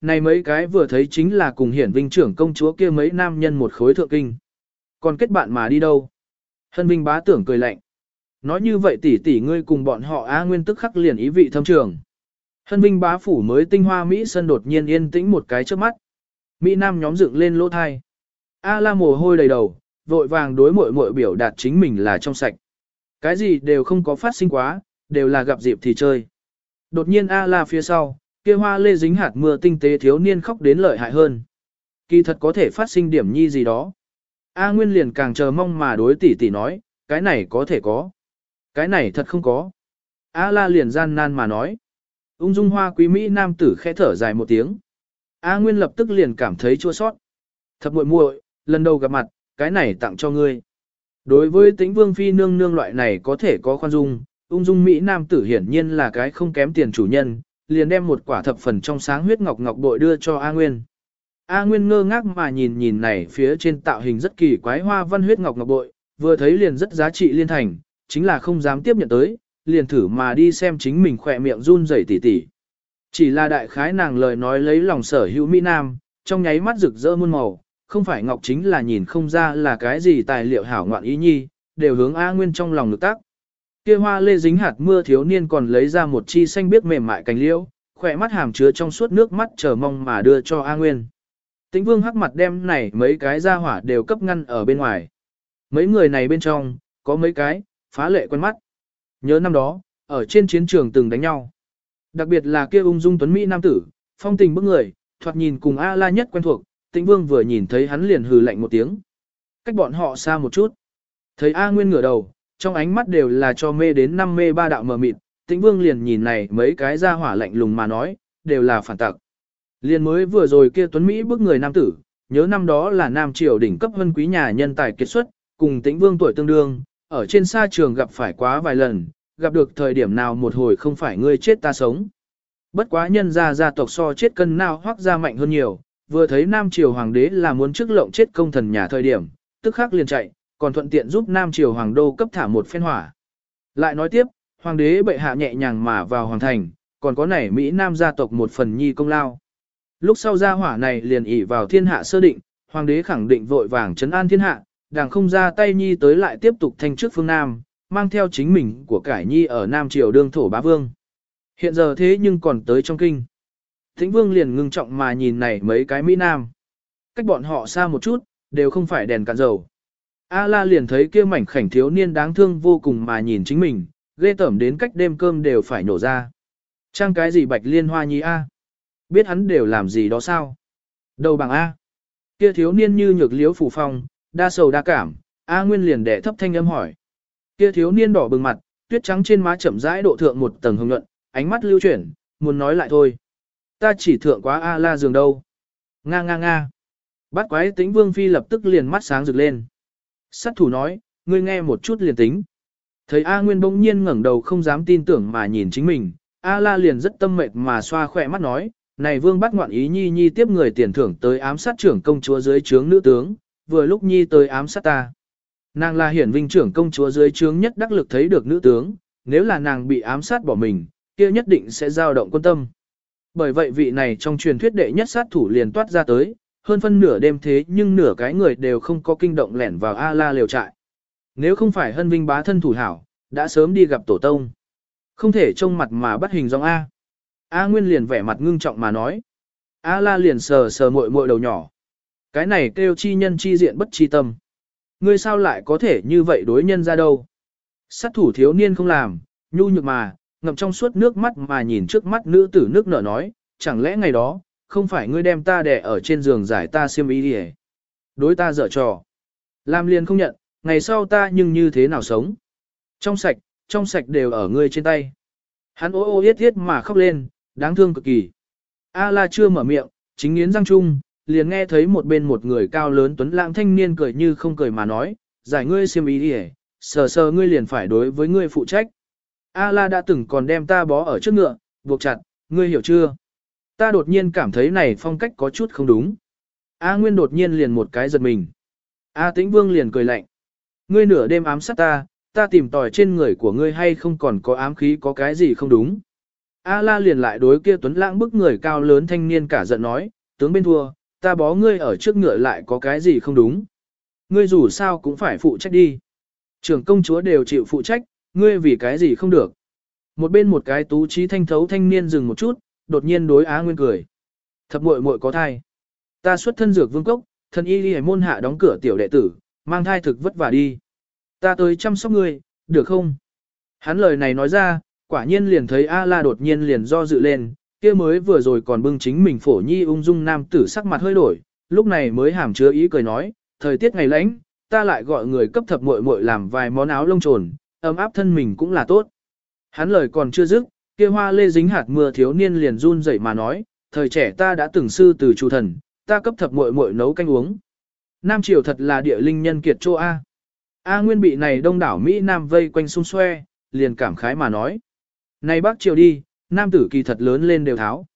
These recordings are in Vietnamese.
này mấy cái vừa thấy chính là cùng hiển vinh trưởng công chúa kia mấy nam nhân một khối thượng kinh. Còn kết bạn mà đi đâu? Hân Vinh bá tưởng cười lạnh. Nói như vậy tỷ tỷ ngươi cùng bọn họ A Nguyên tức khắc liền ý vị thâm trường. Hân Vinh bá phủ mới tinh hoa Mỹ sân đột nhiên yên tĩnh một cái trước mắt. Mỹ Nam nhóm dựng lên lỗ thai. A la mồ hôi đầy đầu, vội vàng đối mội mội biểu đạt chính mình là trong sạch. Cái gì đều không có phát sinh quá, đều là gặp dịp thì chơi. Đột nhiên A la phía sau, kia hoa lê dính hạt mưa tinh tế thiếu niên khóc đến lợi hại hơn. Kỳ thật có thể phát sinh điểm nhi gì đó. A Nguyên liền càng chờ mong mà đối tỷ tỷ nói, cái này có thể có. Cái này thật không có. A la liền gian nan mà nói. Ung dung hoa quý Mỹ nam tử khẽ thở dài một tiếng. A Nguyên lập tức liền cảm thấy chua sót. Thật muội muội, lần đầu gặp mặt, cái này tặng cho ngươi. Đối với tính vương phi nương nương loại này có thể có khoan dung, ung dung Mỹ nam tử hiển nhiên là cái không kém tiền chủ nhân, liền đem một quả thập phần trong sáng huyết ngọc ngọc bội đưa cho A Nguyên. A Nguyên ngơ ngác mà nhìn nhìn này phía trên tạo hình rất kỳ quái hoa văn huyết ngọc ngọc bội, vừa thấy liền rất giá trị liên thành, chính là không dám tiếp nhận tới, liền thử mà đi xem chính mình khỏe miệng run rẩy tỉ tỉ. Chỉ là đại khái nàng lời nói lấy lòng sở hữu Mỹ Nam, trong nháy mắt rực rỡ muôn màu, không phải ngọc chính là nhìn không ra là cái gì tài liệu hảo ngoạn ý nhi, đều hướng A Nguyên trong lòng lực tác. Kia hoa lê dính hạt mưa thiếu niên còn lấy ra một chi xanh biếc mềm mại cành liễu, khỏe mắt hàm chứa trong suốt nước mắt chờ mong mà đưa cho A Nguyên. Tĩnh vương hắc mặt đem này mấy cái ra hỏa đều cấp ngăn ở bên ngoài. Mấy người này bên trong, có mấy cái, phá lệ quen mắt. Nhớ năm đó, ở trên chiến trường từng đánh nhau. Đặc biệt là kia ung dung tuấn Mỹ nam tử, phong tình bức người, thoạt nhìn cùng A la nhất quen thuộc, tĩnh vương vừa nhìn thấy hắn liền hừ lạnh một tiếng. Cách bọn họ xa một chút. Thấy A Nguyên ngửa đầu, trong ánh mắt đều là cho mê đến năm mê ba đạo mờ mịt, tĩnh vương liền nhìn này mấy cái ra hỏa lạnh lùng mà nói, đều là phản tặc. Liền mới vừa rồi kia tuấn Mỹ bức người nam tử, nhớ năm đó là nam triều đỉnh cấp vân quý nhà nhân tài kiệt xuất, cùng tĩnh vương tuổi tương đương, ở trên xa trường gặp phải quá vài lần, gặp được thời điểm nào một hồi không phải ngươi chết ta sống. Bất quá nhân gia gia tộc so chết cân nào hoác ra mạnh hơn nhiều, vừa thấy Nam Triều Hoàng đế là muốn trước lộng chết công thần nhà thời điểm, tức khắc liền chạy, còn thuận tiện giúp Nam Triều Hoàng đô cấp thả một phen hỏa. Lại nói tiếp, Hoàng đế bệ hạ nhẹ nhàng mà vào Hoàng thành, còn có nảy Mỹ Nam gia tộc một phần nhi công lao. Lúc sau gia hỏa này liền ỉ vào thiên hạ sơ định, Hoàng đế khẳng định vội vàng trấn an thiên hạ, đàng không ra tay nhi tới lại tiếp tục thanh trước phương Nam, mang theo chính mình của cải nhi ở Nam Triều đương thổ bá vương. Hiện giờ thế nhưng còn tới trong kinh. Thính vương liền ngưng trọng mà nhìn này mấy cái Mỹ Nam. Cách bọn họ xa một chút, đều không phải đèn cạn dầu. A la liền thấy kia mảnh khảnh thiếu niên đáng thương vô cùng mà nhìn chính mình, ghê tởm đến cách đêm cơm đều phải nổ ra. Trang cái gì bạch liên hoa nhi A? Biết hắn đều làm gì đó sao? Đầu bằng A. Kia thiếu niên như nhược liếu phủ phong, đa sầu đa cảm, A Nguyên liền đẻ thấp thanh âm hỏi. Kia thiếu niên đỏ bừng mặt, tuyết trắng trên má chậm rãi độ thượng một tầng hồng nhuận, ánh mắt lưu chuyển, muốn nói lại thôi. Ta chỉ thượng quá A la giường đâu. Nga nga nga. Bắt quái tính vương phi lập tức liền mắt sáng rực lên. Sát thủ nói, ngươi nghe một chút liền tính. Thấy A Nguyên bỗng nhiên ngẩng đầu không dám tin tưởng mà nhìn chính mình, A la liền rất tâm mệt mà xoa khỏe mắt nói, này vương bắt ngoạn ý nhi nhi tiếp người tiền thưởng tới ám sát trưởng công chúa dưới trướng nữ tướng, vừa lúc nhi tới ám sát ta. Nàng là hiển vinh trưởng công chúa dưới trướng nhất đắc lực thấy được nữ tướng, nếu là nàng bị ám sát bỏ mình, kia nhất định sẽ dao động quân tâm. Bởi vậy vị này trong truyền thuyết đệ nhất sát thủ liền toát ra tới, hơn phân nửa đêm thế nhưng nửa cái người đều không có kinh động lẻn vào A-la liều trại. Nếu không phải hân vinh bá thân thủ hảo, đã sớm đi gặp tổ tông. Không thể trông mặt mà bắt hình dòng A. A Nguyên liền vẻ mặt ngưng trọng mà nói. A-la liền sờ sờ muội muội đầu nhỏ. Cái này kêu chi nhân chi diện bất chi tâm. Ngươi sao lại có thể như vậy đối nhân ra đâu? Sát thủ thiếu niên không làm, nhu nhược mà, ngậm trong suốt nước mắt mà nhìn trước mắt nữ tử nước nở nói, chẳng lẽ ngày đó, không phải ngươi đem ta đè ở trên giường giải ta xiêm ý đi Đối ta dở trò. Làm liền không nhận, ngày sau ta nhưng như thế nào sống? Trong sạch, trong sạch đều ở ngươi trên tay. Hắn ô ô yết yết mà khóc lên, đáng thương cực kỳ. A la chưa mở miệng, chính nghiến răng chung, liền nghe thấy một bên một người cao lớn tuấn lãng thanh niên cười như không cười mà nói, giải ngươi xiêm ý đi sờ sờ ngươi liền phải đối với ngươi phụ trách. A la đã từng còn đem ta bó ở trước ngựa, buộc chặt, ngươi hiểu chưa? Ta đột nhiên cảm thấy này phong cách có chút không đúng. A Nguyên đột nhiên liền một cái giật mình. A Tĩnh Vương liền cười lạnh. Ngươi nửa đêm ám sát ta, ta tìm tòi trên người của ngươi hay không còn có ám khí có cái gì không đúng. A la liền lại đối kia tuấn lãng bức người cao lớn thanh niên cả giận nói, tướng bên thua, ta bó ngươi ở trước ngựa lại có cái gì không đúng. Ngươi dù sao cũng phải phụ trách đi. Trưởng công chúa đều chịu phụ trách, ngươi vì cái gì không được. Một bên một cái tú trí thanh thấu thanh niên dừng một chút, đột nhiên đối Á Nguyên cười. Thập muội muội có thai. Ta xuất thân dược vương cốc, thân y đi môn hạ đóng cửa tiểu đệ tử, mang thai thực vất vả đi. Ta tới chăm sóc ngươi, được không? Hắn lời này nói ra, quả nhiên liền thấy A La đột nhiên liền do dự lên, kia mới vừa rồi còn bưng chính mình phổ nhi ung dung nam tử sắc mặt hơi đổi, lúc này mới hàm chứa ý cười nói, thời tiết ngày lạnh, ta lại gọi người cấp thập muội muội làm vài món áo lông trồn, ấm áp thân mình cũng là tốt. Hắn lời còn chưa dứt, kia hoa lê dính hạt mưa thiếu niên liền run rẩy mà nói, thời trẻ ta đã từng sư từ chủ thần, ta cấp thập muội muội nấu canh uống. Nam triều thật là địa linh nhân kiệt châu A. A nguyên bị này đông đảo Mỹ Nam vây quanh xung xoe, liền cảm khái mà nói. Này bác triều đi, nam tử kỳ thật lớn lên đều tháo.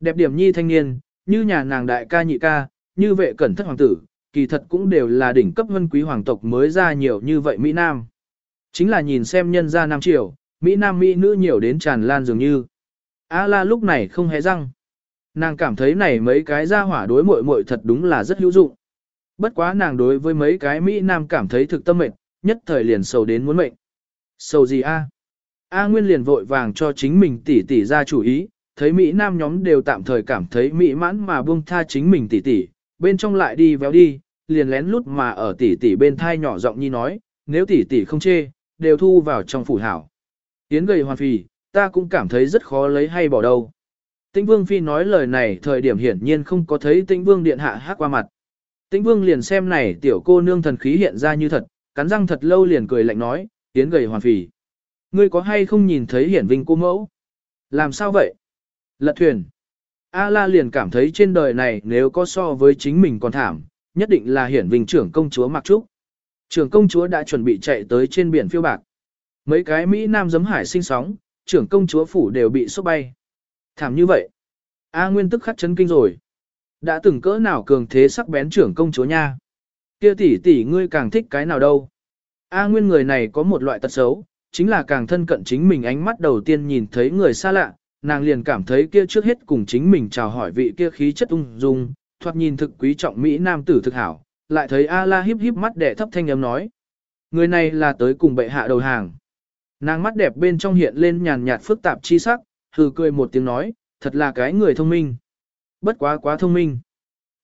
Đẹp điểm nhi thanh niên, như nhà nàng đại ca nhị ca, như vệ cẩn thất hoàng tử, kỳ thật cũng đều là đỉnh cấp vân quý hoàng tộc mới ra nhiều như vậy Mỹ Nam. Chính là nhìn xem nhân gia Nam Triều, Mỹ Nam Mỹ nữ nhiều đến tràn lan dường như. A la lúc này không hề răng. Nàng cảm thấy này mấy cái ra hỏa đối muội muội thật đúng là rất hữu dụng. Bất quá nàng đối với mấy cái Mỹ Nam cảm thấy thực tâm mệnh, nhất thời liền sầu đến muốn mệnh. Sầu gì a? A Nguyên liền vội vàng cho chính mình tỷ tỷ ra chủ ý, thấy Mỹ Nam nhóm đều tạm thời cảm thấy Mỹ mãn mà buông tha chính mình tỷ tỷ, bên trong lại đi véo đi, liền lén lút mà ở tỷ tỷ bên thai nhỏ giọng nhi nói, nếu tỷ tỷ không chê, đều thu vào trong phủ hảo. Yến gầy hoàn phì, ta cũng cảm thấy rất khó lấy hay bỏ đâu. Tĩnh Vương Phi nói lời này thời điểm hiển nhiên không có thấy Tĩnh Vương Điện Hạ hát qua mặt. Tĩnh Vương liền xem này tiểu cô nương thần khí hiện ra như thật, cắn răng thật lâu liền cười lạnh nói, Yến gầy hoàn phì. Ngươi có hay không nhìn thấy hiển vinh cô mẫu? Làm sao vậy? Lật thuyền. A la liền cảm thấy trên đời này nếu có so với chính mình còn thảm, nhất định là hiển vinh trưởng công chúa Mạc Trúc. Trưởng công chúa đã chuẩn bị chạy tới trên biển phiêu bạc. Mấy cái Mỹ Nam giấm hải sinh sóng, trưởng công chúa phủ đều bị sốc bay. Thảm như vậy. A Nguyên tức khắc chấn kinh rồi. Đã từng cỡ nào cường thế sắc bén trưởng công chúa nha. Kia tỷ tỷ ngươi càng thích cái nào đâu. A Nguyên người này có một loại tật xấu, chính là càng thân cận chính mình ánh mắt đầu tiên nhìn thấy người xa lạ, nàng liền cảm thấy kia trước hết cùng chính mình chào hỏi vị kia khí chất ung dung, thoạt nhìn thực quý trọng Mỹ nam tử thực hảo, lại thấy A-la híp híp mắt đệ thấp thanh âm nói. Người này là tới cùng bệ hạ đầu hàng. Nàng mắt đẹp bên trong hiện lên nhàn nhạt phức tạp chi sắc, hừ cười một tiếng nói, thật là cái người thông minh. Bất quá quá thông minh.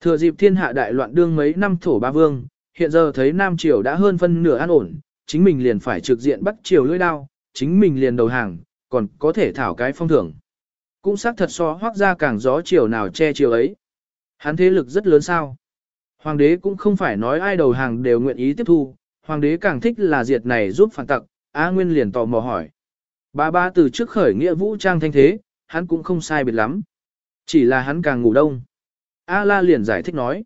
Thừa dịp thiên hạ đại loạn đương mấy năm thổ ba vương, hiện giờ thấy Nam Triều đã hơn phân nửa an ổn, chính mình liền phải trực diện bắt Triều lưỡi đao, chính mình liền đầu hàng, còn có thể thảo cái phong thưởng. Cũng xác thật so hoác ra càng gió triều nào che triều ấy. Hắn thế lực rất lớn sao. Hoàng đế cũng không phải nói ai đầu hàng đều nguyện ý tiếp thu, hoàng đế càng thích là diệt này giúp phản tặc, A Nguyên liền tò mò hỏi. Ba ba từ trước khởi nghĩa vũ trang thanh thế, hắn cũng không sai biệt lắm. Chỉ là hắn càng ngủ đông. A La liền giải thích nói.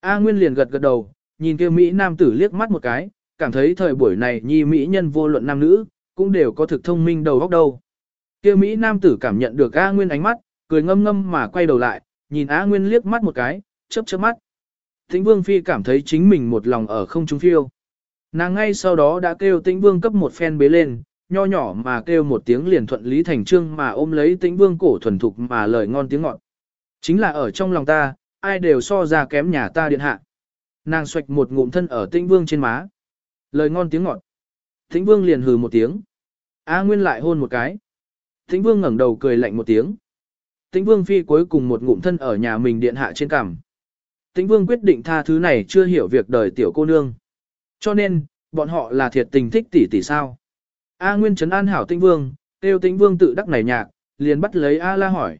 A Nguyên liền gật gật đầu, nhìn kêu Mỹ nam tử liếc mắt một cái, cảm thấy thời buổi này nhi Mỹ nhân vô luận nam nữ, cũng đều có thực thông minh đầu óc đâu. Kia Mỹ nam tử cảm nhận được A Nguyên ánh mắt, cười ngâm ngâm mà quay đầu lại, nhìn A Nguyên liếc mắt một cái, chớp chớp mắt. Thính Vương Phi cảm thấy chính mình một lòng ở không trung phiêu. Nàng ngay sau đó đã kêu Tĩnh Vương cấp một phen bế lên, nho nhỏ mà kêu một tiếng liền thuận lý thành trương mà ôm lấy Tĩnh Vương cổ thuần thục mà lời ngon tiếng ngọt. Chính là ở trong lòng ta, ai đều so ra kém nhà ta điện hạ. Nàng xoạch một ngụm thân ở Tĩnh Vương trên má. Lời ngon tiếng ngọt. Tĩnh Vương liền hừ một tiếng. A Nguyên lại hôn một cái. Tĩnh Vương ngẩng đầu cười lạnh một tiếng. Tĩnh Vương phi cuối cùng một ngụm thân ở nhà mình điện hạ trên cằm. Tĩnh Vương quyết định tha thứ này chưa hiểu việc đời tiểu cô nương. Cho nên, bọn họ là thiệt tình thích tỷ tỷ sao. A Nguyên trấn an hảo Tĩnh Vương, tiêu Tĩnh Vương tự đắc này nhạc, liền bắt lấy A La hỏi.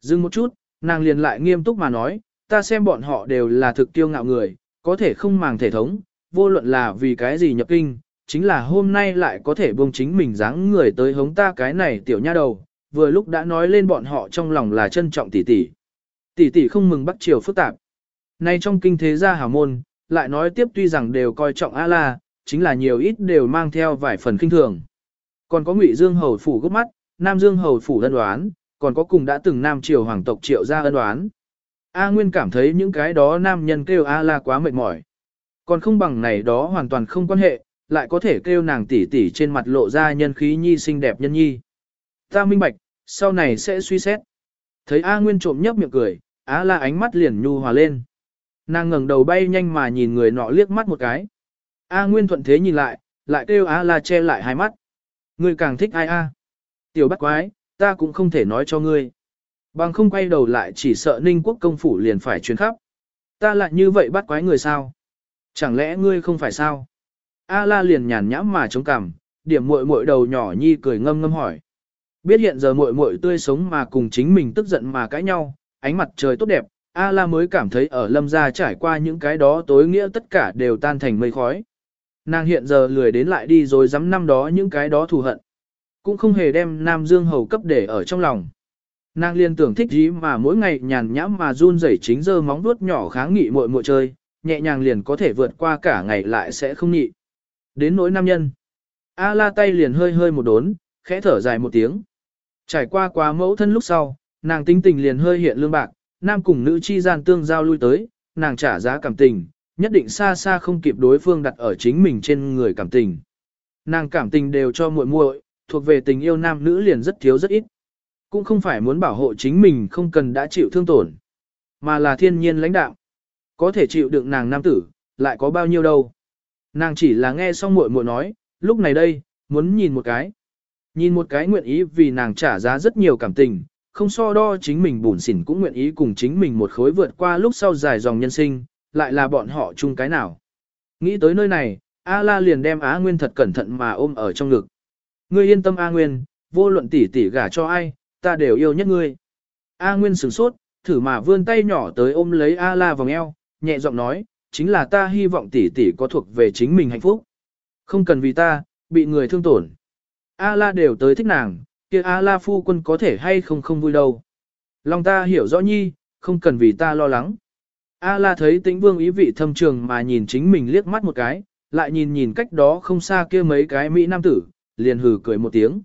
Dừng một chút, nàng liền lại nghiêm túc mà nói, ta xem bọn họ đều là thực tiêu ngạo người, có thể không màng thể thống, vô luận là vì cái gì nhập kinh, chính là hôm nay lại có thể buông chính mình dáng người tới hống ta cái này tiểu nha đầu, vừa lúc đã nói lên bọn họ trong lòng là trân trọng tỷ tỷ. Tỷ tỷ không mừng bắt chiều phức tạp. Nay trong kinh thế gia hào môn, lại nói tiếp tuy rằng đều coi trọng A-la, chính là nhiều ít đều mang theo vài phần kinh thường. Còn có Ngụy Dương hầu phủ gốc mắt, Nam Dương hầu phủ ân đoán, còn có cùng đã từng Nam triều hoàng tộc triệu gia ân đoán. A Nguyên cảm thấy những cái đó nam nhân kêu A-la quá mệt mỏi. Còn không bằng này đó hoàn toàn không quan hệ, lại có thể kêu nàng tỷ tỷ trên mặt lộ ra nhân khí nhi xinh đẹp nhân nhi. Ta minh bạch, sau này sẽ suy xét. Thấy A Nguyên trộm nhấp miệng cười, Á la ánh mắt liền nhu hòa lên. Nàng ngẩng đầu bay nhanh mà nhìn người nọ liếc mắt một cái. A Nguyên thuận thế nhìn lại, lại kêu A la che lại hai mắt. Ngươi càng thích ai a? Tiểu bắt quái, ta cũng không thể nói cho ngươi. Bằng không quay đầu lại chỉ sợ ninh quốc công phủ liền phải chuyến khắp. Ta lại như vậy bắt quái người sao? Chẳng lẽ ngươi không phải sao? A la liền nhàn nhãm mà chống cằm, điểm muội muội đầu nhỏ nhi cười ngâm ngâm hỏi. Biết hiện giờ muội muội tươi sống mà cùng chính mình tức giận mà cãi nhau, ánh mặt trời tốt đẹp, A la mới cảm thấy ở lâm gia trải qua những cái đó tối nghĩa tất cả đều tan thành mây khói. Nàng hiện giờ lười đến lại đi rồi dám năm đó những cái đó thù hận. Cũng không hề đem Nam Dương hầu cấp để ở trong lòng. Nàng liên tưởng thích gì mà mỗi ngày nhàn nhãm mà run rẩy chính giờ móng vuốt nhỏ kháng nghị muội muội chơi, nhẹ nhàng liền có thể vượt qua cả ngày lại sẽ không nhị. Đến nỗi nam nhân. A la tay liền hơi hơi một đốn, khẽ thở dài một tiếng. Trải qua quá mẫu thân lúc sau, nàng tinh tình liền hơi hiện lương bạc, nam cùng nữ chi gian tương giao lui tới, nàng trả giá cảm tình, nhất định xa xa không kịp đối phương đặt ở chính mình trên người cảm tình. Nàng cảm tình đều cho muội muội, thuộc về tình yêu nam nữ liền rất thiếu rất ít. Cũng không phải muốn bảo hộ chính mình không cần đã chịu thương tổn, mà là thiên nhiên lãnh đạo. Có thể chịu đựng nàng nam tử, lại có bao nhiêu đâu. Nàng chỉ là nghe xong muội muội nói, lúc này đây, muốn nhìn một cái. Nhìn một cái nguyện ý vì nàng trả giá rất nhiều cảm tình, không so đo chính mình bùn xỉn cũng nguyện ý cùng chính mình một khối vượt qua lúc sau dài dòng nhân sinh, lại là bọn họ chung cái nào. Nghĩ tới nơi này, A La liền đem Á Nguyên thật cẩn thận mà ôm ở trong ngực. Ngươi yên tâm A Nguyên, vô luận tỷ tỷ gả cho ai, ta đều yêu nhất ngươi. A Nguyên sửng sốt, thử mà vươn tay nhỏ tới ôm lấy A La vòng eo, nhẹ giọng nói, chính là ta hy vọng tỷ tỷ có thuộc về chính mình hạnh phúc. Không cần vì ta, bị người thương tổn. A la đều tới thích nàng, kia A la phu quân có thể hay không không vui đâu. Lòng ta hiểu rõ nhi, không cần vì ta lo lắng. A la thấy tĩnh vương ý vị thâm trường mà nhìn chính mình liếc mắt một cái, lại nhìn nhìn cách đó không xa kia mấy cái Mỹ nam tử, liền hừ cười một tiếng.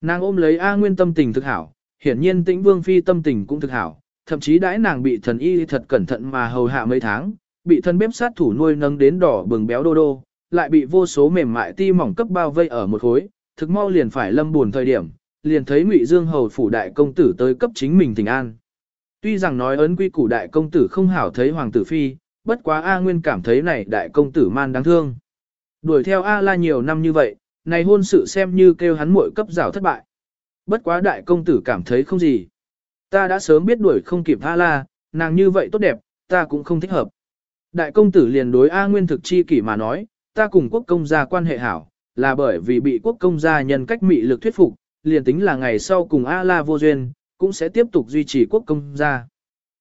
Nàng ôm lấy A nguyên tâm tình thực hảo, hiển nhiên tĩnh vương phi tâm tình cũng thực hảo, thậm chí đãi nàng bị thần y thật cẩn thận mà hầu hạ mấy tháng, bị thân bếp sát thủ nuôi nâng đến đỏ bừng béo đô đô, lại bị vô số mềm mại ti mỏng cấp bao vây ở một khối, thực mau liền phải lâm buồn thời điểm, liền thấy Ngụy Dương hầu phủ đại công tử tới cấp chính mình tình an. Tuy rằng nói ấn quy củ đại công tử không hảo thấy hoàng tử phi, bất quá A Nguyên cảm thấy này đại công tử man đáng thương. Đuổi theo A La nhiều năm như vậy, này hôn sự xem như kêu hắn muội cấp rào thất bại. Bất quá đại công tử cảm thấy không gì. Ta đã sớm biết đuổi không kịp A La, nàng như vậy tốt đẹp, ta cũng không thích hợp. Đại công tử liền đối A Nguyên thực chi kỷ mà nói, ta cùng quốc công gia quan hệ hảo, là bởi vì bị quốc công gia nhân cách mị lực thuyết phục, liền tính là ngày sau cùng A La vô duyên, cũng sẽ tiếp tục duy trì quốc công gia.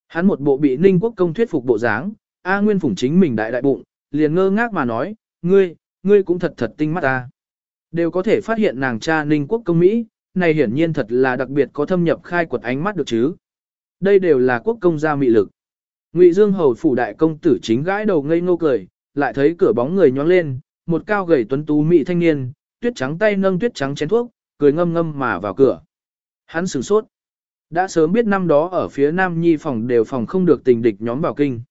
Hắn một bộ bị ninh quốc công thuyết phục bộ dáng, A Nguyên phủng chính mình đại đại bụng, liền ngơ ngác mà nói, ngươi, ngươi cũng thật thật tinh mắt ta. Đều có thể phát hiện nàng cha ninh quốc công Mỹ, này hiển nhiên thật là đặc biệt có thâm nhập khai quật ánh mắt được chứ. Đây đều là quốc công gia mị lực. Ngụy Dương hầu phủ đại công tử chính gãi đầu ngây ngô cười, lại thấy cửa bóng người nhón lên, một cao gầy tuấn tú mỹ thanh niên, tuyết trắng tay nâng tuyết trắng chén thuốc, cười ngâm ngâm mà vào cửa. Hắn sửng sốt. Đã sớm biết năm đó ở phía Nam Nhi phòng đều phòng không được tình địch nhóm vào kinh.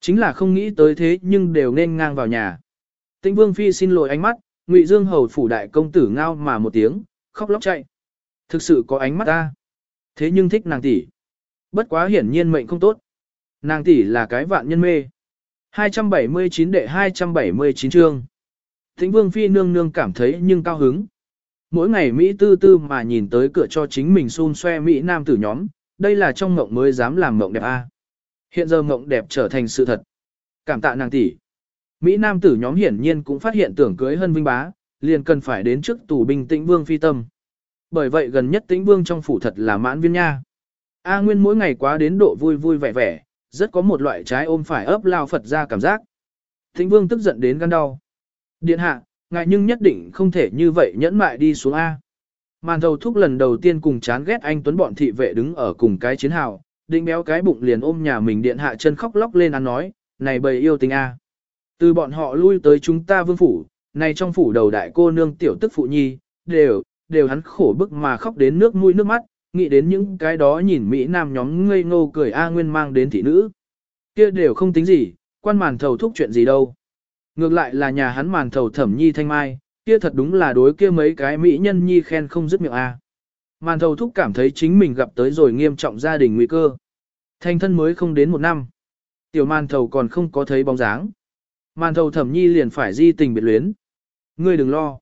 Chính là không nghĩ tới thế nhưng đều nên ngang vào nhà. Tĩnh Vương Phi xin lỗi ánh mắt, Ngụy Dương hầu phủ đại công tử ngao mà một tiếng, khóc lóc chạy. Thực sự có ánh mắt ta. Thế nhưng thích nàng tỷ. Bất quá hiển nhiên mệnh không tốt. Nàng tỷ là cái vạn nhân mê. 279 đệ 279 chương. Tĩnh vương phi nương nương cảm thấy nhưng cao hứng. Mỗi ngày Mỹ tư tư mà nhìn tới cửa cho chính mình xun xoe Mỹ nam tử nhóm, đây là trong mộng mới dám làm mộng đẹp a. Hiện giờ mộng đẹp trở thành sự thật. Cảm tạ nàng tỷ. Mỹ nam tử nhóm hiển nhiên cũng phát hiện tưởng cưới hân vinh bá, liền cần phải đến trước tù binh tĩnh vương phi tâm. Bởi vậy gần nhất tĩnh vương trong phủ thật là mãn viên nha. A Nguyên mỗi ngày quá đến độ vui vui vẻ vẻ, rất có một loại trái ôm phải ấp lao Phật ra cảm giác. tĩnh vương tức giận đến gan đau. Điện hạ, ngài nhưng nhất định không thể như vậy nhẫn mại đi xuống A. Màn thầu thúc lần đầu tiên cùng chán ghét anh Tuấn bọn thị vệ đứng ở cùng cái chiến hào, định béo cái bụng liền ôm nhà mình điện hạ chân khóc lóc lên ăn nói, này bầy yêu tình A. Từ bọn họ lui tới chúng ta vương phủ, này trong phủ đầu đại cô nương tiểu tức phụ nhi, đều, đều hắn khổ bức mà khóc đến nước mũi nước mắt, nghĩ đến những cái đó nhìn Mỹ Nam nhóm ngây ngô cười A Nguyên mang đến thị nữ. Kia đều không tính gì, quan màn thầu thúc chuyện gì đâu. Ngược lại là nhà hắn màn thầu thẩm nhi thanh mai, kia thật đúng là đối kia mấy cái Mỹ nhân nhi khen không dứt miệng A. Màn thầu thúc cảm thấy chính mình gặp tới rồi nghiêm trọng gia đình nguy cơ. Thanh thân mới không đến một năm. Tiểu màn thầu còn không có thấy bóng dáng. Màn thầu thẩm nhi liền phải di tình biệt luyến. Ngươi đừng lo.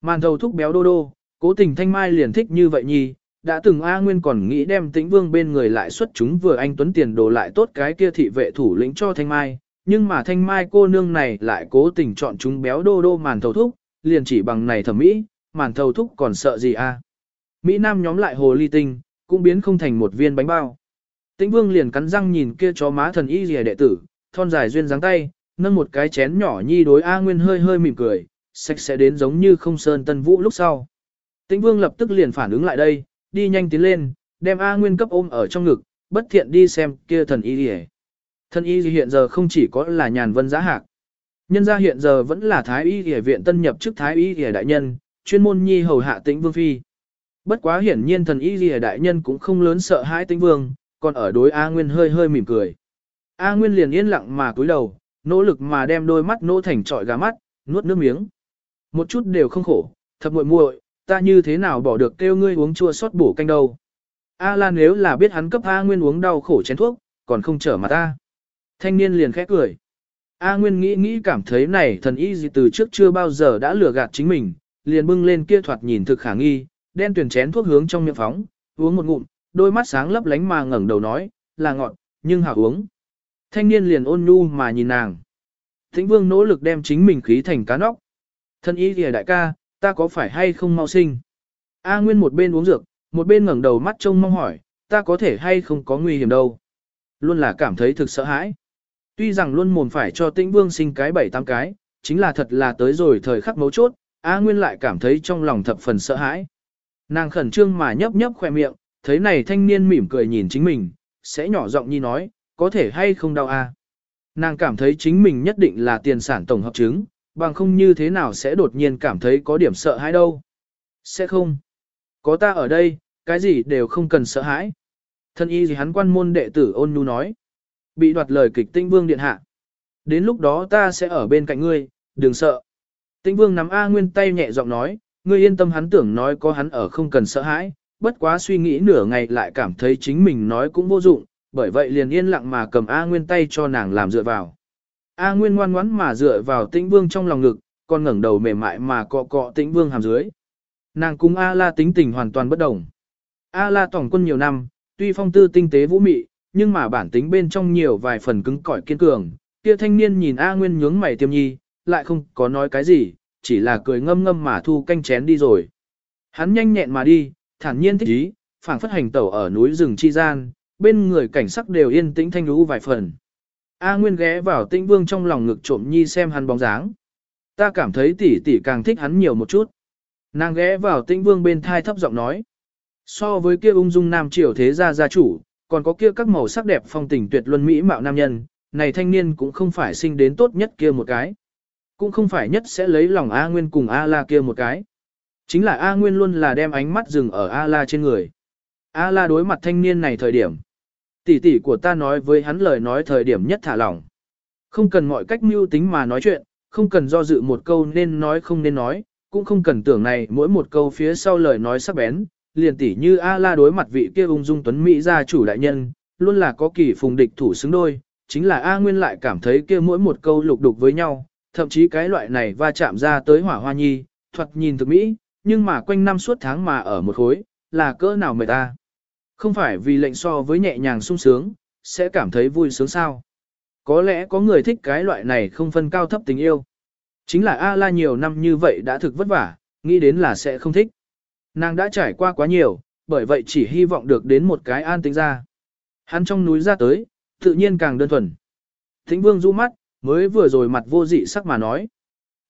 Màn thầu thúc béo đô đô, cố tình thanh mai liền thích như vậy nhi, đã từng A Nguyên còn nghĩ đem tĩnh vương bên người lại xuất chúng vừa anh tuấn tiền đồ lại tốt cái kia thị vệ thủ lĩnh cho thanh mai, nhưng mà thanh mai cô nương này lại cố tình chọn chúng béo đô đô màn thầu thúc, liền chỉ bằng này thẩm mỹ, màn thầu thúc còn sợ gì a? Mỹ Nam nhóm lại hồ ly tinh, cũng biến không thành một viên bánh bao. Tĩnh Vương liền cắn răng nhìn kia chó má thần y rìa đệ tử, thon dài duyên dáng tay, nâng một cái chén nhỏ nhi đối A Nguyên hơi hơi mỉm cười, sạch sẽ đến giống như không sơn tân vũ lúc sau. Tĩnh Vương lập tức liền phản ứng lại đây, đi nhanh tiến lên, đem A Nguyên cấp ôm ở trong ngực, bất thiện đi xem kia thần y rìa. Thần y hiện giờ không chỉ có là nhàn vân giá hạc. Nhân gia hiện giờ vẫn là thái y rìa viện tân nhập chức thái y rìa đại nhân, chuyên môn nhi hầu hạ tĩnh vương phi. Bất quá hiển nhiên thần y rìa đại nhân cũng không lớn sợ hãi tĩnh vương, còn ở đối A Nguyên hơi hơi mỉm cười. A Nguyên liền yên lặng mà cúi đầu, nỗ lực mà đem đôi mắt nỗ thành trọi gà mắt, nuốt nước miếng. Một chút đều không khổ, thật muội muội, ta như thế nào bỏ được kêu ngươi uống chua sót bổ canh đâu. A Lan nếu là biết hắn cấp A Nguyên uống đau khổ chén thuốc, còn không trở mặt ta. Thanh niên liền khẽ cười. A Nguyên nghĩ nghĩ cảm thấy này thần y gì từ trước chưa bao giờ đã lừa gạt chính mình, liền bưng lên kia thoạt nhìn thực khả nghi, đen tuyển chén thuốc hướng trong miệng phóng, uống một ngụm, đôi mắt sáng lấp lánh mà ngẩng đầu nói, là ngọt, nhưng hảo uống. Thanh niên liền ôn nhu mà nhìn nàng. Thịnh vương nỗ lực đem chính mình khí thành cá nóc. Thân y kìa à đại ca, ta có phải hay không mau sinh? A Nguyên một bên uống dược, một bên ngẩng đầu mắt trông mong hỏi, ta có thể hay không có nguy hiểm đâu. Luôn là cảm thấy thực sợ hãi. Tuy rằng luôn mồm phải cho tĩnh vương sinh cái bảy tám cái, chính là thật là tới rồi thời khắc mấu chốt, A Nguyên lại cảm thấy trong lòng thập phần sợ hãi. Nàng khẩn trương mà nhấp nhấp khoe miệng, thấy này thanh niên mỉm cười nhìn chính mình, sẽ nhỏ giọng nhi nói, có thể hay không đau a? Nàng cảm thấy chính mình nhất định là tiền sản tổng hợp chứng, bằng không như thế nào sẽ đột nhiên cảm thấy có điểm sợ hãi đâu. Sẽ không. Có ta ở đây, cái gì đều không cần sợ hãi. Thân y gì hắn quan môn đệ tử ôn nhu nói. Bị đoạt lời kịch tinh vương điện hạ. Đến lúc đó ta sẽ ở bên cạnh ngươi, đừng sợ. Tinh vương nắm A Nguyên tay nhẹ giọng nói, ngươi yên tâm hắn tưởng nói có hắn ở không cần sợ hãi, bất quá suy nghĩ nửa ngày lại cảm thấy chính mình nói cũng vô dụng, bởi vậy liền yên lặng mà cầm A Nguyên tay cho nàng làm dựa vào. A Nguyên ngoan ngoãn mà dựa vào tĩnh vương trong lòng ngực, còn ngẩng đầu mềm mại mà cọ cọ tĩnh vương hàm dưới. Nàng cùng A La tính tình hoàn toàn bất đồng. A La tổng quân nhiều năm, tuy phong tư tinh tế vũ mị, nhưng mà bản tính bên trong nhiều vài phần cứng cỏi kiên cường. Kia thanh niên nhìn A Nguyên nhướng mày tiêm nhi, lại không có nói cái gì, chỉ là cười ngâm ngâm mà thu canh chén đi rồi. Hắn nhanh nhẹn mà đi, thản nhiên thích ý, phảng phất hành tẩu ở núi rừng chi gian, bên người cảnh sắc đều yên tĩnh thanh lũ vài phần. A Nguyên ghé vào Tĩnh Vương trong lòng ngực trộm nhi xem hắn bóng dáng. Ta cảm thấy tỷ tỷ càng thích hắn nhiều một chút. Nàng ghé vào Tĩnh Vương bên thai thấp giọng nói. So với kia ung dung nam triều thế gia gia chủ, còn có kia các màu sắc đẹp phong tình tuyệt luân mỹ mạo nam nhân, này thanh niên cũng không phải sinh đến tốt nhất kia một cái. Cũng không phải nhất sẽ lấy lòng A Nguyên cùng A La kia một cái. Chính là A Nguyên luôn là đem ánh mắt dừng ở A La trên người. A La đối mặt thanh niên này thời điểm. Tỷ tỷ của ta nói với hắn lời nói thời điểm nhất thả lỏng. Không cần mọi cách mưu tính mà nói chuyện, không cần do dự một câu nên nói không nên nói, cũng không cần tưởng này mỗi một câu phía sau lời nói sắc bén, liền tỷ như A La đối mặt vị kia ung dung tuấn Mỹ gia chủ đại nhân, luôn là có kỳ phùng địch thủ xứng đôi, chính là A Nguyên lại cảm thấy kia mỗi một câu lục đục với nhau, thậm chí cái loại này va chạm ra tới hỏa hoa nhi, thuật nhìn thực Mỹ, nhưng mà quanh năm suốt tháng mà ở một khối, là cỡ nào mệt ta. Không phải vì lệnh so với nhẹ nhàng sung sướng, sẽ cảm thấy vui sướng sao. Có lẽ có người thích cái loại này không phân cao thấp tình yêu. Chính là A-la nhiều năm như vậy đã thực vất vả, nghĩ đến là sẽ không thích. Nàng đã trải qua quá nhiều, bởi vậy chỉ hy vọng được đến một cái an tính ra. Hắn trong núi ra tới, tự nhiên càng đơn thuần. Thính vương du mắt, mới vừa rồi mặt vô dị sắc mà nói.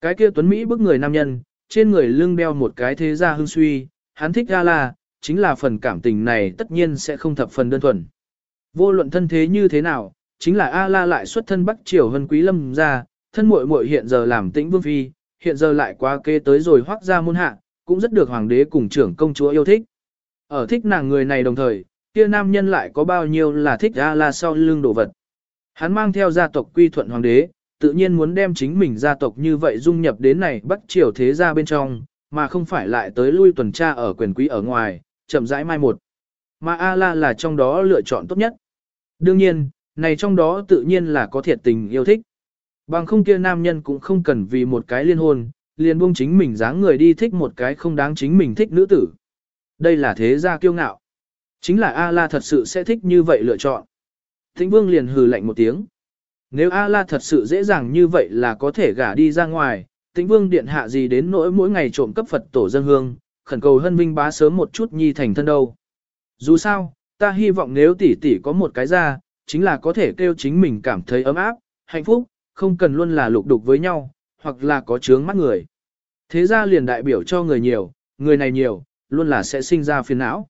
Cái kia tuấn Mỹ bức người nam nhân, trên người lưng đeo một cái thế gia hưng suy, hắn thích A la, chính là phần cảm tình này tất nhiên sẽ không thập phần đơn thuần. Vô luận thân thế như thế nào, chính là A la lại xuất thân Bắc Triều Hân Quý Lâm ra, thân muội muội hiện giờ làm tĩnh vương phi, hiện giờ lại qua kê tới rồi hoác ra môn hạ, cũng rất được hoàng đế cùng trưởng công chúa yêu thích. Ở thích nàng người này đồng thời, kia nam nhân lại có bao nhiêu là thích A la sau lưng đồ vật. Hắn mang theo gia tộc quy thuận hoàng đế, tự nhiên muốn đem chính mình gia tộc như vậy dung nhập đến này bắt Triều thế gia bên trong, mà không phải lại tới lui tuần tra ở quyền quý ở ngoài, chậm rãi mai một. Mà A-la là trong đó lựa chọn tốt nhất. Đương nhiên, này trong đó tự nhiên là có thiệt tình yêu thích. Bằng không kia nam nhân cũng không cần vì một cái liên hôn, liền buông chính mình dáng người đi thích một cái không đáng chính mình thích nữ tử. Đây là thế gia kiêu ngạo. Chính là A-la thật sự sẽ thích như vậy lựa chọn. Thịnh vương liền hừ lạnh một tiếng. Nếu A-la thật sự dễ dàng như vậy là có thể gả đi ra ngoài, tĩnh vương điện hạ gì đến nỗi mỗi ngày trộm cấp Phật tổ dân hương, khẩn cầu hân vinh bá sớm một chút nhi thành thân đâu. Dù sao, ta hy vọng nếu tỷ tỷ có một cái ra, chính là có thể kêu chính mình cảm thấy ấm áp, hạnh phúc, không cần luôn là lục đục với nhau, hoặc là có chướng mắt người. Thế ra liền đại biểu cho người nhiều, người này nhiều, luôn là sẽ sinh ra phiền não.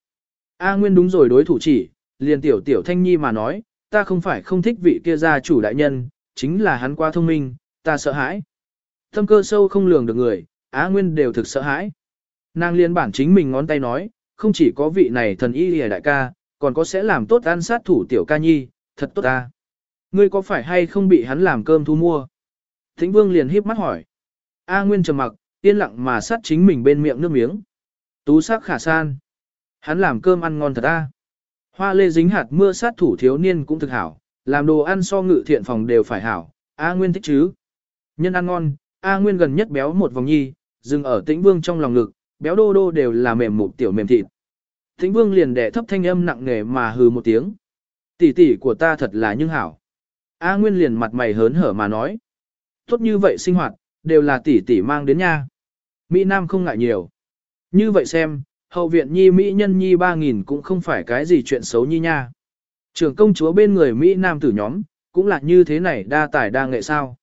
A Nguyên đúng rồi đối thủ chỉ, liền tiểu tiểu thanh nhi mà nói, ta không phải không thích vị kia gia chủ đại nhân, chính là hắn quá thông minh, ta sợ hãi. Thâm cơ sâu không lường được người, Á Nguyên đều thực sợ hãi. Nàng liên bản chính mình ngón tay nói, không chỉ có vị này thần y lìa đại ca, còn có sẽ làm tốt an sát thủ tiểu ca nhi, thật tốt ta. Ngươi có phải hay không bị hắn làm cơm thu mua? Thính vương liền híp mắt hỏi. A Nguyên trầm mặc, yên lặng mà sát chính mình bên miệng nước miếng. Tú sắc khả san. Hắn làm cơm ăn ngon thật ta. Hoa lê dính hạt mưa sát thủ thiếu niên cũng thực hảo, làm đồ ăn so ngự thiện phòng đều phải hảo, A Nguyên thích chứ. Nhân ăn ngon, A Nguyên gần nhất béo một vòng nhi, dừng ở tĩnh vương trong lòng ngực, béo đô đô đều là mềm mục tiểu mềm thịt. Tĩnh vương liền đẻ thấp thanh âm nặng nề mà hừ một tiếng. Tỷ tỷ của ta thật là nhưng hảo. A Nguyên liền mặt mày hớn hở mà nói. Tốt như vậy sinh hoạt, đều là tỷ tỷ mang đến nha. Mỹ Nam không ngại nhiều. Như vậy xem, hậu viện nhi Mỹ nhân nhi 3.000 cũng không phải cái gì chuyện xấu nhi nha. Trưởng công chúa bên người Mỹ Nam tử nhóm, cũng là như thế này đa tài đa nghệ sao.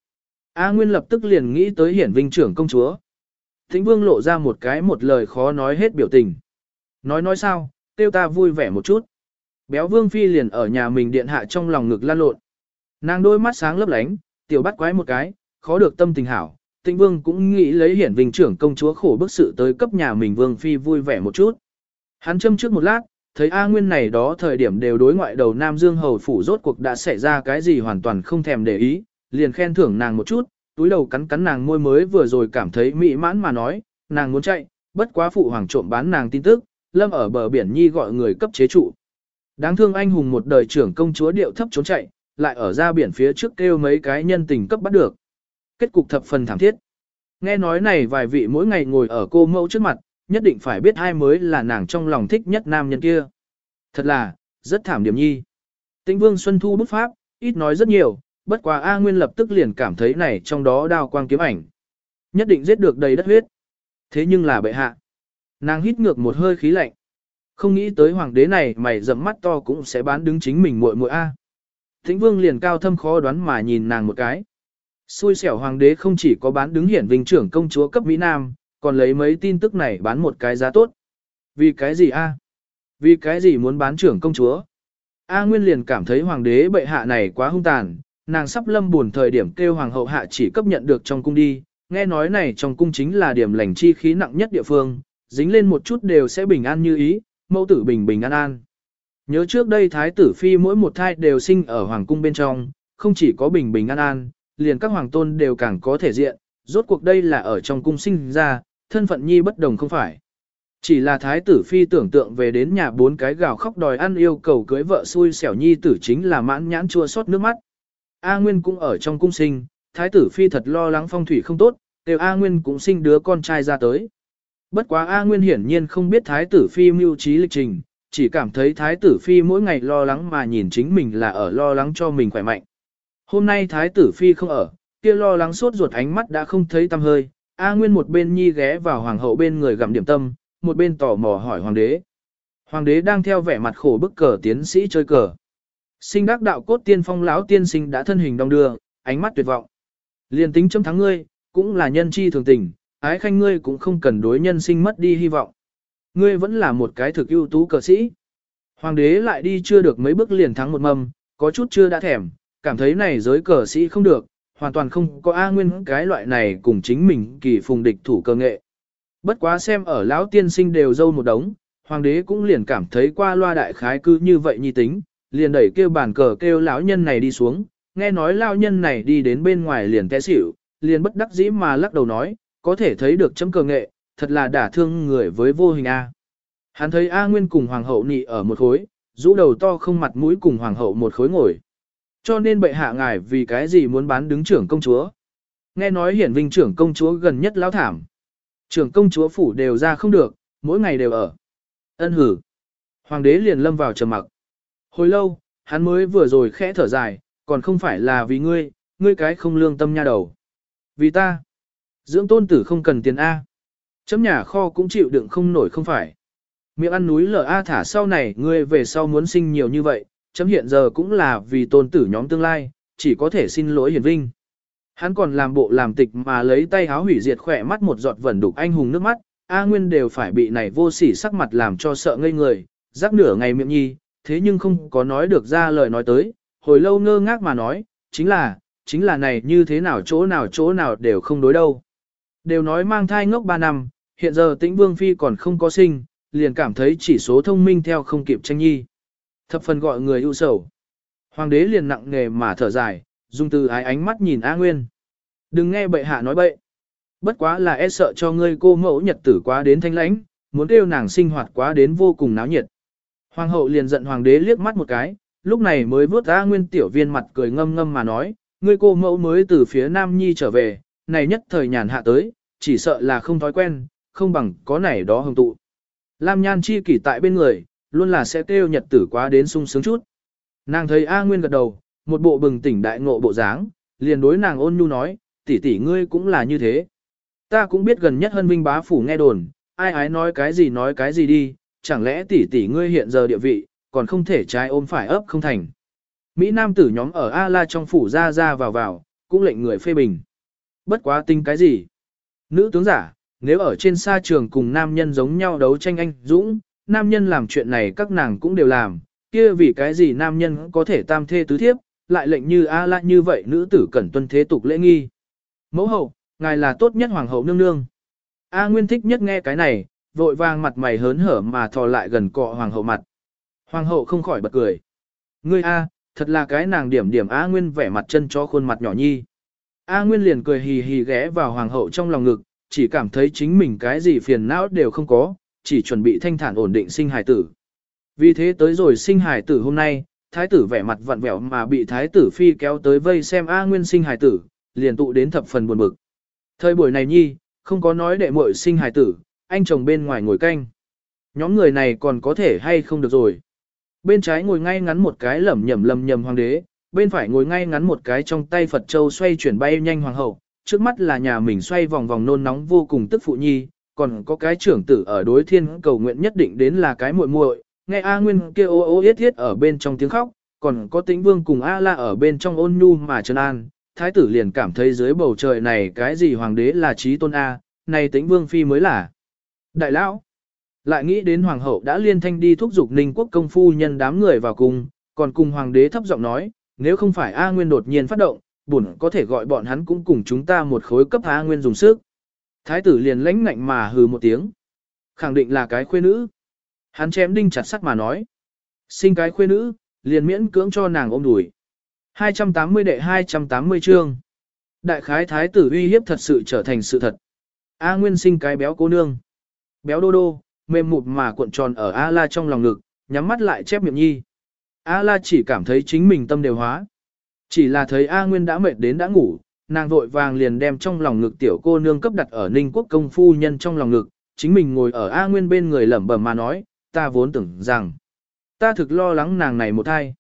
A Nguyên lập tức liền nghĩ tới hiển vinh trưởng công chúa. Thính vương lộ ra một cái một lời khó nói hết biểu tình. Nói nói sao, tiêu ta vui vẻ một chút. Béo vương phi liền ở nhà mình điện hạ trong lòng ngực lan lộn. Nàng đôi mắt sáng lấp lánh, tiểu bắt quái một cái, khó được tâm tình hảo. Tĩnh vương cũng nghĩ lấy hiển vinh trưởng công chúa khổ bức sự tới cấp nhà mình vương phi vui vẻ một chút. Hắn châm trước một lát, thấy A Nguyên này đó thời điểm đều đối ngoại đầu Nam Dương Hầu Phủ rốt cuộc đã xảy ra cái gì hoàn toàn không thèm để ý, liền khen thưởng nàng một chút, túi đầu cắn cắn nàng môi mới vừa rồi cảm thấy mỹ mãn mà nói, nàng muốn chạy, bất quá phụ hoàng trộm bán nàng tin tức, lâm ở bờ biển nhi gọi người cấp chế trụ. Đáng thương anh hùng một đời trưởng công chúa điệu thấp trốn chạy, lại ở ra biển phía trước kêu mấy cái nhân tình cấp bắt được. Kết cục thập phần thảm thiết. Nghe nói này vài vị mỗi ngày ngồi ở cô mẫu trước mặt, nhất định phải biết ai mới là nàng trong lòng thích nhất nam nhân kia. Thật là, rất thảm điểm nhi. Tĩnh Vương Xuân Thu bút pháp, ít nói rất nhiều, bất quá A Nguyên lập tức liền cảm thấy này trong đó đao quang kiếm ảnh. Nhất định giết được đầy đất huyết. Thế nhưng là bệ hạ. Nàng hít ngược một hơi khí lạnh. Không nghĩ tới hoàng đế này mày rậm mắt to cũng sẽ bán đứng chính mình muội muội A. Tĩnh vương liền cao thâm khó đoán mà nhìn nàng một cái. Xui xẻo hoàng đế không chỉ có bán đứng hiển vinh trưởng công chúa cấp Mỹ Nam, còn lấy mấy tin tức này bán một cái giá tốt. Vì cái gì a? Vì cái gì muốn bán trưởng công chúa? A Nguyên liền cảm thấy hoàng đế bệ hạ này quá hung tàn, nàng sắp lâm buồn thời điểm kêu hoàng hậu hạ chỉ cấp nhận được trong cung đi, nghe nói này trong cung chính là điểm lành chi khí nặng nhất địa phương, dính lên một chút đều sẽ bình an như ý, mẫu tử bình bình an an. Nhớ trước đây thái tử phi mỗi một thai đều sinh ở hoàng cung bên trong, không chỉ có bình bình an an, liền các hoàng tôn đều càng có thể diện, rốt cuộc đây là ở trong cung sinh ra, thân phận nhi bất đồng không phải. Chỉ là thái tử phi tưởng tượng về đến nhà bốn cái gào khóc đòi ăn yêu cầu cưới vợ xui xẻo nhi tử chính là mãn nhãn chua xót nước mắt. A Nguyên cũng ở trong cung sinh, thái tử phi thật lo lắng phong thủy không tốt, đều A Nguyên cũng sinh đứa con trai ra tới. Bất quá A Nguyên hiển nhiên không biết thái tử phi mưu trí lịch trình, chỉ cảm thấy thái tử phi mỗi ngày lo lắng mà nhìn chính mình là ở lo lắng cho mình khỏe mạnh. Hôm nay thái tử phi không ở, kia lo lắng sốt ruột ánh mắt đã không thấy tăm hơi, A Nguyên một bên nhi ghé vào hoàng hậu bên người gặm điểm tâm, một bên tò mò hỏi hoàng đế. Hoàng đế đang theo vẻ mặt khổ bức cờ tiến sĩ chơi cờ. Sinh đắc đạo cốt tiên phong lão tiên sinh đã thân hình đong đưa, ánh mắt tuyệt vọng. Liên tính chấm thắng ngươi, cũng là nhân chi thường tình, ái khanh ngươi cũng không cần đối nhân sinh mất đi hy vọng. Ngươi vẫn là một cái thực ưu tú cờ sĩ. Hoàng đế lại đi chưa được mấy bước liền thắng một mầm, có chút chưa đã thèm, cảm thấy này giới cờ sĩ không được, hoàn toàn không có A Nguyên cái loại này cùng chính mình kỳ phùng địch thủ cơ nghệ. Bất quá xem ở lão tiên sinh đều dâu một đống, hoàng đế cũng liền cảm thấy qua loa đại khái cứ như vậy nhi tính, liền đẩy kêu bàn cờ kêu lão nhân này đi xuống, nghe nói lão nhân này đi đến bên ngoài liền té xỉu, liền bất đắc dĩ mà lắc đầu nói, có thể thấy được chấm cờ nghệ, thật là đả thương người với vô hình A. Hắn thấy A Nguyên cùng hoàng hậu nị ở một khối, rũ đầu to không mặt mũi cùng hoàng hậu một khối ngồi. Cho nên bệ hạ ngài vì cái gì muốn bán đứng trưởng công chúa. Nghe nói hiển vinh trưởng công chúa gần nhất lão thảm. Trưởng công chúa phủ đều ra không được, mỗi ngày đều ở. Ân hử. Hoàng đế liền lâm vào trầm mặc. Hồi lâu, hắn mới vừa rồi khẽ thở dài, còn không phải là vì ngươi, ngươi cái không lương tâm nha đầu. Vì ta, dưỡng tôn tử không cần tiền A. Chấm nhà kho cũng chịu đựng không nổi không phải. Miệng ăn núi lở A thả sau này ngươi về sau muốn sinh nhiều như vậy, chấm hiện giờ cũng là vì tôn tử nhóm tương lai, chỉ có thể xin lỗi hiển vinh. Hắn còn làm bộ làm tịch mà lấy tay háo hủy diệt khỏe mắt một giọt vẩn đục anh hùng nước mắt, A Nguyên đều phải bị này vô sỉ sắc mặt làm cho sợ ngây người, rắc nửa ngày miệng nhi, thế nhưng không có nói được ra lời nói tới, hồi lâu ngơ ngác mà nói, chính là, chính là này như thế nào chỗ nào chỗ nào đều không đối đâu. Đều nói mang thai ngốc 3 năm, hiện giờ tĩnh vương phi còn không có sinh, liền cảm thấy chỉ số thông minh theo không kịp tranh nhi. Thập phần gọi người ưu sầu. Hoàng đế liền nặng nghề mà thở dài, dùng từ ái ánh mắt nhìn A Nguyên. Đừng nghe bệ hạ nói bậy. Bất quá là e sợ cho ngươi cô mẫu nhật tử quá đến thanh lãnh, muốn kêu nàng sinh hoạt quá đến vô cùng náo nhiệt. Hoàng hậu liền giận hoàng đế liếc mắt một cái, lúc này mới vớt A Nguyên tiểu viên mặt cười ngâm ngâm mà nói, ngươi cô mẫu mới từ phía Nam Nhi trở về, này nhất thời nhàn hạ tới, chỉ sợ là không thói quen, không bằng có này đó hồng tụ. Lam Nhan chi kỷ tại bên người, luôn là sẽ kêu nhật tử quá đến sung sướng chút. Nàng thấy A Nguyên gật đầu, một bộ bừng tỉnh đại ngộ bộ dáng, liền đối nàng ôn nhu nói, tỷ tỷ ngươi cũng là như thế. Ta cũng biết gần nhất hân vinh bá phủ nghe đồn, ai ái nói cái gì nói cái gì đi, chẳng lẽ tỷ tỷ ngươi hiện giờ địa vị, còn không thể trái ôm phải ấp không thành. Mỹ Nam tử nhóm ở A-la trong phủ ra ra vào vào, cũng lệnh người phê bình. Bất quá tinh cái gì? Nữ tướng giả, nếu ở trên sa trường cùng nam nhân giống nhau đấu tranh anh dũng, nam nhân làm chuyện này các nàng cũng đều làm, kia vì cái gì nam nhân có thể tam thê tứ thiếp, lại lệnh như A la như vậy nữ tử cần tuân thế tục lễ nghi. Mẫu hậu, ngài là tốt nhất hoàng hậu nương nương. A Nguyên thích nhất nghe cái này, vội vàng mặt mày hớn hở mà thò lại gần cọ hoàng hậu mặt. Hoàng hậu không khỏi bật cười. Ngươi A, thật là cái nàng điểm điểm A Nguyên vẻ mặt chân cho khuôn mặt nhỏ nhi. A Nguyên liền cười hì hì ghé vào hoàng hậu trong lòng ngực, chỉ cảm thấy chính mình cái gì phiền não đều không có, chỉ chuẩn bị thanh thản ổn định sinh hài tử. Vì thế tới rồi sinh hài tử hôm nay, thái tử vẻ mặt vặn vẹo mà bị thái tử phi kéo tới vây xem A Nguyên sinh hài tử, liền tụ đến thập phần buồn bực. Thời buổi này nhi, không có nói đệ muội sinh hài tử, anh chồng bên ngoài ngồi canh. Nhóm người này còn có thể hay không được rồi. Bên trái ngồi ngay ngắn một cái lẩm nhẩm lầm nhầm hoàng đế, bên phải ngồi ngay ngắn một cái trong tay Phật Châu xoay chuyển bay nhanh hoàng hậu, trước mắt là nhà mình xoay vòng vòng nôn nóng vô cùng tức phụ nhi, còn có cái trưởng tử ở đối thiên cầu nguyện nhất định đến là cái muội muội, nghe A Nguyên kia ô ô yết thiết ở bên trong tiếng khóc, còn có tĩnh vương cùng A La ở bên trong ôn nhu mà trấn an, thái tử liền cảm thấy dưới bầu trời này cái gì hoàng đế là trí tôn A, này tĩnh vương phi mới là đại lão. Lại nghĩ đến hoàng hậu đã liên thanh đi thúc giục ninh quốc công phu nhân đám người vào cùng, còn cùng hoàng đế thấp giọng nói, nếu không phải A Nguyên đột nhiên phát động, bổn có thể gọi bọn hắn cũng cùng chúng ta một khối cấp A Nguyên dùng sức. Thái tử liền lãnh ngạnh mà hừ một tiếng. Khẳng định là cái khuê nữ. Hắn chém đinh chặt sắt mà nói. Sinh cái khuê nữ, liền miễn cưỡng cho nàng ôm đùi. 280 đệ 280 chương. Đại khái thái tử uy hiếp thật sự trở thành sự thật. A Nguyên sinh cái béo cô nương. Béo đô đô, mềm mụt mà cuộn tròn ở A La trong lòng ngực, nhắm mắt lại chép miệng nhi. A La chỉ cảm thấy chính mình tâm đều hóa. Chỉ là thấy A Nguyên đã mệt đến đã ngủ, nàng vội vàng liền đem trong lòng ngực tiểu cô nương cấp đặt ở Ninh Quốc công phu nhân trong lòng ngực, chính mình ngồi ở A Nguyên bên người lẩm bẩm mà nói, ta vốn tưởng rằng, ta thực lo lắng nàng này một thai.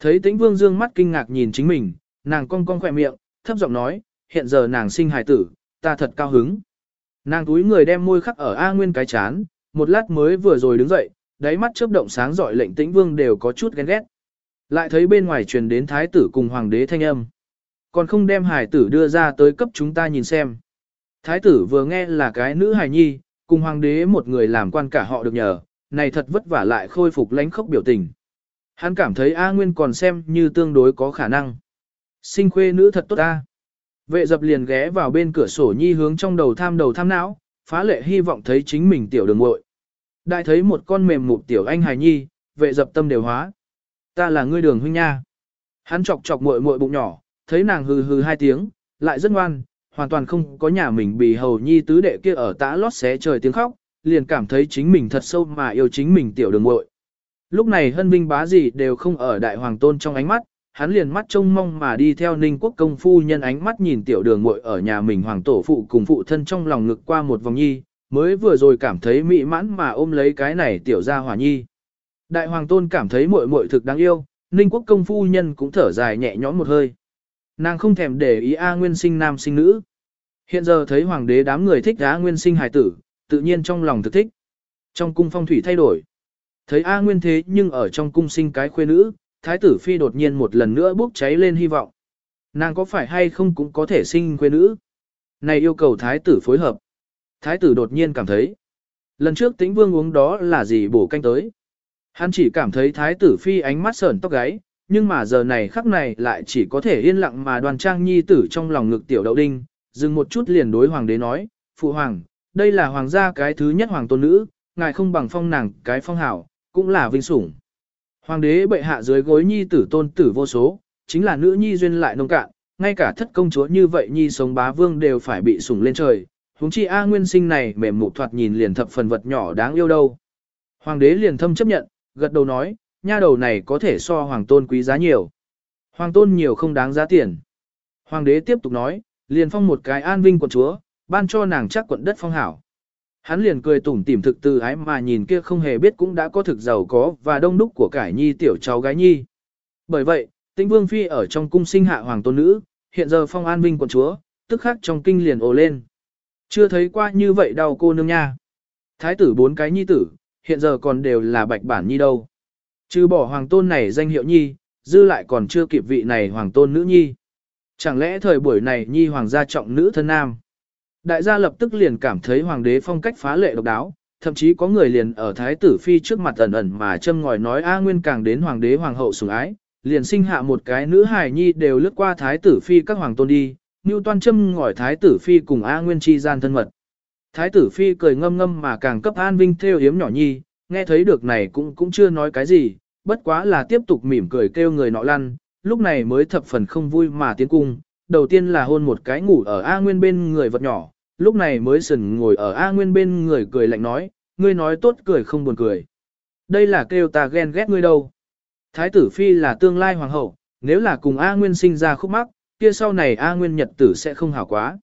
Thấy tĩnh vương dương mắt kinh ngạc nhìn chính mình, nàng cong cong khỏe miệng, thấp giọng nói, hiện giờ nàng sinh hài tử, ta thật cao hứng. Nàng túi người đem môi khắc ở A Nguyên cái chán, một lát mới vừa rồi đứng dậy, đáy mắt chớp động sáng giỏi lệnh tĩnh vương đều có chút ghen ghét. Lại thấy bên ngoài truyền đến thái tử cùng hoàng đế thanh âm. Còn không đem hải tử đưa ra tới cấp chúng ta nhìn xem. Thái tử vừa nghe là cái nữ hài nhi, cùng hoàng đế một người làm quan cả họ được nhờ, này thật vất vả lại khôi phục lánh khốc biểu tình. Hắn cảm thấy A Nguyên còn xem như tương đối có khả năng. Sinh khuê nữ thật tốt ta. Vệ dập liền ghé vào bên cửa sổ nhi hướng trong đầu tham đầu tham não, phá lệ hy vọng thấy chính mình tiểu đường muội. Đại thấy một con mềm mụt tiểu anh hài nhi, vệ dập tâm đều hóa. Ta là ngươi đường huynh nha. Hắn chọc chọc muội muội bụng nhỏ, thấy nàng hừ hừ hai tiếng, lại rất ngoan, hoàn toàn không có nhà mình bị hầu nhi tứ đệ kia ở tã lót xé trời tiếng khóc, liền cảm thấy chính mình thật sâu mà yêu chính mình tiểu đường muội. Lúc này hân vinh bá gì đều không ở đại hoàng tôn trong ánh mắt, hắn liền mắt trông mong mà đi theo ninh quốc công phu nhân ánh mắt nhìn tiểu đường muội ở nhà mình hoàng tổ phụ cùng phụ thân trong lòng ngực qua một vòng nhi, mới vừa rồi cảm thấy mỹ mãn mà ôm lấy cái này tiểu ra hỏa nhi. Đại hoàng tôn cảm thấy muội muội thực đáng yêu, ninh quốc công phu nhân cũng thở dài nhẹ nhõm một hơi. Nàng không thèm để ý A Nguyên sinh nam sinh nữ. Hiện giờ thấy hoàng đế đám người thích A Nguyên sinh hài tử, tự nhiên trong lòng thực thích. Trong cung phong thủy thay đổi. Thấy A Nguyên thế nhưng ở trong cung sinh cái khuê nữ, thái tử phi đột nhiên một lần nữa bốc cháy lên hy vọng. Nàng có phải hay không cũng có thể sinh khuê nữ. Này yêu cầu thái tử phối hợp. Thái tử đột nhiên cảm thấy. Lần trước tĩnh vương uống đó là gì bổ canh tới. Hắn chỉ cảm thấy thái tử phi ánh mắt sờn tóc gáy, nhưng mà giờ này khắc này lại chỉ có thể yên lặng mà đoàn trang nhi tử trong lòng ngực tiểu đậu đinh, dừng một chút liền đối hoàng đế nói, phụ hoàng, đây là hoàng gia cái thứ nhất hoàng tôn nữ, ngài không bằng phong nàng cái phong hảo, cũng là vinh sủng. Hoàng đế bệ hạ dưới gối nhi tử tôn tử vô số, chính là nữ nhi duyên lại nông cạn, ngay cả thất công chúa như vậy nhi sống bá vương đều phải bị sủng lên trời. Huống chi A Nguyên Sinh này mềm mụ thoạt nhìn liền thập phần vật nhỏ đáng yêu đâu. Hoàng đế liền thâm chấp nhận, gật đầu nói, nha đầu này có thể so hoàng tôn quý giá nhiều. Hoàng tôn nhiều không đáng giá tiền. Hoàng đế tiếp tục nói, liền phong một cái an vinh quận chúa, ban cho nàng chắc quận đất phong hảo. Hắn liền cười tủm tỉm thực từ ái mà nhìn kia không hề biết cũng đã có thực giàu có và đông đúc của cải nhi tiểu cháu gái nhi. Bởi vậy, tĩnh vương phi ở trong cung sinh hạ hoàng tôn nữ, hiện giờ phong an vinh quận chúa, tức khắc trong kinh liền ồ lên. Chưa thấy qua như vậy đau cô nương nha. Thái tử bốn cái nhi tử, hiện giờ còn đều là bạch bản nhi đâu. Trừ bỏ hoàng tôn này danh hiệu nhi, dư lại còn chưa kịp vị này hoàng tôn nữ nhi. Chẳng lẽ thời buổi này nhi hoàng gia trọng nữ thân nam? Đại gia lập tức liền cảm thấy hoàng đế phong cách phá lệ độc đáo, thậm chí có người liền ở thái tử phi trước mặt ẩn ẩn mà châm ngòi nói A Nguyên càng đến hoàng đế hoàng hậu sủng ái, liền sinh hạ một cái nữ hài nhi đều lướt qua thái tử phi các hoàng tôn đi, như toan châm ngòi thái tử phi cùng A Nguyên chi gian thân mật. Thái tử phi cười ngâm ngâm mà càng cấp an vinh theo hiếm nhỏ nhi, nghe thấy được này cũng cũng chưa nói cái gì, bất quá là tiếp tục mỉm cười kêu người nọ lăn, lúc này mới thập phần không vui mà tiến cung. Đầu tiên là hôn một cái ngủ ở A Nguyên bên người vật nhỏ, lúc này mới sần ngồi ở A Nguyên bên người cười lạnh nói, ngươi nói tốt cười không buồn cười. Đây là kêu ta ghen ghét ngươi đâu. Thái tử Phi là tương lai hoàng hậu, nếu là cùng A Nguyên sinh ra khúc mắc, kia sau này A Nguyên nhật tử sẽ không hảo quá.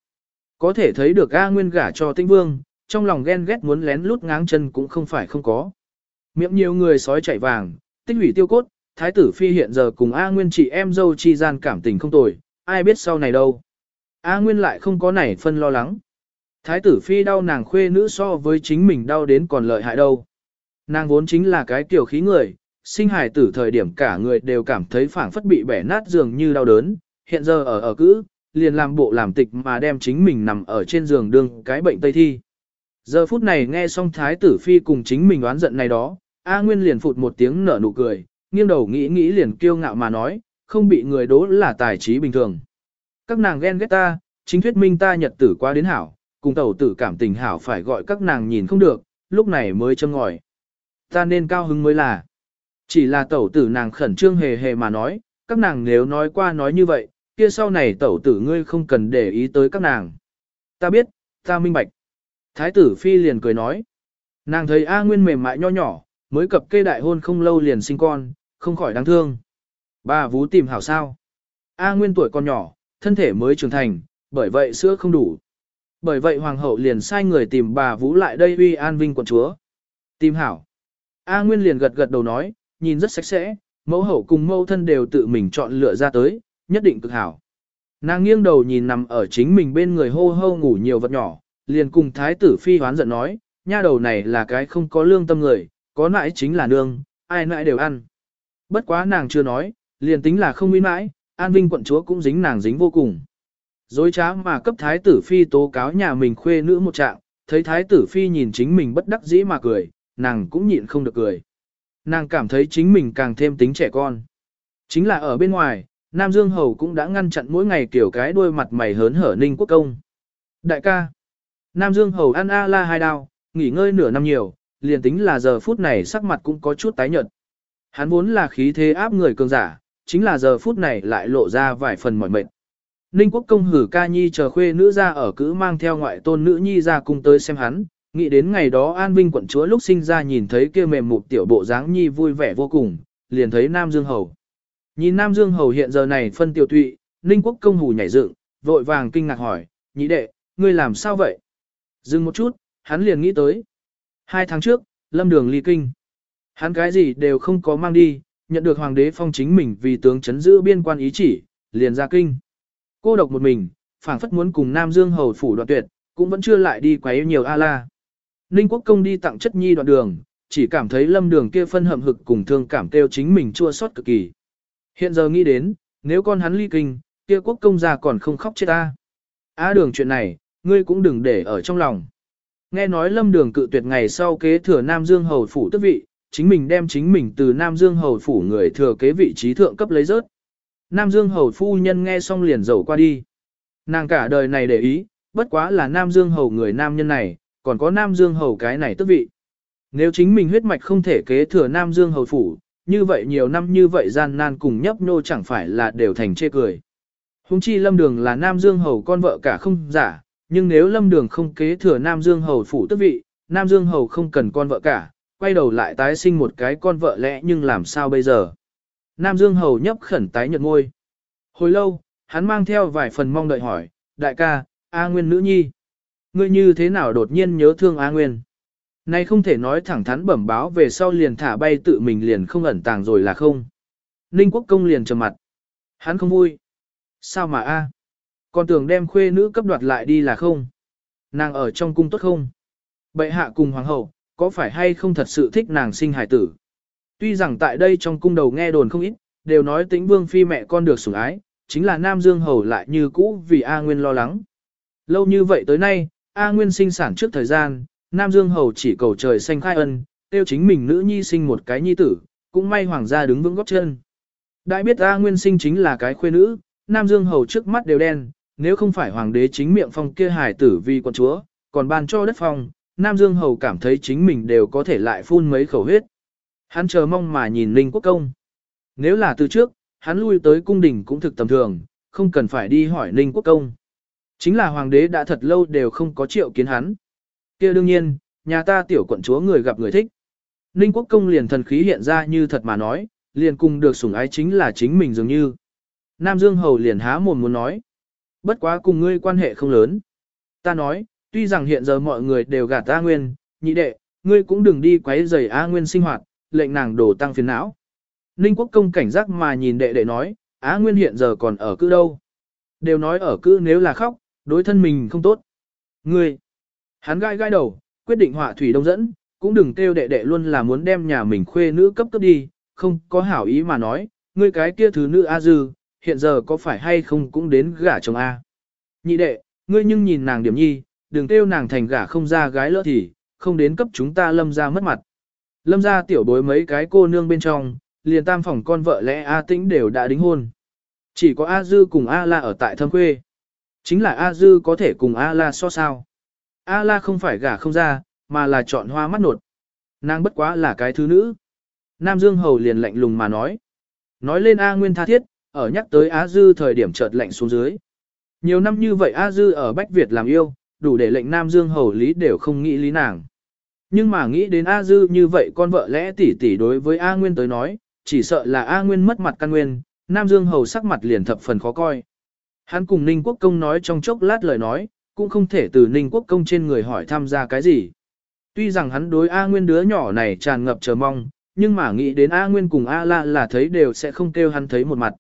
Có thể thấy được A Nguyên gả cho tinh vương, trong lòng ghen ghét muốn lén lút ngáng chân cũng không phải không có. Miệng nhiều người sói chạy vàng, tích hủy tiêu cốt, thái tử phi hiện giờ cùng A Nguyên chị em dâu chi gian cảm tình không tồi, ai biết sau này đâu. A Nguyên lại không có nảy phân lo lắng. Thái tử phi đau nàng khuê nữ so với chính mình đau đến còn lợi hại đâu. Nàng vốn chính là cái tiểu khí người, sinh hài tử thời điểm cả người đều cảm thấy phảng phất bị bẻ nát giường như đau đớn, hiện giờ ở ở cữ, liền làm bộ làm tịch mà đem chính mình nằm ở trên giường đương cái bệnh tây thi. Giờ phút này nghe xong thái tử phi cùng chính mình oán giận này đó, A Nguyên liền phụt một tiếng nở nụ cười, nghiêng đầu nghĩ nghĩ liền kiêu ngạo mà nói, không bị người đố là tài trí bình thường. Các nàng ghen ghét ta, chính thuyết minh ta nhật tử qua đến hảo, cùng tẩu tử cảm tình hảo phải gọi các nàng nhìn không được, lúc này mới châm ngòi. Ta nên cao hứng mới là. Chỉ là tẩu tử nàng khẩn trương hề hề mà nói, các nàng nếu nói qua nói như vậy, kia sau này tẩu tử ngươi không cần để ý tới các nàng. Ta biết, ta minh bạch. Thái tử phi liền cười nói. Nàng thấy A Nguyên mềm mại nho nhỏ, mới cập kê đại hôn không lâu liền sinh con, không khỏi đáng thương. Bà vú tìm hảo sao. A Nguyên tuổi còn nhỏ, thân thể mới trưởng thành, bởi vậy sữa không đủ. Bởi vậy hoàng hậu liền sai người tìm bà Vũ lại đây uy an vinh quận chúa. Tìm hảo. A Nguyên liền gật gật đầu nói, nhìn rất sạch sẽ, mẫu hậu cùng mẫu thân đều tự mình chọn lựa ra tới, nhất định cực hảo. Nàng nghiêng đầu nhìn nằm ở chính mình bên người hô hô ngủ nhiều vật nhỏ, liền cùng thái tử phi hoán giận nói, nha đầu này là cái không có lương tâm người, có nãi chính là nương, ai nãi đều ăn. Bất quá nàng chưa nói, liền tính là không uy mãi, an vinh quận chúa cũng dính nàng dính vô cùng. Dối trá mà cấp thái tử phi tố cáo nhà mình khuê nữ một trạng, thấy thái tử phi nhìn chính mình bất đắc dĩ mà cười, nàng cũng nhịn không được cười. Nàng cảm thấy chính mình càng thêm tính trẻ con. Chính là ở bên ngoài, Nam Dương Hầu cũng đã ngăn chặn mỗi ngày kiểu cái đuôi mặt mày hớn hở ninh quốc công. Đại ca, Nam Dương Hầu ăn a la hai đao, nghỉ ngơi nửa năm nhiều, liền tính là giờ phút này sắc mặt cũng có chút tái nhợt. Hắn vốn là khí thế áp người cường giả, chính là giờ phút này lại lộ ra vài phần mỏi mệt. Ninh quốc công hử ca nhi chờ khuê nữ ra ở cữ mang theo ngoại tôn nữ nhi ra cung tới xem hắn, Nghĩ đến ngày đó An Vinh quận chúa lúc sinh ra nhìn thấy kia mềm mục tiểu bộ dáng nhi vui vẻ vô cùng, liền thấy Nam Dương Hầu. Nhìn Nam Dương Hầu hiện giờ này phân tiểu tụy, Ninh Quốc công hù nhảy dựng, vội vàng kinh ngạc hỏi, nhị đệ, ngươi làm sao vậy? Dừng một chút, hắn liền nghĩ tới. Hai tháng trước, lâm đường ly kinh. Hắn cái gì đều không có mang đi, nhận được hoàng đế phong chính mình vì tướng chấn giữ biên quan ý chỉ, liền ra kinh. Cô độc một mình, phảng phất muốn cùng Nam Dương hầu phủ đoạn tuyệt, cũng vẫn chưa lại đi quấy nhiều a-la. Ninh quốc công đi tặng chất nhi đoạn đường, chỉ cảm thấy lâm đường kia phân hậm hực cùng thương cảm kêu chính mình chua xót cực kỳ. Hiện giờ nghĩ đến, nếu con hắn ly kinh, kia quốc công gia còn không khóc chết ta. Á đường chuyện này, ngươi cũng đừng để ở trong lòng. Nghe nói lâm đường cự tuyệt ngày sau kế thừa Nam Dương hầu phủ tước vị, chính mình đem chính mình từ Nam Dương hầu phủ người thừa kế vị trí thượng cấp lấy rớt. Nam Dương hầu phu nhân nghe xong liền dầu qua đi. Nàng cả đời này để ý, bất quá là Nam Dương hầu người nam nhân này, còn có Nam Dương hầu cái này tước vị. Nếu chính mình huyết mạch không thể kế thừa Nam Dương hầu phủ, như vậy nhiều năm như vậy gian nan cùng nhấp nhô chẳng phải là đều thành chê cười. Hùng chi lâm đường là Nam Dương hầu con vợ cả không giả, nhưng nếu lâm đường không kế thừa Nam Dương hầu phủ tước vị, Nam Dương hầu không cần con vợ cả, quay đầu lại tái sinh một cái con vợ lẽ nhưng làm sao bây giờ. Nam Dương hầu nhấp khẩn tái nhợt ngôi. Hồi lâu, hắn mang theo vài phần mong đợi hỏi, đại ca, A Nguyên nữ nhi. Ngươi như thế nào đột nhiên nhớ thương A Nguyên? nay không thể nói thẳng thắn bẩm báo về sau liền thả bay tự mình liền không ẩn tàng rồi là không. Ninh quốc công liền trầm mặt. Hắn không vui. Sao mà a? Còn tưởng đem khuê nữ cấp đoạt lại đi là không? Nàng ở trong cung tốt không? Bệ hạ cùng hoàng hậu, có phải hay không thật sự thích nàng sinh hải tử? Tuy rằng tại đây trong cung đầu nghe đồn không ít, đều nói tĩnh vương phi mẹ con được sủng ái, chính là Nam Dương hầu lại như cũ vì A Nguyên lo lắng. Lâu như vậy tới nay, A Nguyên sinh sản trước thời gian, Nam Dương hầu chỉ cầu trời xanh khai ân, tiêu chính mình nữ nhi sinh một cái nhi tử, cũng may hoàng gia đứng vững góp chân. Đại biết A Nguyên sinh chính là cái khuê nữ, Nam Dương hầu trước mắt đều đen, nếu không phải hoàng đế chính miệng phong kia hài tử vì quận chúa, còn ban cho đất phong, Nam Dương hầu cảm thấy chính mình đều có thể lại phun mấy khẩu huyết. Hắn chờ mong mà nhìn Linh Quốc Công. Nếu là từ trước, hắn lui tới cung đình cũng thực tầm thường, không cần phải đi hỏi Linh Quốc Công. Chính là hoàng đế đã thật lâu đều không có triệu kiến hắn. kia đương nhiên, nhà ta tiểu quận chúa người gặp người thích. Ninh quốc công liền thần khí hiện ra như thật mà nói, liền cùng được sủng ái chính là chính mình dường như. Nam Dương Hầu liền há mồm muốn nói. Bất quá cùng ngươi quan hệ không lớn. Ta nói, tuy rằng hiện giờ mọi người đều gạt A Nguyên, nhị đệ, ngươi cũng đừng đi quấy rầy A Nguyên sinh hoạt, lệnh nàng đổ tăng phiền não. Ninh quốc công cảnh giác mà nhìn đệ đệ nói, A Nguyên hiện giờ còn ở cư đâu. Đều nói ở cư nếu là khóc, đối thân mình không tốt. Ngươi, hắn gai gai đầu, quyết định họa thủy đông dẫn, cũng đừng kêu đệ đệ luôn là muốn đem nhà mình khuê nữ cấp cấp đi, không có hảo ý mà nói, ngươi cái kia thứ nữ A Dư, hiện giờ có phải hay không cũng đến gả chồng A. Nhị đệ, ngươi nhưng nhìn nàng điểm nhi, đừng kêu nàng thành gả không ra gái lỡ thì, không đến cấp chúng ta lâm ra mất mặt. Lâm ra tiểu bối mấy cái cô nương bên trong, liền tam phòng con vợ lẽ A tĩnh đều đã đính hôn. Chỉ có A Dư cùng A La ở tại thâm quê. Chính là A Dư có thể cùng A La so sao. A La không phải gả không ra, mà là chọn hoa mắt nột. Nàng bất quá là cái thứ nữ. Nam Dương Hầu liền lạnh lùng mà nói. Nói lên A Nguyên tha thiết, ở nhắc tới Á Dư thời điểm chợt lạnh xuống dưới. Nhiều năm như vậy A Dư ở Bách Việt làm yêu, đủ để lệnh Nam Dương Hầu lý đều không nghĩ lý nàng. Nhưng mà nghĩ đến A Dư như vậy con vợ lẽ tỷ tỷ đối với A Nguyên tới nói, chỉ sợ là A Nguyên mất mặt căn nguyên, Nam Dương Hầu sắc mặt liền thập phần khó coi. Hắn cùng Ninh Quốc Công nói trong chốc lát lời nói, cũng không thể từ Ninh Quốc Công trên người hỏi tham gia cái gì. Tuy rằng hắn đối A Nguyên đứa nhỏ này tràn ngập chờ mong, nhưng mà nghĩ đến A Nguyên cùng A La là thấy đều sẽ không kêu hắn thấy một mặt.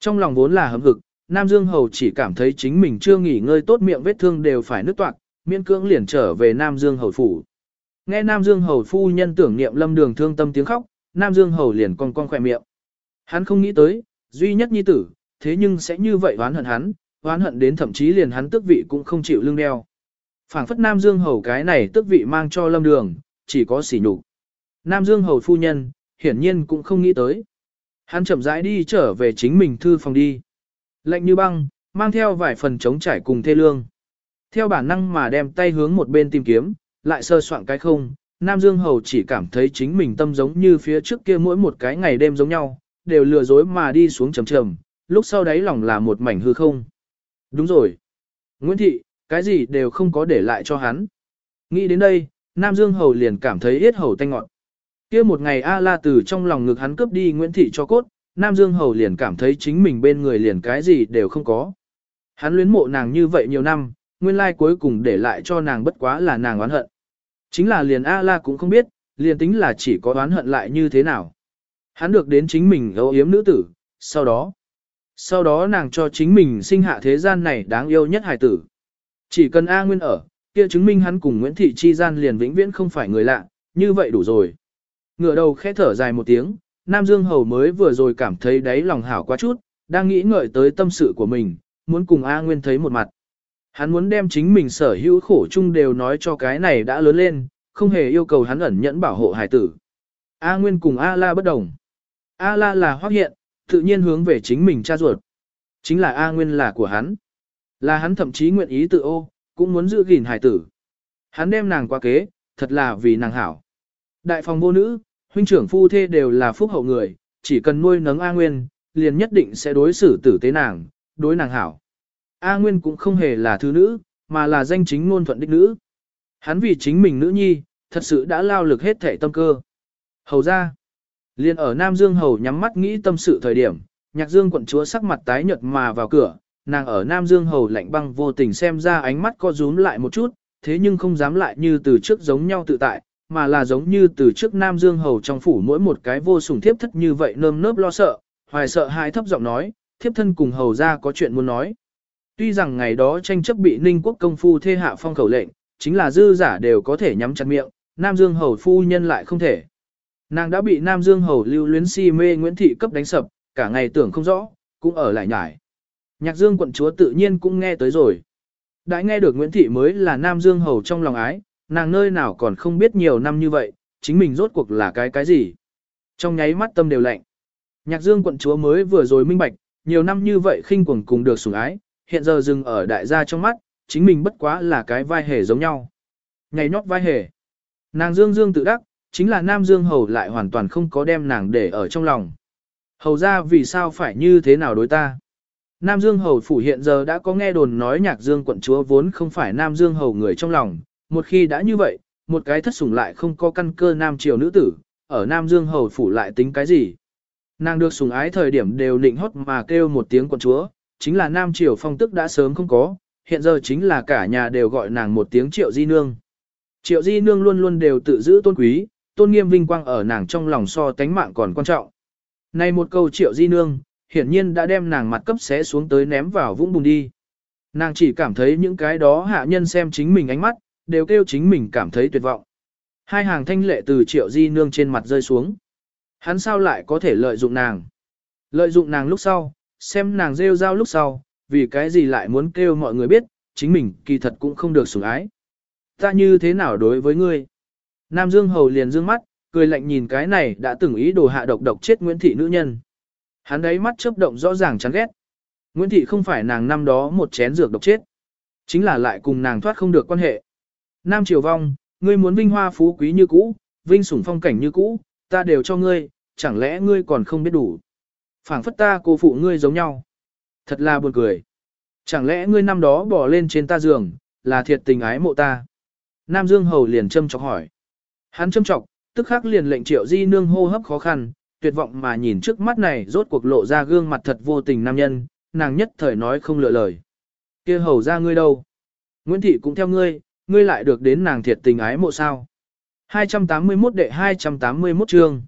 Trong lòng vốn là hấm hực, Nam Dương Hầu chỉ cảm thấy chính mình chưa nghỉ ngơi tốt miệng vết thương đều phải nứt toạc, miễn cưỡng liền trở về Nam Dương Hầu phủ. Nghe Nam Dương Hầu phu nhân tưởng niệm lâm đường thương tâm tiếng khóc, Nam Dương Hầu liền con con khỏe miệng. Hắn không nghĩ tới, duy nhất nhi tử, thế nhưng sẽ như vậy oán hận hắn, oán hận đến thậm chí liền hắn tước vị cũng không chịu lương đeo. Phảng phất Nam Dương Hầu cái này tước vị mang cho lâm đường, chỉ có sỉ nhục. Nam Dương Hầu phu nhân, hiển nhiên cũng không nghĩ tới. Hắn chậm rãi đi trở về chính mình thư phòng đi. Lạnh như băng, mang theo vài phần chống trải cùng thê lương. Theo bản năng mà đem tay hướng một bên tìm kiếm, lại sơ soạn cái không, Nam Dương Hầu chỉ cảm thấy chính mình tâm giống như phía trước kia mỗi một cái ngày đêm giống nhau, đều lừa dối mà đi xuống trầm trầm, lúc sau đáy lòng là một mảnh hư không. Đúng rồi. Nguyễn Thị, cái gì đều không có để lại cho hắn. Nghĩ đến đây, Nam Dương Hầu liền cảm thấy yết hầu tanh ngọt kia một ngày A La từ trong lòng ngực hắn cướp đi Nguyễn Thị cho cốt, Nam Dương Hầu liền cảm thấy chính mình bên người liền cái gì đều không có. Hắn luyến mộ nàng như vậy nhiều năm, nguyên lai cuối cùng để lại cho nàng bất quá là nàng oán hận. Chính là liền A La cũng không biết, liền tính là chỉ có oán hận lại như thế nào. Hắn được đến chính mình âu yếm nữ tử, sau đó, sau đó nàng cho chính mình sinh hạ thế gian này đáng yêu nhất hài tử. Chỉ cần A Nguyên ở, kia chứng minh hắn cùng Nguyễn Thị Chi gian liền vĩnh viễn không phải người lạ, như vậy đủ rồi. Ngửa đầu khẽ thở dài một tiếng, Nam Dương Hầu mới vừa rồi cảm thấy đáy lòng hảo quá chút, đang nghĩ ngợi tới tâm sự của mình, muốn cùng A Nguyên thấy một mặt. Hắn muốn đem chính mình sở hữu khổ chung đều nói cho cái này đã lớn lên, không hề yêu cầu hắn ẩn nhẫn bảo hộ hải tử. A Nguyên cùng A La bất đồng. A La là hoác hiện, tự nhiên hướng về chính mình cha ruột. Chính là A Nguyên là của hắn. Là hắn thậm chí nguyện ý tự ô, cũng muốn giữ gìn hải tử. Hắn đem nàng qua kế, thật là vì nàng hảo. Đại phòng vô nữ, huynh trưởng phu thê đều là phúc hậu người, chỉ cần nuôi nấng A Nguyên, liền nhất định sẽ đối xử tử tế nàng, đối nàng hảo. A Nguyên cũng không hề là thứ nữ, mà là danh chính ngôn thuận đích nữ. Hắn vì chính mình nữ nhi, thật sự đã lao lực hết thể tâm cơ. Hầu ra, liền ở Nam Dương Hầu nhắm mắt nghĩ tâm sự thời điểm, nhạc dương quận chúa sắc mặt tái nhợt mà vào cửa, nàng ở Nam Dương Hầu lạnh băng vô tình xem ra ánh mắt co rúm lại một chút, thế nhưng không dám lại như từ trước giống nhau tự tại, mà là giống như từ trước Nam Dương Hầu trong phủ mỗi một cái vô sủng thiếp thất như vậy nơm nớp lo sợ, hoài sợ hai thấp giọng nói, thiếp thân cùng hầu ra có chuyện muốn nói. Tuy rằng ngày đó tranh chấp bị ninh quốc công phu thê hạ phong khẩu lệnh, chính là dư giả đều có thể nhắm chặt miệng, Nam Dương Hầu phu nhân lại không thể. Nàng đã bị Nam Dương Hầu lưu luyến si mê Nguyễn Thị cấp đánh sập, cả ngày tưởng không rõ, cũng ở lại nhải. Nhạc Dương quận chúa tự nhiên cũng nghe tới rồi. Đã nghe được Nguyễn Thị mới là Nam Dương Hầu trong lòng ái, nàng nơi nào còn không biết nhiều năm như vậy, chính mình rốt cuộc là cái cái gì. Trong nháy mắt tâm đều lạnh. Nhạc Dương quận chúa mới vừa rồi minh bạch, nhiều năm như vậy khinh quần cùng được sủng ái, hiện giờ dừng ở đại gia trong mắt, chính mình bất quá là cái vai hề giống nhau. Ngày nhót vai hề. Nàng Dương Dương tự đắc, chính là Nam Dương Hầu lại hoàn toàn không có đem nàng để ở trong lòng. Hầu ra vì sao phải như thế nào đối ta? Nam Dương Hầu phủ hiện giờ đã có nghe đồn nói nhạc Dương quận chúa vốn không phải Nam Dương Hầu người trong lòng, một khi đã như vậy, một cái thất sủng lại không có căn cơ Nam Triều nữ tử, ở Nam Dương Hầu phủ lại tính cái gì? Nàng được sủng ái thời điểm đều nịnh hót mà kêu một tiếng quận chúa, chính là Nam Triều phong tức đã sớm không có, hiện giờ chính là cả nhà đều gọi nàng một tiếng Triệu Di Nương. Triệu Di Nương luôn luôn đều tự giữ tôn quý, tôn nghiêm vinh quang ở nàng trong lòng so tánh mạng còn quan trọng. Này một câu Triệu Di Nương, hiển nhiên đã đem nàng mặt cấp xé xuống tới ném vào vũng bùn đi. Nàng chỉ cảm thấy những cái đó hạ nhân xem chính mình ánh mắt, đều kêu chính mình cảm thấy tuyệt vọng. Hai hàng thanh lệ từ Triệu Di Nương trên mặt rơi xuống. Hắn sao lại có thể lợi dụng nàng? Lợi dụng nàng lúc sau, xem nàng rêu rao lúc sau, vì cái gì lại muốn kêu mọi người biết, chính mình kỳ thật cũng không được sủng ái. Ta như thế nào đối với ngươi? Nam Dương Hầu liền dương mắt, cười lạnh nhìn cái này đã từng ý đồ hạ độc độc chết Nguyễn Thị nữ nhân. Hắn đấy mắt chớp động rõ ràng chán ghét. Nguyễn Thị không phải nàng năm đó một chén dược độc chết. Chính là lại cùng nàng thoát không được quan hệ. Nam Triều Vong, ngươi muốn vinh hoa phú quý như cũ, vinh sủng phong cảnh như cũ, ta đều cho ngươi, chẳng lẽ ngươi còn không biết đủ. phảng phất ta cô phụ ngươi giống nhau. Thật là buồn cười. Chẳng lẽ ngươi năm đó bỏ lên trên ta giường, là thiệt tình ái mộ ta. Nam Dương Hầu liền châm chọc hỏi. Hắn châm chọc, tức khắc liền lệnh triệu di nương hô hấp khó khăn, tuyệt vọng mà nhìn trước mắt này rốt cuộc lộ ra gương mặt thật vô tình nam nhân, nàng nhất thời nói không lựa lời. kia hầu ra ngươi đâu? Nguyễn Thị cũng theo ngươi, ngươi lại được đến nàng thiệt tình ái mộ sao? 281 đệ 281 chương.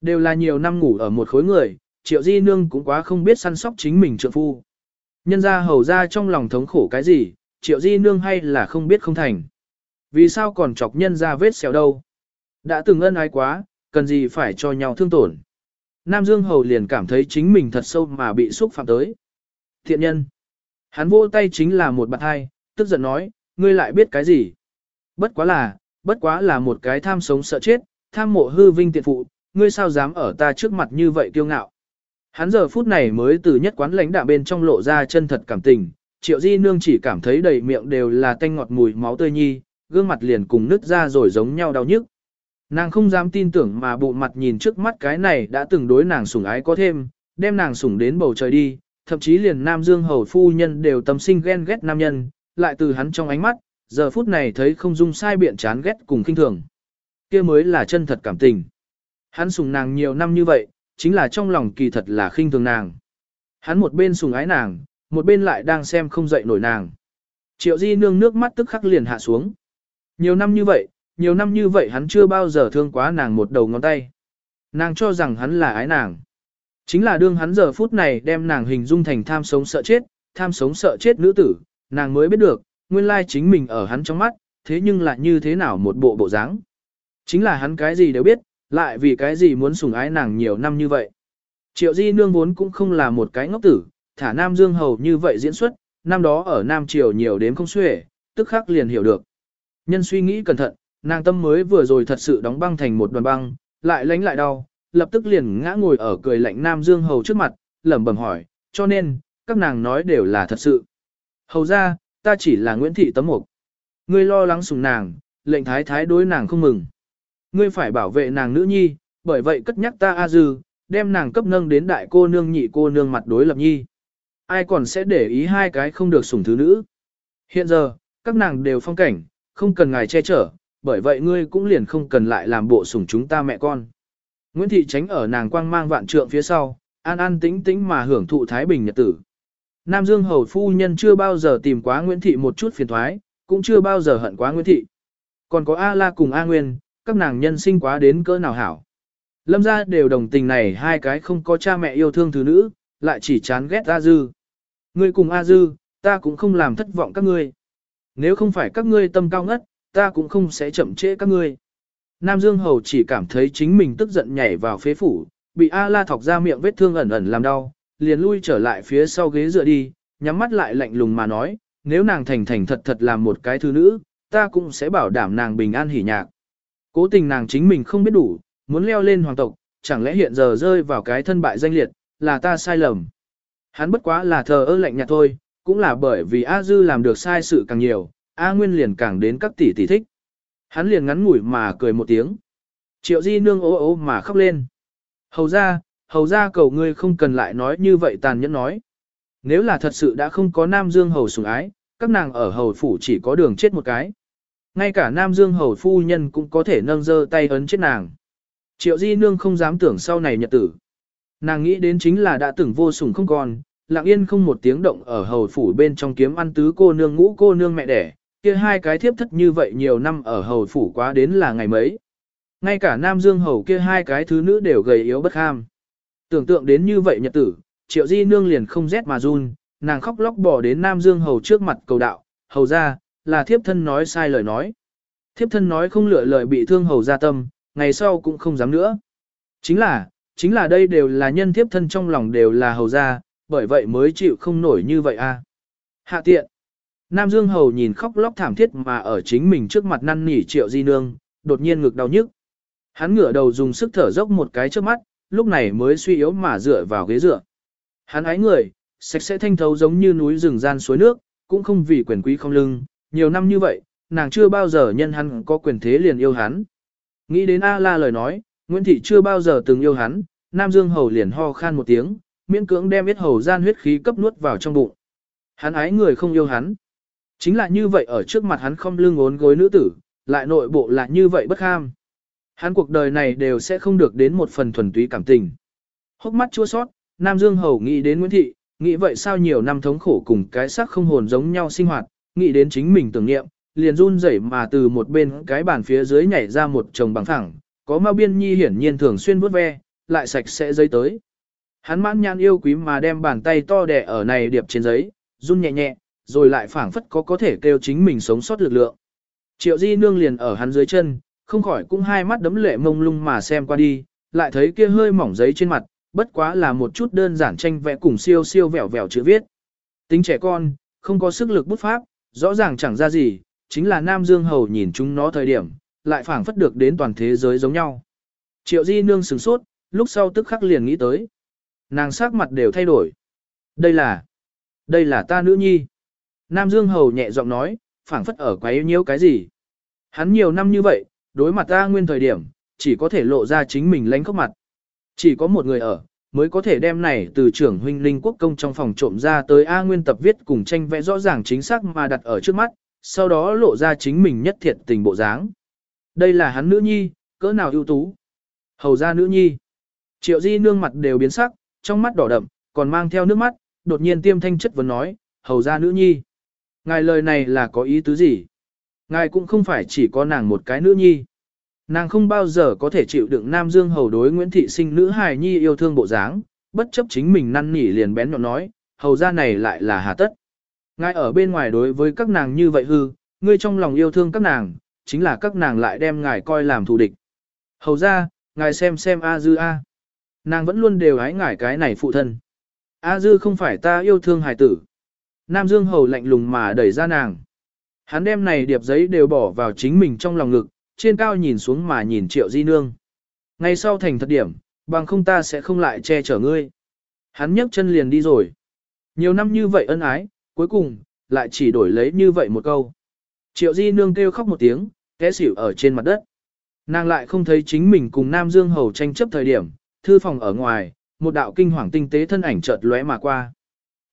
Đều là nhiều năm ngủ ở một khối người, triệu di nương cũng quá không biết săn sóc chính mình trượng phu. Nhân ra hầu ra trong lòng thống khổ cái gì, triệu di nương hay là không biết không thành. Vì sao còn chọc nhân ra vết xéo đâu? Đã từng ân ái quá, cần gì phải cho nhau thương tổn. Nam Dương Hầu liền cảm thấy chính mình thật sâu mà bị xúc phạm tới. Thiện nhân. Hắn vô tay chính là một bạn hai, tức giận nói, ngươi lại biết cái gì? Bất quá là, bất quá là một cái tham sống sợ chết, tham mộ hư vinh tiện phụ, ngươi sao dám ở ta trước mặt như vậy kiêu ngạo. Hắn giờ phút này mới từ nhất quán lãnh đạm bên trong lộ ra chân thật cảm tình, triệu di nương chỉ cảm thấy đầy miệng đều là tanh ngọt mùi máu tươi nhi, gương mặt liền cùng nứt ra rồi giống nhau đau nhức. Nàng không dám tin tưởng mà bộ mặt nhìn trước mắt cái này đã từng đối nàng sủng ái có thêm, đem nàng sủng đến bầu trời đi, thậm chí liền Nam Dương Hầu Phu Nhân đều tâm sinh ghen ghét nam nhân, lại từ hắn trong ánh mắt, giờ phút này thấy không dung sai biện chán ghét cùng kinh thường. kia mới là chân thật cảm tình. Hắn sùng nàng nhiều năm như vậy, chính là trong lòng kỳ thật là khinh thường nàng. Hắn một bên sùng ái nàng, một bên lại đang xem không dậy nổi nàng. Triệu di nương nước mắt tức khắc liền hạ xuống. Nhiều năm như vậy, nhiều năm như vậy hắn chưa bao giờ thương quá nàng một đầu ngón tay. Nàng cho rằng hắn là ái nàng. Chính là đương hắn giờ phút này đem nàng hình dung thành tham sống sợ chết, tham sống sợ chết nữ tử, nàng mới biết được, nguyên lai chính mình ở hắn trong mắt, thế nhưng lại như thế nào một bộ bộ dáng. Chính là hắn cái gì đều biết, lại vì cái gì muốn sủng ái nàng nhiều năm như vậy. Triệu Di Nương vốn cũng không là một cái ngốc tử, thả Nam Dương Hầu như vậy diễn xuất, năm đó ở Nam Triều nhiều đếm không xuể, tức khắc liền hiểu được. Nhân suy nghĩ cẩn thận, nàng tâm mới vừa rồi thật sự đóng băng thành một đoàn băng, lại lánh lại đau, lập tức liền ngã ngồi ở cười lạnh Nam Dương Hầu trước mặt, lẩm bẩm hỏi, cho nên, các nàng nói đều là thật sự. Hầu ra, ta chỉ là Nguyễn Thị Tấm Mục. Ngươi lo lắng sùng nàng, lệnh thái thái đối nàng không mừng. Ngươi phải bảo vệ nàng nữ nhi, bởi vậy cất nhắc ta A Dư, đem nàng cấp nâng đến đại cô nương nhị cô nương mặt đối lập nhi. Ai còn sẽ để ý hai cái không được sủng thứ nữ. Hiện giờ, các nàng đều phong cảnh, không cần ngài che chở, bởi vậy ngươi cũng liền không cần lại làm bộ sủng chúng ta mẹ con. Nguyễn Thị tránh ở nàng quang mang vạn trượng phía sau, an an tĩnh tĩnh mà hưởng thụ Thái Bình nhật tử. Nam Dương Hầu Phu Nhân chưa bao giờ tìm quá Nguyễn Thị một chút phiền thoái, cũng chưa bao giờ hận quá Nguyễn Thị. Còn có A La cùng A Nguyên, các nàng nhân sinh quá đến cỡ nào hảo. Lâm ra đều đồng tình này hai cái không có cha mẹ yêu thương thứ nữ, lại chỉ chán ghét A Dư. Ngươi cùng A Dư, ta cũng không làm thất vọng các ngươi. Nếu không phải các ngươi tâm cao ngất, ta cũng không sẽ chậm trễ các ngươi. Nam Dương Hầu chỉ cảm thấy chính mình tức giận nhảy vào phế phủ, bị A La thọc ra miệng vết thương ẩn ẩn làm đau, liền lui trở lại phía sau ghế dựa đi, nhắm mắt lại lạnh lùng mà nói, nếu nàng thành thành thật thật làm một cái thứ nữ, ta cũng sẽ bảo đảm nàng bình an hỉ nhạc. Cố tình nàng chính mình không biết đủ, muốn leo lên hoàng tộc, chẳng lẽ hiện giờ rơi vào cái thân bại danh liệt, là ta sai lầm. Hắn bất quá là thờ ơ lạnh nhạt thôi, cũng là bởi vì A Dư làm được sai sự càng nhiều, A Nguyên liền càng đến các tỷ tỷ thích. Hắn liền ngắn ngủi mà cười một tiếng. Triệu Di nương ố ố mà khóc lên. Hầu ra, hầu ra cầu ngươi không cần lại nói như vậy tàn nhẫn nói. Nếu là thật sự đã không có Nam Dương hầu sủng ái, các nàng ở hầu phủ chỉ có đường chết một cái. Ngay cả Nam Dương hầu phu nhân cũng có thể nâng dơ tay ấn chết nàng. Triệu Di nương không dám tưởng sau này nhật tử. Nàng nghĩ đến chính là đã từng vô sủng không còn, lặng yên không một tiếng động ở hầu phủ bên trong kiếm ăn tứ cô nương ngũ cô nương mẹ đẻ, kia hai cái thiếp thất như vậy nhiều năm ở hầu phủ quá đến là ngày mấy. Ngay cả Nam Dương hầu kia hai cái thứ nữ đều gầy yếu bất ham. Tưởng tượng đến như vậy nhật tử, triệu di nương liền không rét mà run, nàng khóc lóc bỏ đến Nam Dương hầu trước mặt cầu đạo, hầu ra, là thiếp thân nói sai lời nói. Thiếp thân nói không lựa lời bị thương hầu ra tâm, ngày sau cũng không dám nữa. Chính là, chính là đây đều là nhân thiếp thân trong lòng đều là hầu ra, bởi vậy mới chịu không nổi như vậy a. À. Hạ tiện. Nam Dương hầu nhìn khóc lóc thảm thiết mà ở chính mình trước mặt năn nỉ triệu di nương, đột nhiên ngực đau nhức. Hắn ngửa đầu dùng sức thở dốc một cái trước mắt, lúc này mới suy yếu mà dựa vào ghế dựa. Hắn ái người, sạch sẽ thanh thấu giống như núi rừng gian suối nước, cũng không vì quyền quý không lưng, nhiều năm như vậy, nàng chưa bao giờ nhân hắn có quyền thế liền yêu hắn. Nghĩ đến A La lời nói, Nguyễn Thị chưa bao giờ từng yêu hắn, Nam Dương Hầu liền ho khan một tiếng, miễn cưỡng đem biết hầu gian huyết khí cấp nuốt vào trong bụng. Hắn ái người không yêu hắn. Chính là như vậy ở trước mặt hắn không lưng ốn gối nữ tử, lại nội bộ là như vậy bất ham. Hắn cuộc đời này đều sẽ không được đến một phần thuần túy cảm tình. Hốc mắt chua sót, Nam Dương Hầu nghĩ đến Nguyễn Thị, nghĩ vậy sao nhiều năm thống khổ cùng cái xác không hồn giống nhau sinh hoạt, nghĩ đến chính mình tưởng niệm, liền run rẩy mà từ một bên cái bàn phía dưới nhảy ra một chồng bằng thẳng, có Mao Biên Nhi hiển nhiên thường xuyên vuốt ve, lại sạch sẽ giấy tới. Hắn mãn nhãn yêu quý mà đem bàn tay to đẻ ở này điệp trên giấy, run nhẹ nhẹ, rồi lại phảng phất có có thể kêu chính mình sống sót lực lượng. Triệu Di nương liền ở hắn dưới chân, không khỏi cũng hai mắt đấm lệ mông lung mà xem qua đi, lại thấy kia hơi mỏng giấy trên mặt, bất quá là một chút đơn giản tranh vẽ cùng siêu siêu vẹo vẹo chữ viết. Tính trẻ con, không có sức lực bút pháp, rõ ràng chẳng ra gì, chính là Nam Dương Hầu nhìn chúng nó thời điểm, lại phảng phất được đến toàn thế giới giống nhau. Triệu Di nương sửng sốt, lúc sau tức khắc liền nghĩ tới. Nàng sắc mặt đều thay đổi. Đây là, đây là ta nữ nhi. Nam Dương Hầu nhẹ giọng nói, phảng phất ở quấy nhiễu cái gì. Hắn nhiều năm như vậy, đối mặt ta nguyên thời điểm, chỉ có thể lộ ra chính mình lánh khóc mặt. Chỉ có một người ở, mới có thể đem này từ trưởng huynh linh quốc công trong phòng trộm ra tới A Nguyên tập viết cùng tranh vẽ rõ ràng chính xác mà đặt ở trước mắt, sau đó lộ ra chính mình nhất thiệt tình bộ dáng. Đây là hắn nữ nhi, cỡ nào ưu tú. Hầu ra nữ nhi. Triệu di nương mặt đều biến sắc, trong mắt đỏ đậm, còn mang theo nước mắt, đột nhiên tiêm thanh chất vấn nói, hầu ra nữ nhi. Ngài lời này là có ý tứ gì? Ngài cũng không phải chỉ có nàng một cái nữ nhi. Nàng không bao giờ có thể chịu đựng Nam Dương hầu đối Nguyễn Thị sinh nữ hài nhi yêu thương bộ dáng, bất chấp chính mình năn nỉ liền bén nhọn nói, hầu ra này lại là hà tất. Ngài ở bên ngoài đối với các nàng như vậy hư, ngươi trong lòng yêu thương các nàng, chính là các nàng lại đem ngài coi làm thù địch. Hầu ra, ngài xem xem A Dư A. Nàng vẫn luôn đều hái ngài cái này phụ thân. A Dư không phải ta yêu thương hài tử. Nam Dương hầu lạnh lùng mà đẩy ra nàng. Hắn đem này điệp giấy đều bỏ vào chính mình trong lòng ngực, trên cao nhìn xuống mà nhìn triệu di nương. Ngày sau thành thật điểm, bằng không ta sẽ không lại che chở ngươi. Hắn nhấc chân liền đi rồi. Nhiều năm như vậy ân ái, cuối cùng, lại chỉ đổi lấy như vậy một câu. Triệu di nương kêu khóc một tiếng, té xỉu ở trên mặt đất. Nàng lại không thấy chính mình cùng Nam Dương Hầu tranh chấp thời điểm, thư phòng ở ngoài, một đạo kinh hoàng tinh tế thân ảnh chợt lóe mà qua.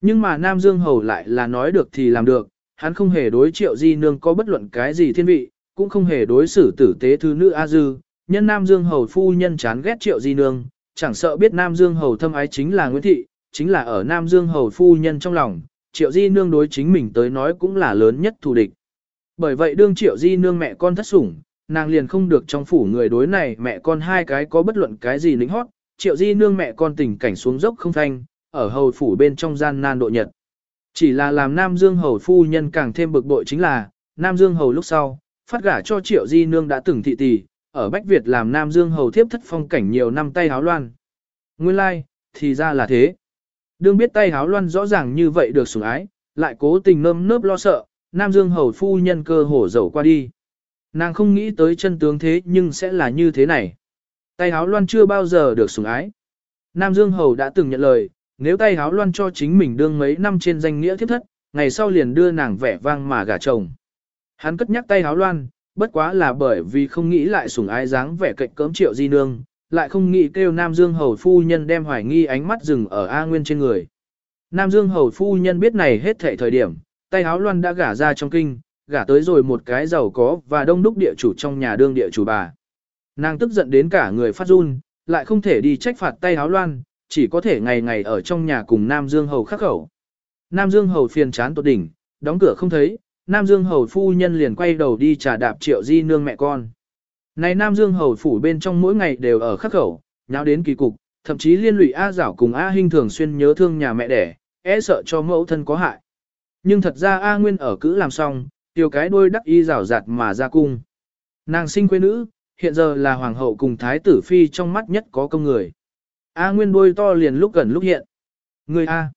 Nhưng mà Nam Dương Hầu lại là nói được thì làm được, hắn không hề đối triệu di nương có bất luận cái gì thiên vị, cũng không hề đối xử tử tế thứ nữ A Dư, nhân Nam Dương Hầu phu nhân chán ghét triệu di nương, chẳng sợ biết Nam Dương Hầu thâm ái chính là Nguyễn Thị, chính là ở Nam Dương Hầu phu nhân trong lòng, triệu di nương đối chính mình tới nói cũng là lớn nhất thù địch. Bởi vậy đương triệu di nương mẹ con thất sủng, nàng liền không được trong phủ người đối này mẹ con hai cái có bất luận cái gì lính hót, triệu di nương mẹ con tình cảnh xuống dốc không thanh, ở hầu phủ bên trong gian nan độ nhật. Chỉ là làm Nam Dương hầu phu nhân càng thêm bực bội chính là, Nam Dương hầu lúc sau, phát gả cho triệu di nương đã từng thị tỷ, ở Bách Việt làm Nam Dương hầu thiếp thất phong cảnh nhiều năm tay háo loan. Nguyên lai, like, thì ra là thế. Đương biết tay háo loan rõ ràng như vậy được sủng ái, lại cố tình nơm nớp lo sợ, Nam Dương hầu phu nhân cơ hổ dầu qua đi. Nàng không nghĩ tới chân tướng thế nhưng sẽ là như thế này. Tay háo loan chưa bao giờ được sủng ái. Nam Dương hầu đã từng nhận lời, nếu tay háo loan cho chính mình đương mấy năm trên danh nghĩa thiếp thất, ngày sau liền đưa nàng vẻ vang mà gả chồng. Hắn cất nhắc tay háo loan, bất quá là bởi vì không nghĩ lại sủng ái dáng vẻ cạnh cấm triệu di nương, lại không nghĩ kêu Nam Dương hầu phu nhân đem hoài nghi ánh mắt dừng ở A Nguyên trên người. Nam Dương hầu phu nhân biết này hết thệ thời điểm, tay háo loan đã gả ra trong kinh, gả tới rồi một cái giàu có và đông đúc địa chủ trong nhà đương địa chủ bà. Nàng tức giận đến cả người phát run, lại không thể đi trách phạt tay háo loan, chỉ có thể ngày ngày ở trong nhà cùng Nam Dương hầu khắc khẩu. Nam Dương hầu phiền chán tột đỉnh, đóng cửa không thấy, Nam Dương hầu phu nhân liền quay đầu đi trà đạp triệu di nương mẹ con. Này Nam Dương hầu phủ bên trong mỗi ngày đều ở khắc khẩu, nháo đến kỳ cục, thậm chí liên lụy A Giảo cùng A Hinh thường xuyên nhớ thương nhà mẹ đẻ, e sợ cho mẫu thân có hại. Nhưng thật ra A Nguyên ở cữ làm xong, tiêu cái đôi đắc y rảo rạt mà ra cung. Nàng sinh quê nữ, hiện giờ là hoàng hậu cùng thái tử phi trong mắt nhất có công người. A Nguyên đôi to liền lúc gần lúc hiện. Người A.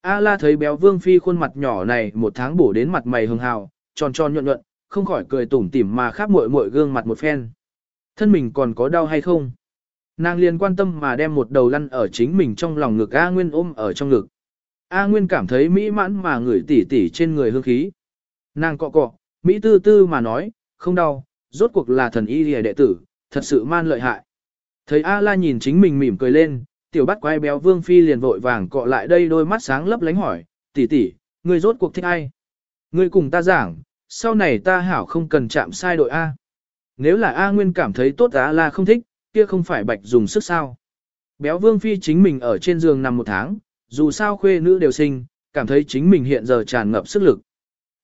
A la thấy béo vương phi khuôn mặt nhỏ này một tháng bổ đến mặt mày hường hào, tròn tròn nhuận nhuận, không khỏi cười tủm tỉm mà khắp muội muội gương mặt một phen. Thân mình còn có đau hay không? Nàng liền quan tâm mà đem một đầu lăn ở chính mình trong lòng ngực A Nguyên ôm ở trong ngực. A Nguyên cảm thấy mỹ mãn mà ngửi tỉ tỉ trên người hương khí. Nàng cọ cọ, mỹ tư tư mà nói, không đau, rốt cuộc là thần y lìa đệ tử, thật sự man lợi hại. Thấy A La nhìn chính mình mỉm cười lên, tiểu bắt quay béo vương phi liền vội vàng cọ lại đây đôi mắt sáng lấp lánh hỏi, tỷ tỷ, ngươi rốt cuộc thích ai? Ngươi cùng ta giảng, sau này ta hảo không cần chạm sai đội A. Nếu là A Nguyên cảm thấy tốt A La không thích, kia không phải bạch dùng sức sao. Béo vương phi chính mình ở trên giường nằm một tháng, dù sao khuê nữ đều sinh, cảm thấy chính mình hiện giờ tràn ngập sức lực.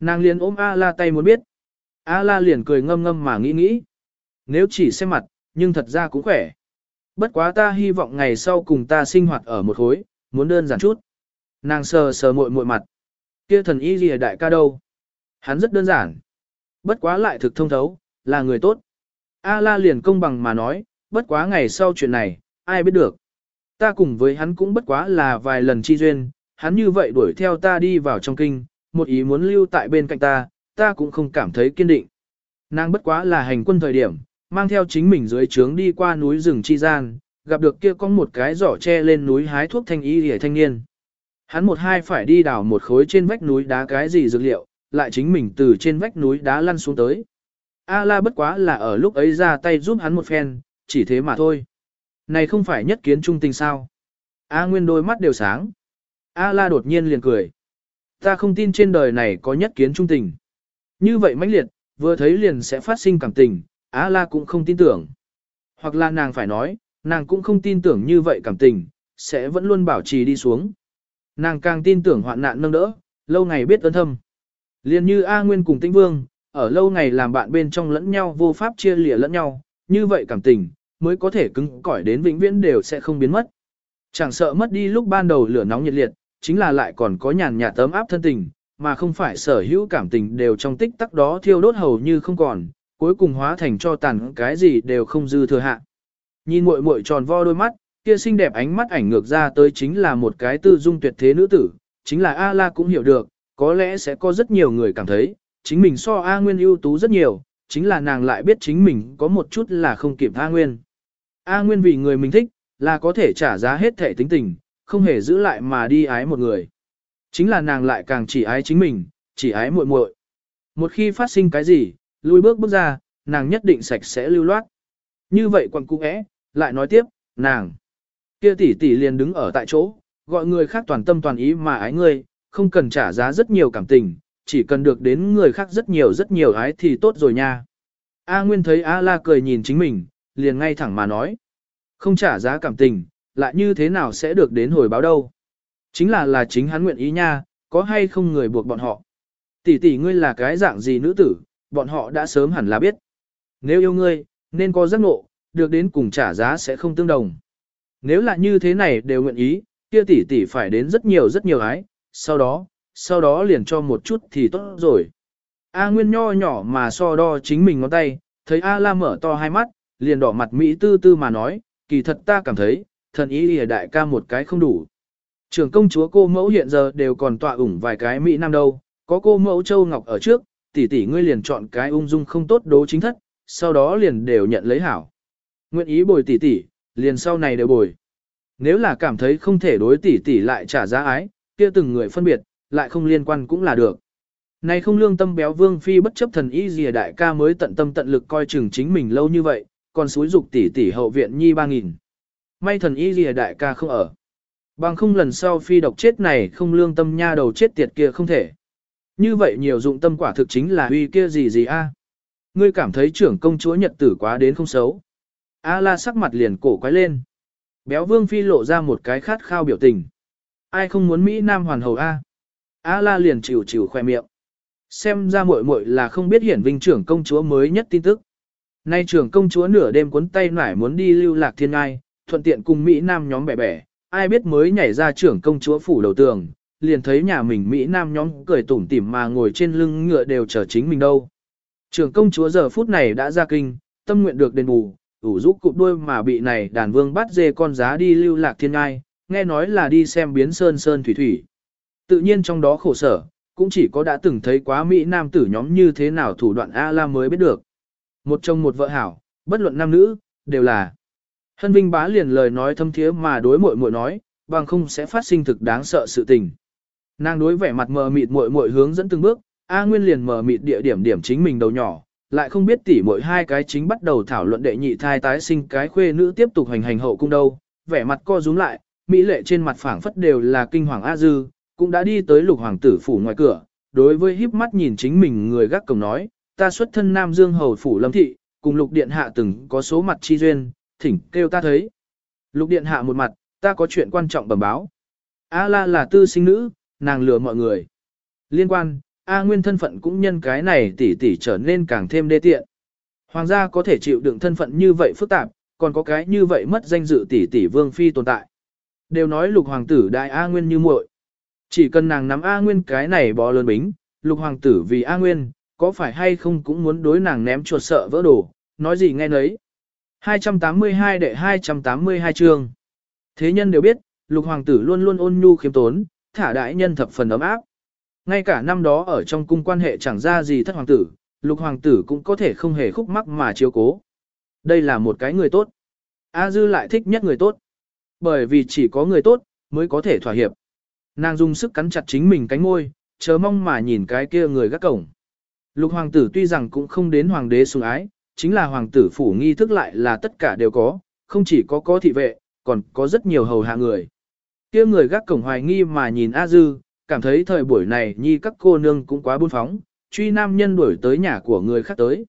Nàng liền ôm A La tay muốn biết. A La liền cười ngâm ngâm mà nghĩ nghĩ. Nếu chỉ xem mặt, nhưng thật ra cũng khỏe. Bất quá ta hy vọng ngày sau cùng ta sinh hoạt ở một khối, muốn đơn giản chút. Nàng sờ sờ muội muội mặt. Kia thần y gì đại ca đâu? Hắn rất đơn giản. Bất quá lại thực thông thấu, là người tốt. A la liền công bằng mà nói, bất quá ngày sau chuyện này, ai biết được. Ta cùng với hắn cũng bất quá là vài lần chi duyên, hắn như vậy đuổi theo ta đi vào trong kinh, một ý muốn lưu tại bên cạnh ta, ta cũng không cảm thấy kiên định. Nàng bất quá là hành quân thời điểm, mang theo chính mình dưới trướng đi qua núi rừng chi gian, gặp được kia có một cái giỏ tre lên núi hái thuốc thanh y hề thanh niên. Hắn một hai phải đi đào một khối trên vách núi đá cái gì dược liệu, lại chính mình từ trên vách núi đá lăn xuống tới. A la bất quá là ở lúc ấy ra tay giúp hắn một phen, chỉ thế mà thôi. Này không phải nhất kiến trung tình sao. A nguyên đôi mắt đều sáng. A la đột nhiên liền cười. Ta không tin trên đời này có nhất kiến trung tình. Như vậy mãnh liệt, vừa thấy liền sẽ phát sinh cảm tình, Á La cũng không tin tưởng. Hoặc là nàng phải nói, nàng cũng không tin tưởng như vậy cảm tình, sẽ vẫn luôn bảo trì đi xuống. Nàng càng tin tưởng hoạn nạn nâng đỡ, lâu ngày biết ơn thâm. Liền như A Nguyên cùng Tĩnh Vương, ở lâu ngày làm bạn bên trong lẫn nhau vô pháp chia lìa lẫn nhau, như vậy cảm tình, mới có thể cứng cỏi đến vĩnh viễn đều sẽ không biến mất. Chẳng sợ mất đi lúc ban đầu lửa nóng nhiệt liệt, chính là lại còn có nhàn nhạt tấm áp thân tình, mà không phải sở hữu cảm tình đều trong tích tắc đó thiêu đốt hầu như không còn, cuối cùng hóa thành cho tàn cái gì đều không dư thừa hạ. Nhìn muội muội tròn vo đôi mắt, kia xinh đẹp ánh mắt ảnh ngược ra tới chính là một cái tư dung tuyệt thế nữ tử, chính là A La cũng hiểu được, có lẽ sẽ có rất nhiều người cảm thấy, chính mình so A Nguyên ưu tú rất nhiều, chính là nàng lại biết chính mình có một chút là không kịp A Nguyên. A Nguyên vì người mình thích, là có thể trả giá hết thể tính tình, không hề giữ lại mà đi ái một người. Chính là nàng lại càng chỉ ái chính mình, chỉ ái muội muội. Một khi phát sinh cái gì, lui bước bước ra, nàng nhất định sạch sẽ lưu loát. Như vậy quặng cung ẽ, lại nói tiếp, nàng. Kia tỷ tỷ liền đứng ở tại chỗ, gọi người khác toàn tâm toàn ý mà ái ngươi, không cần trả giá rất nhiều cảm tình, chỉ cần được đến người khác rất nhiều rất nhiều ái thì tốt rồi nha. A Nguyên thấy A La cười nhìn chính mình, liền ngay thẳng mà nói. Không trả giá cảm tình, lại như thế nào sẽ được đến hồi báo đâu. Chính là là chính hắn nguyện ý nha, có hay không người buộc bọn họ. Tỷ tỷ ngươi là cái dạng gì nữ tử, bọn họ đã sớm hẳn là biết. Nếu yêu ngươi, nên có giác ngộ, được đến cùng trả giá sẽ không tương đồng. Nếu là như thế này đều nguyện ý, kia tỷ tỷ phải đến rất nhiều rất nhiều ái, sau đó, sau đó liền cho một chút thì tốt rồi. A Nguyên nho nhỏ mà so đo chính mình ngón tay, thấy A La mở to hai mắt, liền đỏ mặt Mỹ tư tư mà nói, kỳ thật ta cảm thấy, thần ý lìa đại ca một cái không đủ. trường công chúa cô mẫu hiện giờ đều còn tọa ủng vài cái Mỹ Nam đâu, có cô mẫu Châu Ngọc ở trước, tỷ tỷ ngươi liền chọn cái ung dung không tốt đố chính thất, sau đó liền đều nhận lấy hảo. Nguyện ý bồi tỷ tỷ, liền sau này đều bồi. Nếu là cảm thấy không thể đối tỷ tỷ lại trả giá ái, kia từng người phân biệt, lại không liên quan cũng là được. Này không lương tâm béo vương phi bất chấp thần y gì đại ca mới tận tâm tận lực coi chừng chính mình lâu như vậy, còn suối dục tỷ tỷ hậu viện nhi ba nghìn. May thần y gì đại ca không ở. Bằng không lần sau phi độc chết này không lương tâm nha đầu chết tiệt kia không thể. Như vậy nhiều dụng tâm quả thực chính là uy kia gì gì a? Ngươi cảm thấy trưởng công chúa nhật tử quá đến không xấu. A la sắc mặt liền cổ quái lên. Béo vương phi lộ ra một cái khát khao biểu tình. Ai không muốn Mỹ Nam hoàn hầu A? A la liền chịu chịu khoe miệng. Xem ra muội muội là không biết hiển vinh trưởng công chúa mới nhất tin tức. Nay trưởng công chúa nửa đêm cuốn tay nải muốn đi lưu lạc thiên ngai, thuận tiện cùng Mỹ Nam nhóm bẻ bẻ, ai biết mới nhảy ra trưởng công chúa phủ đầu tường, liền thấy nhà mình Mỹ Nam nhóm cười tủm tỉm mà ngồi trên lưng ngựa đều chờ chính mình đâu. Trưởng công chúa giờ phút này đã ra kinh, tâm nguyện được đền bù, ủ rũ cụp đuôi mà bị này đàn vương bắt dê con giá đi lưu lạc thiên ngai, nghe nói là đi xem biến sơn sơn thủy thủy. Tự nhiên trong đó khổ sở, cũng chỉ có đã từng thấy quá Mỹ Nam tử nhóm như thế nào thủ đoạn A-la mới biết được. Một chồng một vợ hảo, bất luận nam nữ, đều là. Hân Vinh bá liền lời nói thâm thiế mà đối muội muội nói, bằng không sẽ phát sinh thực đáng sợ sự tình. Nàng đối vẻ mặt mờ mịt muội muội hướng dẫn từng bước, A Nguyên liền mờ mịt địa điểm điểm chính mình đầu nhỏ, lại không biết tỉ muội hai cái chính bắt đầu thảo luận đệ nhị thai tái sinh cái khuê nữ tiếp tục hành hành hậu cung đâu, vẻ mặt co rúm lại, mỹ lệ trên mặt phảng phất đều là kinh hoàng A Dư, cũng đã đi tới lục hoàng tử phủ ngoài cửa, đối với híp mắt nhìn chính mình người gác cổng nói, ta xuất thân Nam Dương hầu phủ lâm thị, cùng lục điện hạ từng có số mặt chi duyên, thỉnh kêu ta thấy. Lục điện hạ một mặt, ta có chuyện quan trọng bẩm báo. A la là tư sinh nữ, nàng lừa mọi người. Liên quan, A nguyên thân phận cũng nhân cái này tỷ tỷ trở nên càng thêm đê tiện. Hoàng gia có thể chịu đựng thân phận như vậy phức tạp, còn có cái như vậy mất danh dự tỷ tỷ vương phi tồn tại. Đều nói lục hoàng tử đại A nguyên như muội. Chỉ cần nàng nắm A nguyên cái này bó lớn bính, lục hoàng tử vì A nguyên, có phải hay không cũng muốn đối nàng ném chuột sợ vỡ đồ, nói gì nghe nấy. 282 đệ 282 chương. Thế nhân đều biết, lục hoàng tử luôn luôn ôn nhu khiêm tốn, thả đại nhân thập phần ấm áp. Ngay cả năm đó ở trong cung quan hệ chẳng ra gì thất hoàng tử, lục hoàng tử cũng có thể không hề khúc mắc mà chiếu cố. Đây là một cái người tốt. A Dư lại thích nhất người tốt. Bởi vì chỉ có người tốt, mới có thể thỏa hiệp. Nàng dùng sức cắn chặt chính mình cánh môi, chờ mong mà nhìn cái kia người gác cổng. Lục hoàng tử tuy rằng cũng không đến hoàng đế sủng ái, chính là hoàng tử phủ nghi thức lại là tất cả đều có, không chỉ có có thị vệ, còn có rất nhiều hầu hạ người. Kia người gác cổng hoài nghi mà nhìn A Dư, cảm thấy thời buổi này nhi các cô nương cũng quá buôn phóng, truy nam nhân đuổi tới nhà của người khác tới.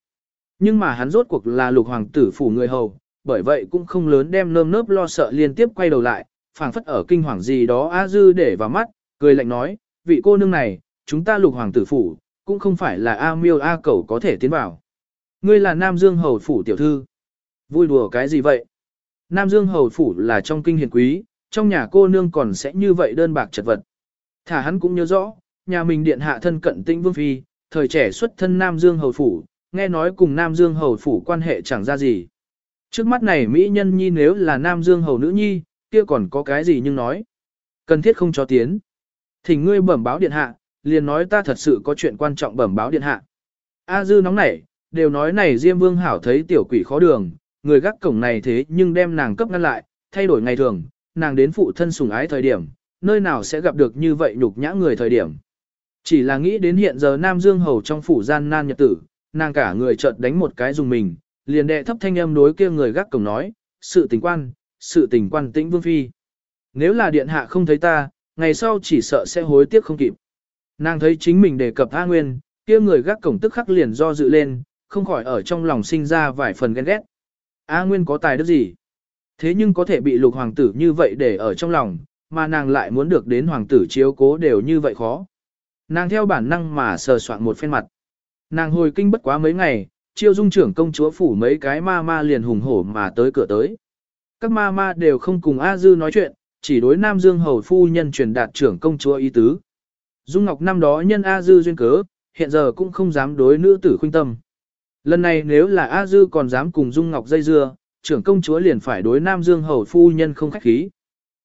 Nhưng mà hắn rốt cuộc là lục hoàng tử phủ người hầu, bởi vậy cũng không lớn đem nơm nớp lo sợ liên tiếp quay đầu lại, phảng phất ở kinh hoàng gì đó A Dư để vào mắt, cười lạnh nói, vị cô nương này, chúng ta lục hoàng tử phủ, cũng không phải là A miêu A cầu có thể tiến vào. Ngươi là Nam Dương Hầu Phủ tiểu thư. Vui đùa cái gì vậy? Nam Dương Hầu Phủ là trong kinh hiền quý, trong nhà cô nương còn sẽ như vậy đơn bạc chật vật. Thả hắn cũng nhớ rõ, nhà mình điện hạ thân cận tĩnh vương phi, thời trẻ xuất thân Nam Dương Hầu Phủ, nghe nói cùng Nam Dương Hầu Phủ quan hệ chẳng ra gì. Trước mắt này Mỹ nhân nhi nếu là Nam Dương Hầu nữ nhi, kia còn có cái gì nhưng nói. Cần thiết không cho tiến. Thỉnh ngươi bẩm báo điện hạ, liền nói ta thật sự có chuyện quan trọng bẩm báo điện hạ. A dư nóng nảy, đều nói này Diêm Vương hảo thấy tiểu quỷ khó đường, người gác cổng này thế nhưng đem nàng cấp ngăn lại, thay đổi ngày thường, nàng đến phụ thân sủng ái thời điểm, nơi nào sẽ gặp được như vậy nhục nhã người thời điểm. Chỉ là nghĩ đến hiện giờ Nam Dương Hầu trong phủ gian nan nhật tử, nàng cả người chợt đánh một cái dùng mình, liền đệ thấp thanh âm đối kia người gác cổng nói, sự tình quan, sự tình quan tĩnh vương phi. Nếu là điện hạ không thấy ta, ngày sau chỉ sợ sẽ hối tiếc không kịp. Nàng thấy chính mình đề cập A Nguyên, kia người gác cổng tức khắc liền do dự lên, không khỏi ở trong lòng sinh ra vài phần ghen ghét. A Nguyên có tài đức gì? Thế nhưng có thể bị lục hoàng tử như vậy để ở trong lòng, mà nàng lại muốn được đến hoàng tử chiếu cố đều như vậy khó. Nàng theo bản năng mà sờ soạn một phen mặt. Nàng hồi kinh bất quá mấy ngày, chiêu dung trưởng công chúa phủ mấy cái ma ma liền hùng hổ mà tới cửa tới. Các ma ma đều không cùng A Dư nói chuyện, chỉ đối Nam Dương hầu phu nhân truyền đạt trưởng công chúa ý tứ. Dung Ngọc năm đó nhân A Dư duyên cớ, hiện giờ cũng không dám đối nữ tử khuyên tâm. Lần này nếu là A Dư còn dám cùng Dung Ngọc dây dưa, trưởng công chúa liền phải đối Nam Dương hầu phu nhân không khách khí.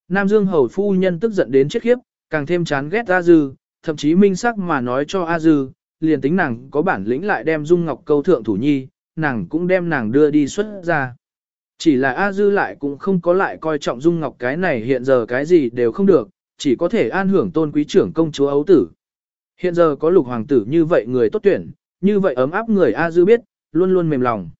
Nam Dương hầu phu nhân tức giận đến chết khiếp, càng thêm chán ghét A Dư, thậm chí minh sắc mà nói cho A Dư, liền tính nàng có bản lĩnh lại đem Dung Ngọc câu thượng thủ nhi, nàng cũng đem nàng đưa đi xuất ra. Chỉ là A Dư lại cũng không có lại coi trọng Dung Ngọc cái này hiện giờ cái gì đều không được, chỉ có thể an hưởng tôn quý trưởng công chúa ấu tử. Hiện giờ có lục hoàng tử như vậy người tốt tuyển, như vậy ấm áp người A Dư biết, luôn luôn mềm lòng.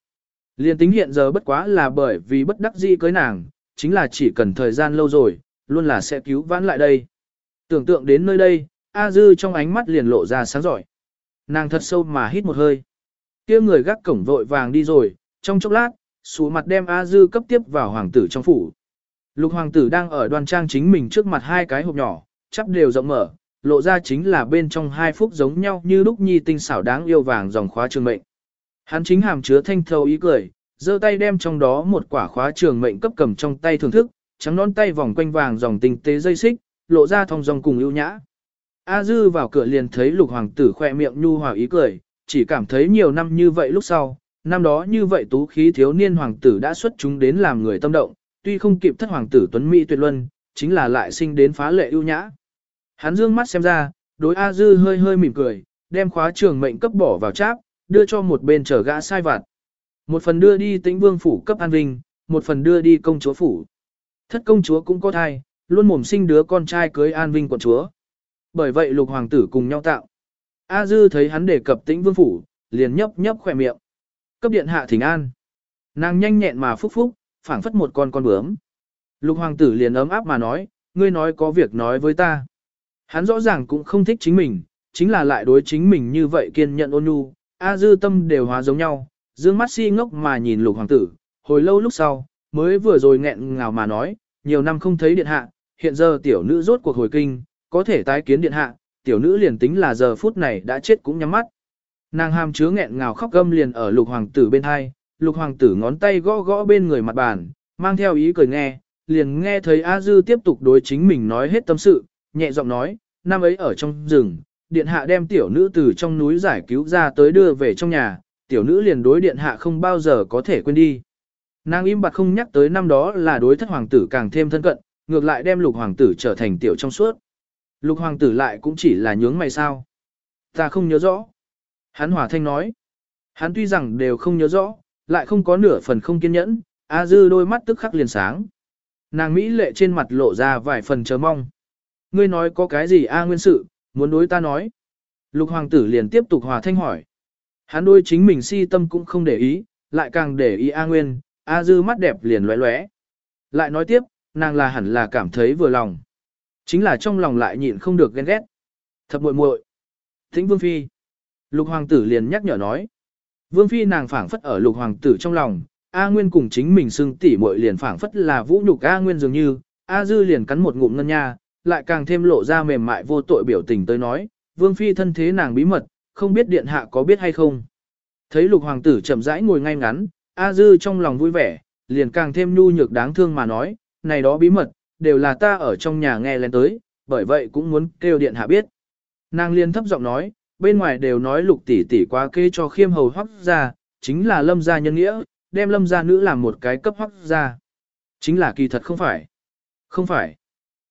Liên tính hiện giờ bất quá là bởi vì bất đắc dĩ cưới nàng, chính là chỉ cần thời gian lâu rồi, luôn là sẽ cứu vãn lại đây. Tưởng tượng đến nơi đây, A Dư trong ánh mắt liền lộ ra sáng giỏi. Nàng thật sâu mà hít một hơi. kia người gác cổng vội vàng đi rồi, trong chốc lát, xuống mặt đem A Dư cấp tiếp vào hoàng tử trong phủ. Lục hoàng tử đang ở đoan trang chính mình trước mặt hai cái hộp nhỏ, chắp đều rộng mở, lộ ra chính là bên trong hai phúc giống nhau như lúc nhi tinh xảo đáng yêu vàng dòng khóa trường mệnh. Hắn chính hàm chứa thanh thâu ý cười, giơ tay đem trong đó một quả khóa trường mệnh cấp cầm trong tay thưởng thức, trắng non tay vòng quanh vàng dòng tinh tế dây xích, lộ ra thong dòng cùng ưu nhã. A Dư vào cửa liền thấy lục hoàng tử khoe miệng nhu hòa ý cười, chỉ cảm thấy nhiều năm như vậy lúc sau, năm đó như vậy tú khí thiếu niên hoàng tử đã xuất chúng đến làm người tâm động, tuy không kịp thất hoàng tử tuấn mỹ tuyệt luân, chính là lại sinh đến phá lệ ưu nhã. Hắn dương mắt xem ra, đối A Dư hơi hơi mỉm cười, đem khóa trường mệnh cấp bỏ vào cháp, đưa cho một bên trở gã sai vặt. Một phần đưa đi tĩnh vương phủ cấp an vinh, một phần đưa đi công chúa phủ. Thất công chúa cũng có thai, luôn mồm sinh đứa con trai cưới an vinh quận chúa. Bởi vậy lục hoàng tử cùng nhau tạo. A Dư thấy hắn đề cập tĩnh vương phủ, liền nhấp nhấp khỏe miệng. Cấp điện hạ thỉnh an. Nàng nhanh nhẹn mà phúc phúc, phảng phất một con con bướm. Lục hoàng tử liền ấm áp mà nói, ngươi nói có việc nói với ta. Hắn rõ ràng cũng không thích chính mình, chính là lại đối chính mình như vậy kiên nhận ôn nhu, A dư tâm đều hóa giống nhau, dương mắt si ngốc mà nhìn lục hoàng tử, hồi lâu lúc sau, mới vừa rồi nghẹn ngào mà nói, nhiều năm không thấy điện hạ, hiện giờ tiểu nữ rốt cuộc hồi kinh, có thể tái kiến điện hạ, tiểu nữ liền tính là giờ phút này đã chết cũng nhắm mắt. Nàng hàm chứa nghẹn ngào khóc gâm liền ở lục hoàng tử bên hai, lục hoàng tử ngón tay gõ gõ bên người mặt bàn, mang theo ý cười nghe, liền nghe thấy A Dư tiếp tục đối chính mình nói hết tâm sự, nhẹ giọng nói, năm ấy ở trong rừng, điện hạ đem tiểu nữ từ trong núi giải cứu ra tới đưa về trong nhà, tiểu nữ liền đối điện hạ không bao giờ có thể quên đi. Nàng im bặt không nhắc tới năm đó là đối thất hoàng tử càng thêm thân cận, ngược lại đem lục hoàng tử trở thành tiểu trong suốt. Lục hoàng tử lại cũng chỉ là nhướng mày sao. Ta không nhớ rõ. Hắn hòa thanh nói. Hắn tuy rằng đều không nhớ rõ, lại không có nửa phần không kiên nhẫn, A Dư đôi mắt tức khắc liền sáng. Nàng Mỹ lệ trên mặt lộ ra vài phần chờ mong. Ngươi nói có cái gì A Nguyên sự, muốn đối ta nói. Lục hoàng tử liền tiếp tục hòa thanh hỏi. Hắn đôi chính mình si tâm cũng không để ý, lại càng để ý A Nguyên, A Dư mắt đẹp liền lóe lóe. Lại nói tiếp, nàng là hẳn là cảm thấy vừa lòng. Chính là trong lòng lại nhịn không được ghen ghét. thật muội muội, Thính Vương Phi. Lục hoàng tử liền nhắc nhở nói. Vương phi nàng phảng phất ở lục hoàng tử trong lòng, A Nguyên cùng chính mình xưng tỉ muội liền phảng phất là vũ nhục A Nguyên dường như, A Dư liền cắn một ngụm ngân nha, lại càng thêm lộ ra mềm mại vô tội biểu tình tới nói, Vương phi thân thế nàng bí mật, không biết điện hạ có biết hay không. Thấy lục hoàng tử chậm rãi ngồi ngay ngắn, A Dư trong lòng vui vẻ, liền càng thêm nhu nhược đáng thương mà nói, này đó bí mật, đều là ta ở trong nhà nghe lên tới, bởi vậy cũng muốn kêu điện hạ biết. Nàng liền thấp giọng nói, bên ngoài đều nói lục tỷ tỷ quá kê cho khiêm hầu hoắc ra, chính là lâm gia nhân nghĩa, đem lâm gia nữ làm một cái cấp hoắc ra. Chính là kỳ thật không phải. Không phải.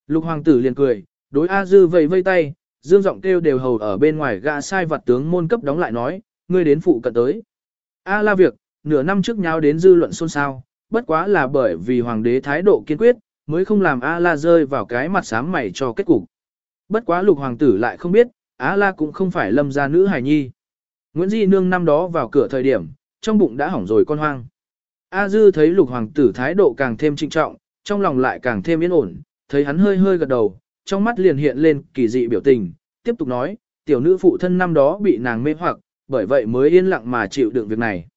Lục hoàng tử liền cười, đối A Dư vẫy vây tay, dương giọng kêu đều hầu ở bên ngoài gã sai vật tướng môn cấp đóng lại nói, ngươi đến phụ cận tới. A la việc, nửa năm trước nhau đến dư luận xôn xao, bất quá là bởi vì hoàng đế thái độ kiên quyết, mới không làm A la rơi vào cái mặt sám mày cho kết cục. Bất quá lục hoàng tử lại không biết, A la cũng không phải lâm gia nữ hài nhi. Nguyễn Di Nương năm đó vào cửa thời điểm, trong bụng đã hỏng rồi con hoang. A dư thấy lục hoàng tử thái độ càng thêm trinh trọng, trong lòng lại càng thêm yên ổn, thấy hắn hơi hơi gật đầu, trong mắt liền hiện lên kỳ dị biểu tình, tiếp tục nói, tiểu nữ phụ thân năm đó bị nàng mê hoặc, bởi vậy mới yên lặng mà chịu đựng việc này.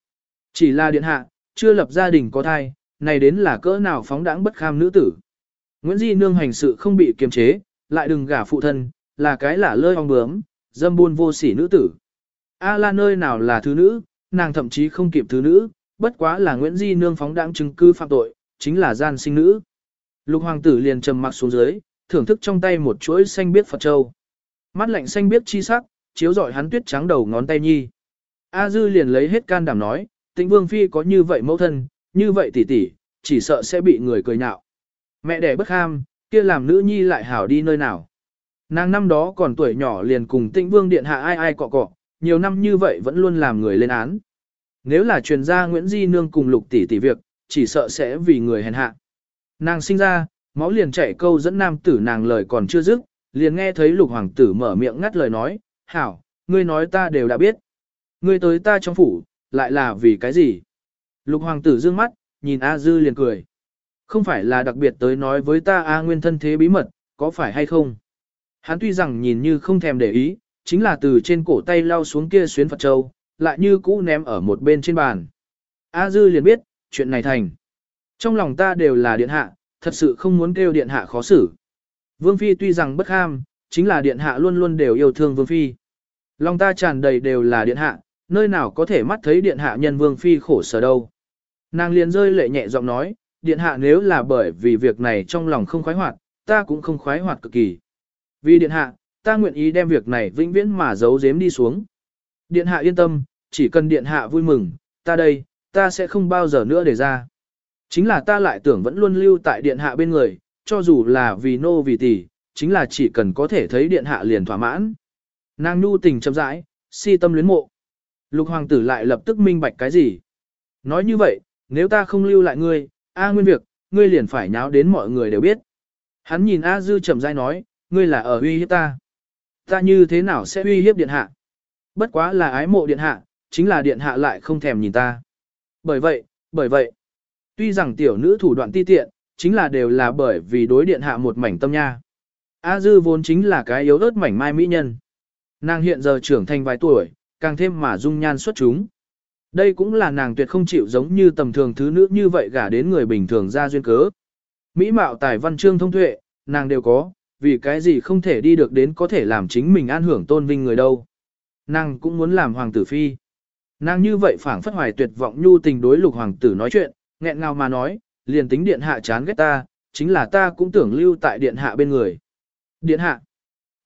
Chỉ là điện hạ, chưa lập gia đình có thai, này đến là cỡ nào phóng đãng bất kham nữ tử. Nguyễn Di Nương hành sự không bị kiềm chế, lại đừng gả phụ thân, là cái lả lơi ong bướm, dâm buôn vô sỉ nữ tử. A la nơi nào là thứ nữ, nàng thậm chí không kịp thứ nữ, bất quá là Nguyễn Di Nương phóng đãng chứng cư phạm tội, chính là gian sinh nữ. Lục hoàng tử liền trầm mặc xuống dưới, thưởng thức trong tay một chuỗi xanh biếc Phật Châu. Mắt lạnh xanh biếc chi sắc, chiếu rọi hắn tuyết trắng đầu ngón tay nhi. A Dư liền lấy hết can đảm nói, tĩnh vương phi có như vậy mẫu thân, như vậy tỷ tỷ, chỉ sợ sẽ bị người cười nhạo. Mẹ đẻ bất ham, kia làm nữ nhi lại hảo đi nơi nào. Nàng năm đó còn tuổi nhỏ liền cùng tĩnh vương điện hạ ai ai cọ cọ, nhiều năm như vậy vẫn luôn làm người lên án. Nếu là truyền gia Nguyễn Di Nương cùng lục tỷ tỷ việc, chỉ sợ sẽ vì người hèn hạ. Nàng sinh ra, máu liền chảy câu dẫn nam tử nàng lời còn chưa dứt, liền nghe thấy lục hoàng tử mở miệng ngắt lời nói, hảo, ngươi nói ta đều đã biết. Ngươi tới ta trong phủ, lại là vì cái gì? Lục hoàng tử dương mắt, nhìn A Dư liền cười. Không phải là đặc biệt tới nói với ta A Nguyên thân thế bí mật, có phải hay không? Hắn tuy rằng nhìn như không thèm để ý, chính là từ trên cổ tay lao xuống kia xuyến Phật Châu, lại như cũ ném ở một bên trên bàn. A Dư liền biết, chuyện này thành. Trong lòng ta đều là điện hạ, thật sự không muốn kêu điện hạ khó xử. Vương Phi tuy rằng bất ham, chính là điện hạ luôn luôn đều yêu thương Vương Phi. Lòng ta tràn đầy đều là điện hạ, nơi nào có thể mắt thấy điện hạ nhân Vương Phi khổ sở đâu. Nàng liền rơi lệ nhẹ giọng nói, điện hạ nếu là bởi vì việc này trong lòng không khoái hoạt, ta cũng không khoái hoạt cực kỳ. Vì điện hạ, ta nguyện ý đem việc này vĩnh viễn mà giấu giếm đi xuống. Điện hạ yên tâm, chỉ cần điện hạ vui mừng, ta đây, ta sẽ không bao giờ nữa để ra. Chính là ta lại tưởng vẫn luôn lưu tại điện hạ bên người, cho dù là vì nô vì tỷ, chính là chỉ cần có thể thấy điện hạ liền thỏa mãn. Nàng nhu tình chậm rãi, si tâm luyến mộ. Lục hoàng tử lại lập tức minh bạch cái gì? Nói như vậy, nếu ta không lưu lại ngươi, A nguyên việc, ngươi liền phải nháo đến mọi người đều biết. Hắn nhìn A dư chậm rãi nói, ngươi là ở uy hiếp ta. Ta như thế nào sẽ uy hiếp điện hạ? Bất quá là ái mộ điện hạ, chính là điện hạ lại không thèm nhìn ta. Bởi vậy, bởi vậy, tuy rằng tiểu nữ thủ đoạn ti tiện, chính là đều là bởi vì đối điện hạ một mảnh tâm nha. A dư vốn chính là cái yếu ớt mảnh mai mỹ nhân. Nàng hiện giờ trưởng thành vài tuổi, càng thêm mà dung nhan xuất chúng. Đây cũng là nàng tuyệt không chịu giống như tầm thường thứ nữ như vậy gả đến người bình thường ra duyên cớ. Mỹ mạo tài văn chương thông tuệ, nàng đều có, vì cái gì không thể đi được đến có thể làm chính mình an hưởng tôn vinh người đâu. Nàng cũng muốn làm hoàng tử phi. Nàng như vậy phảng phất hoài tuyệt vọng nhu tình đối lục hoàng tử nói chuyện, nghẹn ngào mà nói, liền tính điện hạ chán ghét ta, chính là ta cũng tưởng lưu tại điện hạ bên người. Điện hạ.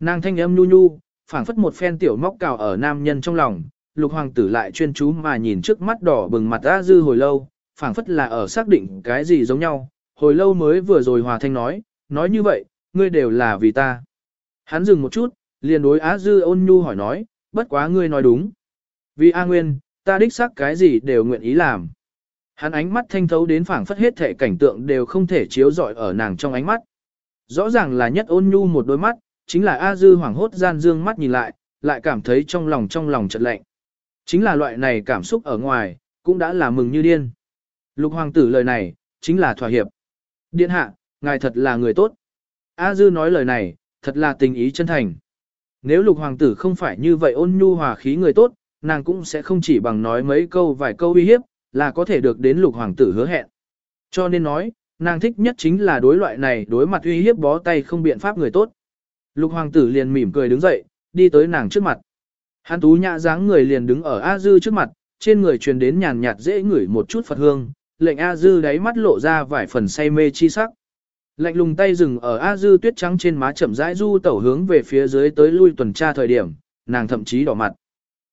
Nàng thanh âm nhu nhu, phảng phất một phen tiểu móc cào ở nam nhân trong lòng, lục hoàng tử lại chuyên chú mà nhìn trước mắt đỏ bừng mặt A dư hồi lâu, phảng phất là ở xác định cái gì giống nhau, hồi lâu mới vừa rồi hòa thanh nói, nói như vậy, ngươi đều là vì ta. Hắn dừng một chút, liền đối Á dư ôn nhu hỏi nói, bất quá ngươi nói đúng. Vì A Nguyên, ta đích xác cái gì đều nguyện ý làm. Hắn ánh mắt thanh thấu đến phảng phất hết thể cảnh tượng đều không thể chiếu rọi ở nàng trong ánh mắt. Rõ ràng là nhất ôn nhu một đôi mắt, chính là A Dư hoảng hốt gian dương mắt nhìn lại, lại cảm thấy trong lòng trong lòng chợt lạnh. Chính là loại này cảm xúc ở ngoài, cũng đã là mừng như điên. Lục hoàng tử lời này, chính là thỏa hiệp. Điện hạ, ngài thật là người tốt. A Dư nói lời này, thật là tình ý chân thành. Nếu lục hoàng tử không phải như vậy ôn nhu hòa khí người tốt, nàng cũng sẽ không chỉ bằng nói mấy câu vài câu uy hiếp, là có thể được đến lục hoàng tử hứa hẹn. Cho nên nói, nàng thích nhất chính là đối loại này đối mặt uy hiếp bó tay không biện pháp người tốt. Lục hoàng tử liền mỉm cười đứng dậy, đi tới nàng trước mặt. Hắn tú nhã dáng người liền đứng ở A Dư trước mặt, trên người truyền đến nhàn nhạt dễ ngửi một chút Phật hương, lệnh A Dư đáy mắt lộ ra vài phần say mê chi sắc. Lạnh lùng tay dừng ở A Dư tuyết trắng trên má chậm rãi du tẩu hướng về phía dưới tới lui tuần tra thời điểm, nàng thậm chí đỏ mặt.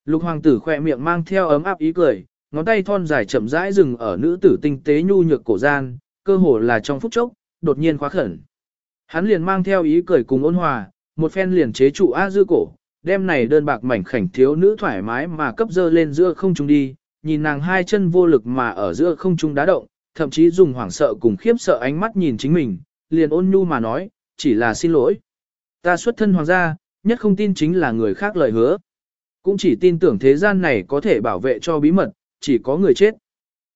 Lục hoàng tử khỏe miệng mang theo ấm áp ý cười, ngón tay thon dài chậm rãi dừng ở nữ tử tinh tế nhu nhược cổ gian, cơ hồ là trong phút chốc, đột nhiên khóa khẩn. Hắn liền mang theo ý cười cùng ôn hòa, một phen liền chế trụ A Dư cổ, đem này đơn bạc mảnh khảnh thiếu nữ thoải mái mà cấp dơ lên giữa không trung đi, nhìn nàng hai chân vô lực mà ở giữa không trung đá động, thậm chí dùng hoảng sợ cùng khiếp sợ ánh mắt nhìn chính mình, liền ôn nhu mà nói, chỉ là xin lỗi. Ta xuất thân hoàng gia, nhất không tin chính là người khác lời hứa. Cũng chỉ tin tưởng thế gian này có thể bảo vệ cho bí mật, chỉ có người chết.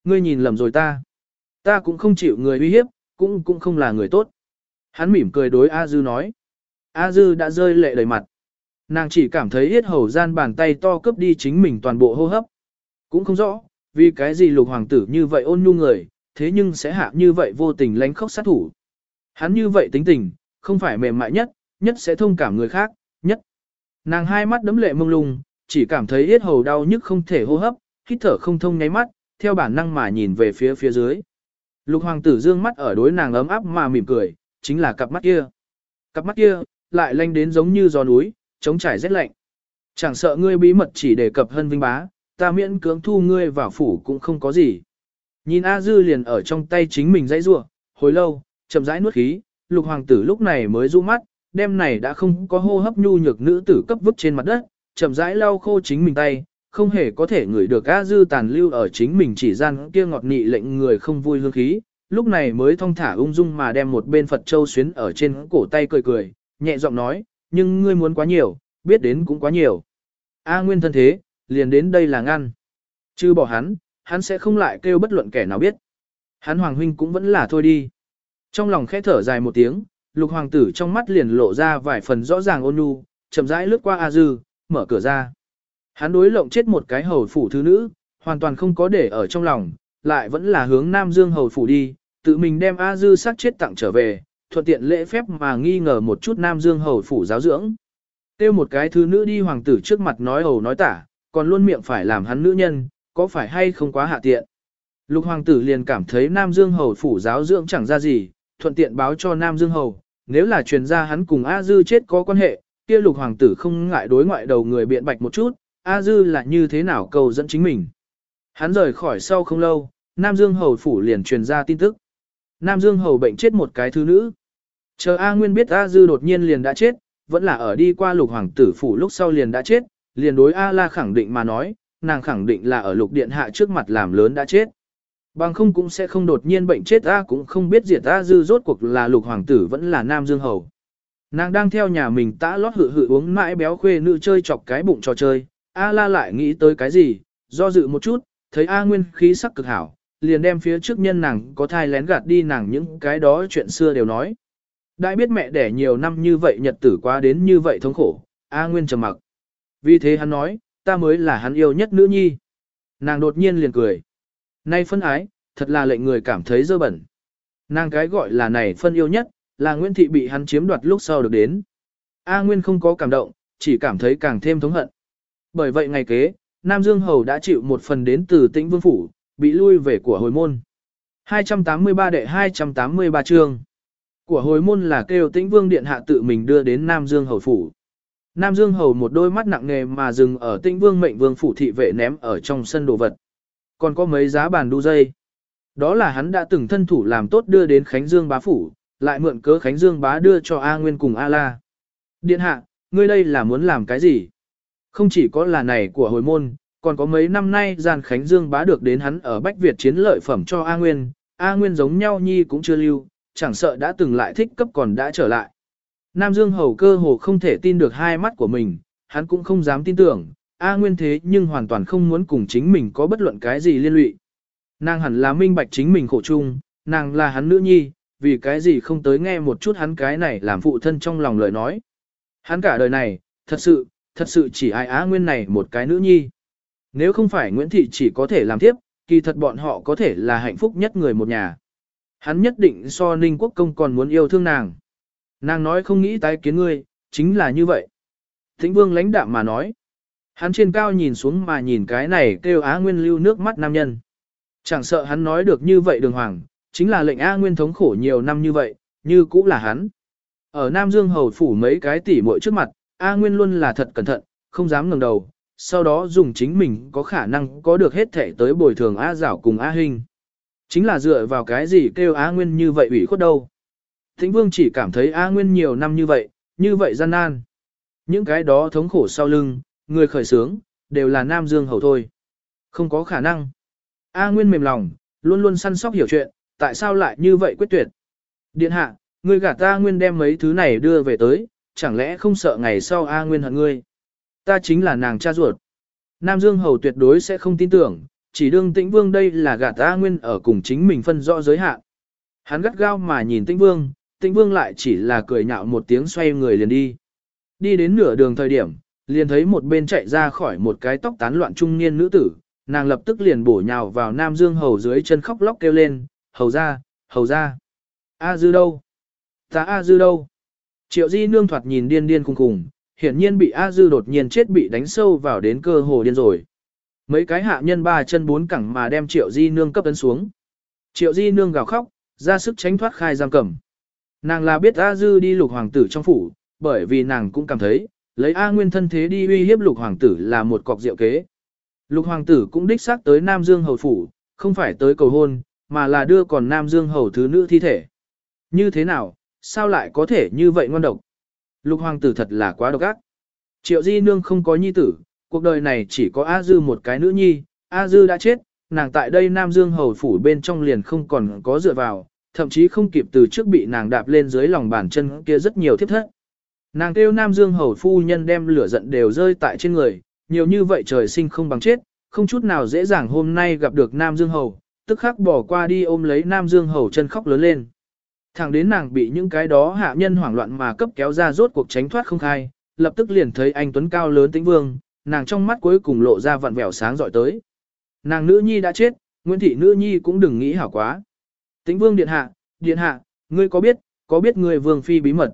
Ngươi nhìn lầm rồi ta. Ta cũng không chịu người uy hiếp, cũng cũng không là người tốt. Hắn mỉm cười đối A Dư nói. A Dư đã rơi lệ đầy mặt. Nàng chỉ cảm thấy yết hầu gian bàn tay to cướp đi chính mình toàn bộ hô hấp. Cũng không rõ, vì cái gì lục hoàng tử như vậy ôn nhu người, thế nhưng sẽ hạ như vậy vô tình lánh khóc sát thủ. Hắn như vậy tính tình, không phải mềm mại nhất, nhất sẽ thông cảm người khác, nhất. Nàng hai mắt đấm lệ mông lung, chỉ cảm thấy yết hầu đau nhức không thể hô hấp, hít thở không thông nháy mắt, theo bản năng mà nhìn về phía phía dưới. Lục hoàng tử dương mắt ở đối nàng ấm áp mà mỉm cười, chính là cặp mắt kia. Cặp mắt kia, lại lanh đến giống như gió núi, chống trải rét lạnh. Chẳng sợ ngươi bí mật chỉ đề cập hân vinh bá, ta miễn cưỡng thu ngươi vào phủ cũng không có gì. Nhìn A Dư liền ở trong tay chính mình dãy rua, hồi lâu, chậm rãi nuốt khí, lục hoàng tử lúc này mới du mắt, đêm này đã không có hô hấp nhu nhược nữ tử cấp vứt trên mặt đất, chậm rãi lau khô chính mình tay, không hề có thể ngửi được A Dư tàn lưu ở chính mình chỉ gian kia ngọt nị lệnh người không vui hương khí, lúc này mới thong thả ung dung mà đem một bên Phật Châu xuyến ở trên cổ tay cười cười, nhẹ giọng nói, nhưng ngươi muốn quá nhiều, biết đến cũng quá nhiều. A Nguyên thân thế, liền đến đây là ngăn. Chứ bỏ hắn, hắn sẽ không lại kêu bất luận kẻ nào biết. Hắn Hoàng Huynh cũng vẫn là thôi đi. Trong lòng khẽ thở dài một tiếng, lục hoàng tử trong mắt liền lộ ra vài phần rõ ràng ôn nhu, chậm rãi lướt qua A Dư, mở cửa ra. Hắn đối lộng chết một cái hầu phủ thứ nữ, hoàn toàn không có để ở trong lòng, lại vẫn là hướng Nam Dương hầu phủ đi, tự mình đem A Dư sát chết tặng trở về, thuận tiện lễ phép mà nghi ngờ một chút Nam Dương hầu phủ giáo dưỡng. Tiêu một cái thứ nữ đi hoàng tử trước mặt nói hầu nói tả, còn luôn miệng phải làm hắn nữ nhân, có phải hay không quá hạ tiện. Lục hoàng tử liền cảm thấy Nam Dương hầu phủ giáo dưỡng chẳng ra gì, thuận tiện báo cho Nam Dương hầu, nếu là truyền ra hắn cùng A Dư chết có quan hệ, kia lục hoàng tử không ngại đối ngoại đầu người biện bạch một chút, A Dư là như thế nào cầu dẫn chính mình. Hắn rời khỏi sau không lâu, Nam Dương hầu phủ liền truyền ra tin tức. Nam Dương hầu bệnh chết một cái thứ nữ. Chờ A Nguyên biết A Dư đột nhiên liền đã chết, vẫn là ở đi qua lục hoàng tử phủ lúc sau liền đã chết, liền đối A La khẳng định mà nói, nàng khẳng định là ở lục điện hạ trước mặt làm lớn đã chết. Bằng không cũng sẽ không đột nhiên bệnh chết A cũng không biết diệt A Dư rốt cuộc là lục hoàng tử vẫn là nam dương hầu. Nàng đang theo nhà mình tã lót hự hự uống mãi béo khuê nữ chơi chọc cái bụng trò chơi, A La lại nghĩ tới cái gì, do dự một chút, thấy A Nguyên khí sắc cực hảo, liền đem phía trước nhân nàng có thai lén gạt đi nàng những cái đó chuyện xưa đều nói. Đã biết mẹ đẻ nhiều năm như vậy nhật tử quá đến như vậy thống khổ, A Nguyên trầm mặc. Vì thế hắn nói, ta mới là hắn yêu nhất nữ nhi. Nàng đột nhiên liền cười. Nay phân ái, thật là lệnh người cảm thấy dơ bẩn. Nàng cái gọi là này phân yêu nhất, là Nguyễn Thị bị hắn chiếm đoạt lúc sau được đến. A Nguyên không có cảm động, chỉ cảm thấy càng thêm thống hận. Bởi vậy ngày kế, Nam Dương Hầu đã chịu một phần đến từ tĩnh vương phủ, bị lui về của hồi môn. 283 đệ 283 chương. Của hồi môn là kêu tĩnh vương điện hạ tự mình đưa đến Nam Dương Hầu phủ. Nam Dương Hầu một đôi mắt nặng nề mà dừng ở tĩnh vương mệnh vương phủ thị vệ ném ở trong sân đồ vật. Còn có mấy giá bàn đu dây. Đó là hắn đã từng thân thủ làm tốt đưa đến Khánh Dương bá phủ, lại mượn cớ Khánh Dương bá đưa cho A Nguyên cùng A La. Điện hạ, ngươi đây là muốn làm cái gì? Không chỉ có là này của hồi môn, còn có mấy năm nay giàn Khánh Dương bá được đến hắn ở Bách Việt chiến lợi phẩm cho A Nguyên, A Nguyên giống nhau nhi cũng chưa lưu, chẳng sợ đã từng lại thích cấp còn đã trở lại. Nam Dương hầu cơ hồ không thể tin được hai mắt của mình, hắn cũng không dám tin tưởng, A Nguyên thế nhưng hoàn toàn không muốn cùng chính mình có bất luận cái gì liên lụy. Nàng hẳn là minh bạch chính mình khổ chung, nàng là hắn nữ nhi, vì cái gì không tới nghe một chút hắn cái này làm phụ thân trong lòng lời nói. Hắn cả đời này, thật sự, thật sự chỉ ai Á Nguyên này một cái nữ nhi. Nếu không phải Nguyễn Thị chỉ có thể làm tiếp, kỳ thật bọn họ có thể là hạnh phúc nhất người một nhà. Hắn nhất định so Ninh Quốc Công còn muốn yêu thương nàng. Nàng nói không nghĩ tái kiến ngươi, chính là như vậy. Thính Vương lãnh đạm mà nói. Hắn trên cao nhìn xuống mà nhìn cái này kêu Á Nguyên lưu nước mắt nam nhân. Chẳng sợ hắn nói được như vậy đường hoàng, chính là lệnh Á Nguyên thống khổ nhiều năm như vậy, như cũng là hắn. Ở Nam Dương Hầu phủ mấy cái tỉ muội trước mặt, A Nguyên luôn là thật cẩn thận, không dám ngẩng đầu, sau đó dùng chính mình có khả năng có được hết thể tới bồi thường A Giảo cùng A Hinh. Chính là dựa vào cái gì kêu A Nguyên như vậy ủy khuất đâu. Thịnh Vương chỉ cảm thấy A Nguyên nhiều năm như vậy, như vậy gian nan. Những cái đó thống khổ sau lưng, người khởi sướng, đều là Nam Dương Hầu thôi. Không có khả năng. A Nguyên mềm lòng, luôn luôn săn sóc hiểu chuyện, tại sao lại như vậy quyết tuyệt. Điện hạ, người gả ta Nguyên đem mấy thứ này đưa về tới, chẳng lẽ không sợ ngày sau A Nguyên hận ngươi. Ta chính là nàng cha ruột. Nam Dương Hầu tuyệt đối sẽ không tin tưởng, chỉ đương tĩnh vương đây là gạt A Nguyên ở cùng chính mình phân rõ giới hạn. Hắn gắt gao mà nhìn tĩnh vương, tĩnh vương lại chỉ là cười nhạo một tiếng xoay người liền đi. Đi đến nửa đường thời điểm, liền thấy một bên chạy ra khỏi một cái tóc tán loạn trung niên nữ tử, nàng lập tức liền bổ nhào vào Nam Dương Hầu dưới chân khóc lóc kêu lên, hầu ra, hầu ra. A dư đâu? Ta A dư đâu? Triệu di nương thoạt nhìn điên điên khùng khùng, hiển nhiên bị A dư đột nhiên chết bị đánh sâu vào đến cơ hồ điên rồi. Mấy cái hạ nhân ba chân bốn cẳng mà đem triệu di nương cấp ấn xuống. Triệu di nương gào khóc, ra sức tránh thoát khai giam cầm. Nàng là biết A dư đi lục hoàng tử trong phủ, bởi vì nàng cũng cảm thấy, lấy A nguyên thân thế đi uy hiếp lục hoàng tử là một cọc diệu kế. Lục hoàng tử cũng đích xác tới Nam Dương hầu phủ, không phải tới cầu hôn, mà là đưa còn Nam Dương hầu thứ nữ thi thể. Như thế nào, sao lại có thể như vậy ngon độc? Lục hoàng tử thật là quá độc ác. Triệu di nương không có nhi tử, cuộc đời này chỉ có A Dư một cái nữ nhi, A Dư đã chết, nàng tại đây Nam Dương hầu phủ bên trong liền không còn có dựa vào, thậm chí không kịp từ trước bị nàng đạp lên dưới lòng bàn chân kia rất nhiều thiết thất. Nàng kêu Nam Dương hầu phu nhân đem lửa giận đều rơi tại trên người, nhiều như vậy trời sinh không bằng chết, không chút nào dễ dàng hôm nay gặp được Nam Dương hầu, tức khắc bỏ qua đi ôm lấy Nam Dương hầu chân khóc lớn lên. Thẳng đến nàng bị những cái đó hạ nhân hoảng loạn mà cấp kéo ra rốt cuộc tránh thoát không khai, lập tức liền thấy anh Tuấn cao lớn tĩnh vương, nàng trong mắt cuối cùng lộ ra vặn vẹo sáng dọi tới. Nàng nữ nhi đã chết, Nguyễn Thị nữ nhi cũng đừng nghĩ hảo quá. Tĩnh vương điện hạ, điện hạ, ngươi có biết, có biết ngươi vương phi bí mật.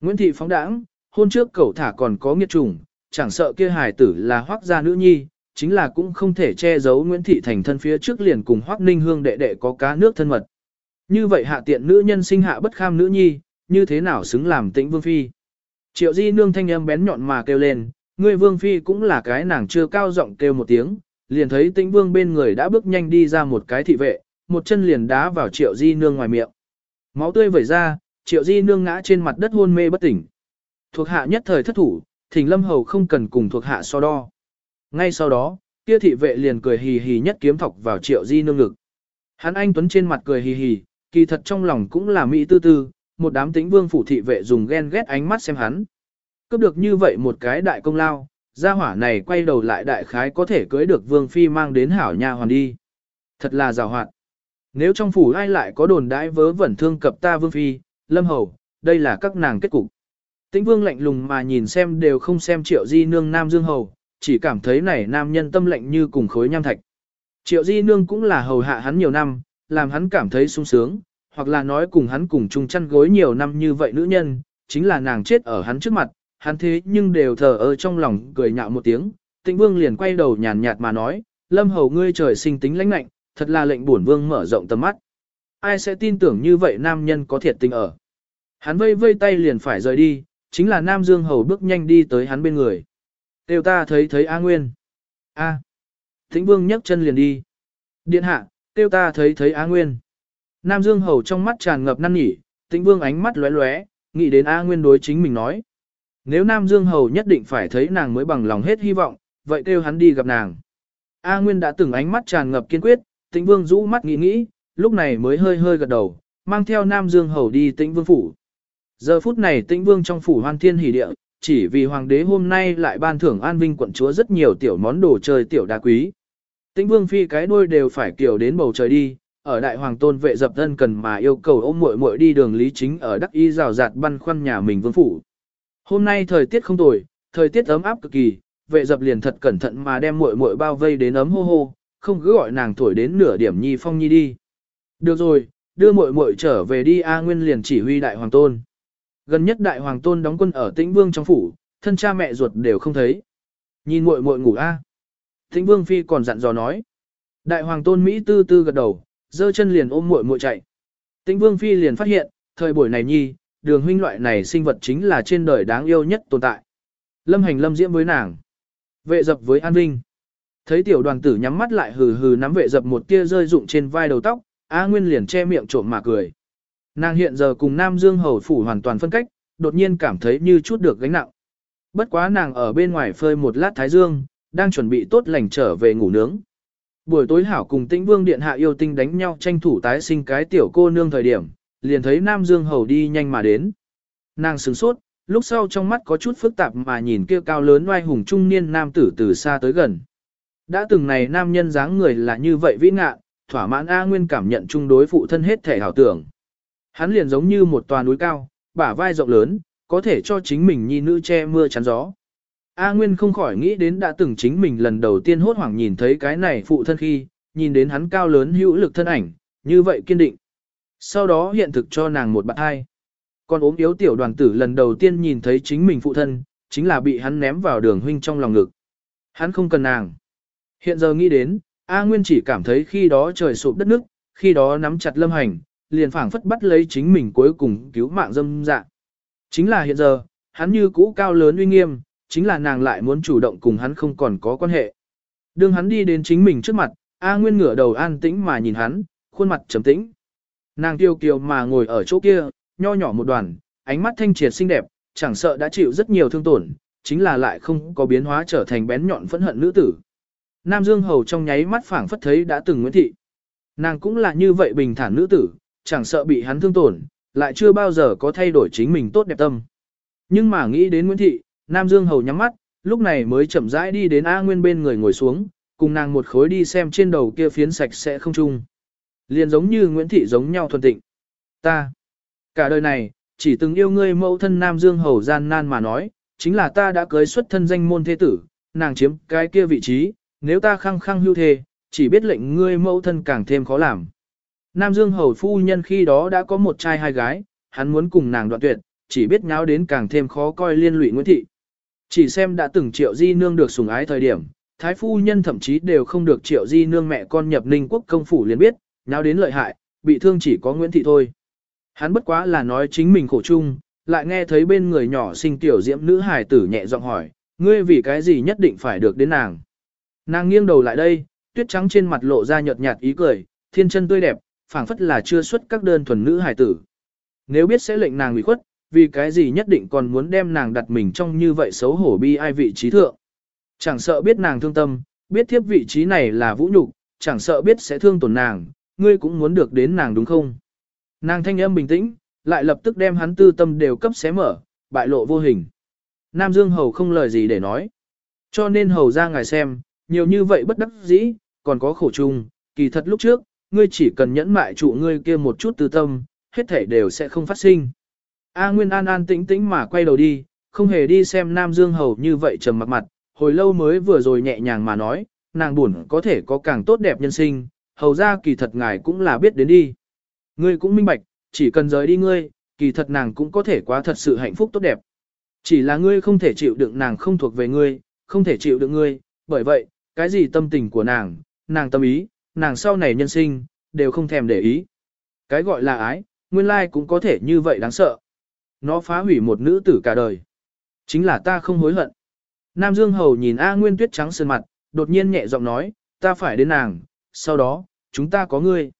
Nguyễn Thị phóng đãng, hôn trước cậu thả còn có nghiệt trùng, chẳng sợ kia hài tử là hoác gia nữ nhi, chính là cũng không thể che giấu Nguyễn Thị thành thân phía trước liền cùng hoác ninh hương đệ đệ có cá nước thân mật. Như vậy hạ tiện nữ nhân sinh hạ bất kham nữ nhi, như thế nào xứng làm tĩnh vương phi. Triệu di nương thanh âm bén nhọn mà kêu lên, người vương phi cũng là cái nàng chưa cao giọng kêu một tiếng, liền thấy tĩnh vương bên người đã bước nhanh đi ra một cái thị vệ, một chân liền đá vào triệu di nương ngoài miệng. Máu tươi vẩy ra, triệu di nương ngã trên mặt đất hôn mê bất tỉnh. Thuộc hạ nhất thời thất thủ, thỉnh lâm hầu không cần cùng thuộc hạ so đo. Ngay sau đó, kia thị vệ liền cười hì hì nhất kiếm thọc vào triệu di nương ngực. Hắn anh tuấn trên mặt cười hì hì, kỳ thật trong lòng cũng là mỹ tư tư, một đám tĩnh vương phủ thị vệ dùng ghen ghét ánh mắt xem hắn. Cướp được như vậy một cái đại công lao, gia hỏa này quay đầu lại đại khái có thể cưới được vương phi mang đến hảo nha hoàn đi. Thật là rào hoạt. Nếu trong phủ ai lại có đồn đãi vớ vẩn thương cập ta vương phi, lâm hầu, đây là các nàng kết cục. Tĩnh vương lạnh lùng mà nhìn xem đều không xem triệu di nương nam dương hầu, chỉ cảm thấy này nam nhân tâm lạnh như cùng khối nham thạch. Triệu di nương cũng là hầu hạ hắn nhiều năm, làm hắn cảm thấy sung sướng, hoặc là nói cùng hắn cùng chung chăn gối nhiều năm như vậy nữ nhân, chính là nàng chết ở hắn trước mặt, hắn thế nhưng đều thờ ơ trong lòng cười nhạo một tiếng, tịnh vương liền quay đầu nhàn nhạt mà nói, lâm hầu ngươi trời sinh tính lãnh lạnh, thật là lệnh bổn vương mở rộng tầm mắt. Ai sẽ tin tưởng như vậy nam nhân có thiệt tình ở. Hắn vây vây tay liền phải rời đi, chính là nam dương hầu bước nhanh đi tới hắn bên người. Đều ta thấy thấy A Nguyên. A. Thính vương nhấc chân liền đi. Điện hạ, tiêu ta thấy thấy Á Nguyên. Nam Dương Hầu trong mắt tràn ngập năn nỉ, tĩnh vương ánh mắt lóe lóe, nghĩ đến Á Nguyên đối chính mình nói. Nếu Nam Dương Hầu nhất định phải thấy nàng mới bằng lòng hết hy vọng, vậy kêu hắn đi gặp nàng. A Nguyên đã từng ánh mắt tràn ngập kiên quyết, tĩnh vương rũ mắt nghĩ nghĩ, lúc này mới hơi hơi gật đầu, mang theo Nam Dương Hầu đi tĩnh vương phủ. Giờ phút này tĩnh vương trong phủ hoan thiên hỷ địa, chỉ vì hoàng đế hôm nay lại ban thưởng an vinh quận chúa rất nhiều tiểu món đồ chơi tiểu đá quý. Tĩnh vương phi cái đuôi đều phải kiểu đến bầu trời đi, ở đại hoàng tôn vệ dập thân cần mà yêu cầu ôm muội muội đi đường lý chính ở đắc y rào rạt băn khoăn nhà mình vương phủ. Hôm nay thời tiết không tồi, thời tiết ấm áp cực kỳ, vệ dập liền thật cẩn thận mà đem muội muội bao vây đến ấm hô hô, không cứ gọi nàng thổi đến nửa điểm nhi phong nhi đi. Được rồi, đưa muội muội trở về đi A Nguyên liền chỉ huy đại hoàng tôn. Gần nhất đại hoàng tôn đóng quân ở Tĩnh Vương trong phủ, thân cha mẹ ruột đều không thấy. Nhìn muội muội ngủ a thịnh Vương phi còn dặn dò nói. Đại hoàng tôn Mỹ tư tư gật đầu, giơ chân liền ôm muội muội chạy. Tĩnh Vương phi liền phát hiện, thời buổi này nhi, đường huynh loại này sinh vật chính là trên đời đáng yêu nhất tồn tại. Lâm hành lâm diễm với nàng. Vệ dập với an vinh. Thấy tiểu đoàn tử nhắm mắt lại hừ hừ nắm vệ dập một tia rơi rụng trên vai đầu tóc, A Nguyên liền che miệng trộm mà cười. Nàng hiện giờ cùng Nam Dương Hầu Phủ hoàn toàn phân cách, đột nhiên cảm thấy như chút được gánh nặng. Bất quá nàng ở bên ngoài phơi một lát thái dương, đang chuẩn bị tốt lành trở về ngủ nướng. Buổi tối hảo cùng tĩnh vương điện hạ yêu tinh đánh nhau tranh thủ tái sinh cái tiểu cô nương thời điểm, liền thấy Nam Dương Hầu đi nhanh mà đến. Nàng sửng sốt, lúc sau trong mắt có chút phức tạp mà nhìn kia cao lớn oai hùng trung niên nam tử từ xa tới gần. Đã từng này nam nhân dáng người là như vậy vĩ ngạ, thỏa mãn A Nguyên cảm nhận chung đối phụ thân hết thể hảo tưởng. Hắn liền giống như một tòa núi cao, bả vai rộng lớn, có thể cho chính mình nhi nữ che mưa chắn gió. A Nguyên không khỏi nghĩ đến đã từng chính mình lần đầu tiên hốt hoảng nhìn thấy cái này phụ thân khi, nhìn đến hắn cao lớn hữu lực thân ảnh, như vậy kiên định. Sau đó hiện thực cho nàng một bạn hai. Còn ốm yếu tiểu đoàn tử lần đầu tiên nhìn thấy chính mình phụ thân, chính là bị hắn ném vào đường huynh trong lòng ngực. Hắn không cần nàng. Hiện giờ nghĩ đến, A Nguyên chỉ cảm thấy khi đó trời sụp đất nước, khi đó nắm chặt lâm hành, liền phảng phất bắt lấy chính mình cuối cùng cứu mạng dâm dạ. Chính là hiện giờ, hắn như cũ cao lớn uy nghiêm, chính là nàng lại muốn chủ động cùng hắn không còn có quan hệ. Đương hắn đi đến chính mình trước mặt, A Nguyên ngửa đầu an tĩnh mà nhìn hắn, khuôn mặt trầm tĩnh. Nàng tiêu kiều mà ngồi ở chỗ kia, nho nhỏ một đoàn, ánh mắt thanh triệt xinh đẹp, chẳng sợ đã chịu rất nhiều thương tổn, chính là lại không có biến hóa trở thành bén nhọn phẫn hận nữ tử. Nam Dương Hầu trong nháy mắt phảng phất thấy đã từng Nguyễn Thị. Nàng cũng là như vậy bình thản nữ tử, chẳng sợ bị hắn thương tổn, lại chưa bao giờ có thay đổi chính mình tốt đẹp tâm. Nhưng mà nghĩ đến Nguyễn Thị, Nam Dương Hầu nhắm mắt, lúc này mới chậm rãi đi đến A Nguyên bên người ngồi xuống, cùng nàng một khối đi xem trên đầu kia phiến sạch sẽ không chung. Liền giống như Nguyễn Thị giống nhau thuần tịnh. Ta, cả đời này, chỉ từng yêu ngươi mẫu thân Nam Dương Hầu gian nan mà nói, chính là ta đã cưới xuất thân danh môn thế tử, nàng chiếm cái kia vị trí, nếu ta khăng khăng hưu thề, chỉ biết lệnh ngươi mẫu thân càng thêm khó làm. Nam Dương Hầu Phu Nhân khi đó đã có một trai hai gái, hắn muốn cùng nàng đoạn tuyệt, chỉ biết nháo đến càng thêm khó coi liên lụy Nguyễn Thị. Chỉ xem đã từng triệu di nương được sủng ái thời điểm, Thái Phu Nhân thậm chí đều không được triệu di nương mẹ con nhập ninh quốc công phủ liền biết, nào đến lợi hại, bị thương chỉ có Nguyễn Thị thôi. Hắn bất quá là nói chính mình khổ chung, lại nghe thấy bên người nhỏ sinh tiểu diễm nữ hài tử nhẹ giọng hỏi, ngươi vì cái gì nhất định phải được đến nàng. Nàng nghiêng đầu lại đây, tuyết trắng trên mặt lộ ra nhợt nhạt ý cười, thiên chân tươi đẹp, phảng phất là chưa xuất các đơn thuần nữ hài tử. Nếu biết sẽ lệnh nàng bị khuất, vì cái gì nhất định còn muốn đem nàng đặt mình trong như vậy xấu hổ bi ai vị trí thượng. Chẳng sợ biết nàng thương tâm, biết thiếp vị trí này là vũ nhục, chẳng sợ biết sẽ thương tổn nàng, ngươi cũng muốn được đến nàng đúng không? Nàng thanh âm bình tĩnh, lại lập tức đem hắn tư tâm đều cấp xé mở, bại lộ vô hình. Nam Dương Hầu không lời gì để nói. Cho nên Hầu ra ngài xem, nhiều như vậy bất đắc dĩ, còn có khổ chung, kỳ thật lúc trước, ngươi chỉ cần nhẫn mại trụ ngươi kia một chút tư tâm, hết thể đều sẽ không phát sinh. A Nguyên an an tĩnh tĩnh mà quay đầu đi, không hề đi xem Nam Dương Hầu như vậy trầm mặt mặt, hồi lâu mới vừa rồi nhẹ nhàng mà nói, nàng buồn có thể có càng tốt đẹp nhân sinh, hầu ra kỳ thật ngài cũng là biết đến đi. Ngươi cũng minh bạch, chỉ cần rời đi ngươi, kỳ thật nàng cũng có thể quá thật sự hạnh phúc tốt đẹp. Chỉ là ngươi không thể chịu đựng nàng không thuộc về ngươi, không thể chịu đựng ngươi, bởi vậy, cái gì tâm tình của nàng, nàng tâm ý, nàng sau này nhân sinh, đều không thèm để ý. Cái gọi là ái, nguyên lai cũng có thể như vậy đáng sợ. Nó phá hủy một nữ tử cả đời. Chính là ta không hối hận. Nam Dương Hầu nhìn A Nguyên tuyết trắng sơn mặt, đột nhiên nhẹ giọng nói, ta phải đến nàng, sau đó, chúng ta có ngươi.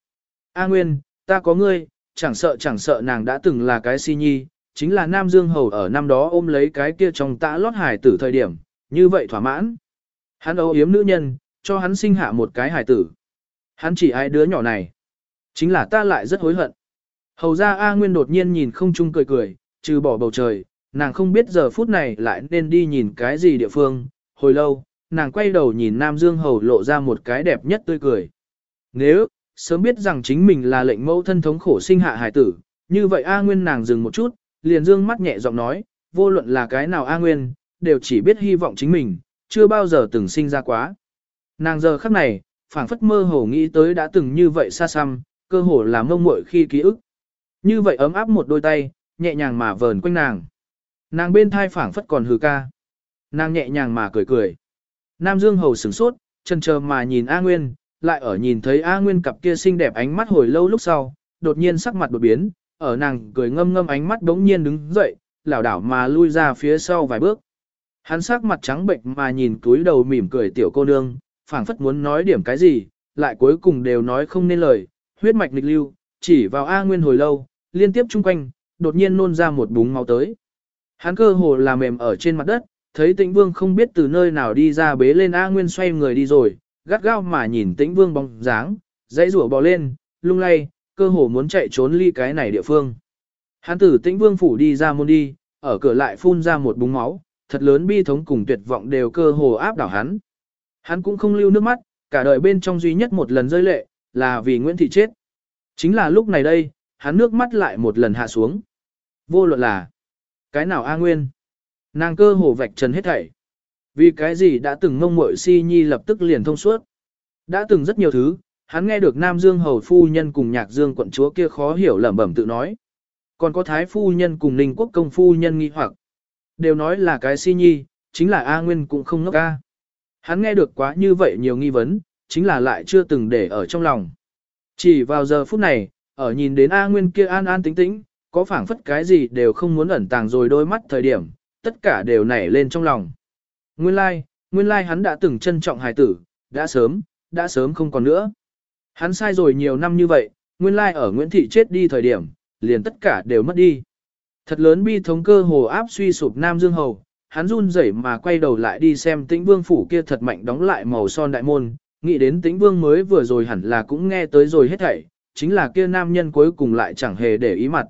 A Nguyên, ta có ngươi, chẳng sợ chẳng sợ nàng đã từng là cái si nhi, chính là Nam Dương Hầu ở năm đó ôm lấy cái kia trong tã lót hải tử thời điểm, như vậy thỏa mãn. Hắn ấu yếm nữ nhân, cho hắn sinh hạ một cái hải tử. Hắn chỉ ai đứa nhỏ này. Chính là ta lại rất hối hận. Hầu ra A Nguyên đột nhiên nhìn không chung cười cười, trừ bỏ bầu trời, nàng không biết giờ phút này lại nên đi nhìn cái gì địa phương. Hồi lâu, nàng quay đầu nhìn Nam Dương Hầu lộ ra một cái đẹp nhất tươi cười. Nếu, sớm biết rằng chính mình là lệnh mẫu thân thống khổ sinh hạ hải tử, như vậy A Nguyên nàng dừng một chút, liền dương mắt nhẹ giọng nói, vô luận là cái nào A Nguyên, đều chỉ biết hy vọng chính mình, chưa bao giờ từng sinh ra quá. Nàng giờ khắc này, phảng phất mơ hồ nghĩ tới đã từng như vậy xa xăm, cơ hồ là mông muội khi ký ức. Như vậy ấm áp một đôi tay, nhẹ nhàng mà vờn quanh nàng. Nàng bên thai phảng phất còn hừ ca. Nàng nhẹ nhàng mà cười cười. Nam Dương hầu sửng sốt, chân chờ mà nhìn A Nguyên, lại ở nhìn thấy A Nguyên cặp kia xinh đẹp ánh mắt hồi lâu lúc sau, đột nhiên sắc mặt đột biến, ở nàng cười ngâm ngâm ánh mắt đống nhiên đứng dậy, lảo đảo mà lui ra phía sau vài bước. Hắn sắc mặt trắng bệnh mà nhìn túi đầu mỉm cười tiểu cô nương, phảng phất muốn nói điểm cái gì, lại cuối cùng đều nói không nên lời, huyết mạch nghịch lưu, chỉ vào A Nguyên hồi lâu, liên tiếp chung quanh, đột nhiên nôn ra một búng máu tới. Hắn cơ hồ là mềm ở trên mặt đất, thấy tĩnh vương không biết từ nơi nào đi ra bế lên A Nguyên xoay người đi rồi, gắt gao mà nhìn tĩnh vương bóng dáng, dãy rủa bò lên, lung lay, cơ hồ muốn chạy trốn ly cái này địa phương. Hắn tử tĩnh vương phủ đi ra môn đi, ở cửa lại phun ra một búng máu, thật lớn bi thống cùng tuyệt vọng đều cơ hồ áp đảo hắn. Hắn cũng không lưu nước mắt, cả đời bên trong duy nhất một lần rơi lệ, là vì Nguyễn Thị chết. Chính là lúc này đây, hắn nước mắt lại một lần hạ xuống. Vô luận là, cái nào A Nguyên? Nàng cơ hồ vạch trần hết thảy. Vì cái gì đã từng mông muội si nhi lập tức liền thông suốt. Đã từng rất nhiều thứ, hắn nghe được Nam Dương hầu phu nhân cùng nhạc dương quận chúa kia khó hiểu lẩm bẩm tự nói. Còn có thái phu nhân cùng ninh quốc công phu nhân nghi hoặc. Đều nói là cái si nhi, chính là A Nguyên cũng không ngốc ca. Hắn nghe được quá như vậy nhiều nghi vấn, chính là lại chưa từng để ở trong lòng. Chỉ vào giờ phút này, ở nhìn đến A Nguyên kia an an tĩnh tĩnh, có phảng phất cái gì đều không muốn ẩn tàng rồi đôi mắt thời điểm, tất cả đều nảy lên trong lòng. Nguyên lai, like, nguyên lai like hắn đã từng trân trọng hài tử, đã sớm, đã sớm không còn nữa. Hắn sai rồi nhiều năm như vậy, nguyên lai like ở Nguyễn Thị chết đi thời điểm, liền tất cả đều mất đi. Thật lớn bi thống cơ hồ áp suy sụp Nam Dương Hầu, hắn run rẩy mà quay đầu lại đi xem tĩnh vương phủ kia thật mạnh đóng lại màu son đại môn, nghĩ đến tĩnh vương mới vừa rồi hẳn là cũng nghe tới rồi hết thảy, chính là kia nam nhân cuối cùng lại chẳng hề để ý mặt.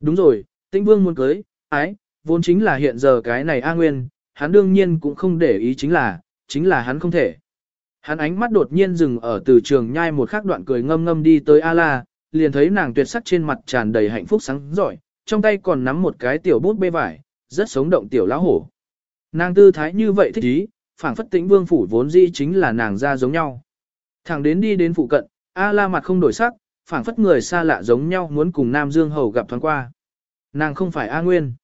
Đúng rồi, tĩnh vương muốn cưới, ái, vốn chính là hiện giờ cái này A Nguyên, hắn đương nhiên cũng không để ý chính là, chính là hắn không thể. Hắn ánh mắt đột nhiên dừng ở từ trường nhai một khắc đoạn cười ngâm ngâm đi tới A-la, liền thấy nàng tuyệt sắc trên mặt tràn đầy hạnh phúc sáng giỏi, trong tay còn nắm một cái tiểu bút bê vải, rất sống động tiểu lão hổ. Nàng tư thái như vậy thích ý, phảng phất tĩnh vương phủ vốn dĩ chính là nàng ra giống nhau. Thẳng đến đi đến phụ cận, A-la mặt không đổi sắc, phảng phất người xa lạ giống nhau muốn cùng Nam Dương Hầu gặp thoáng qua. Nàng không phải A Nguyên.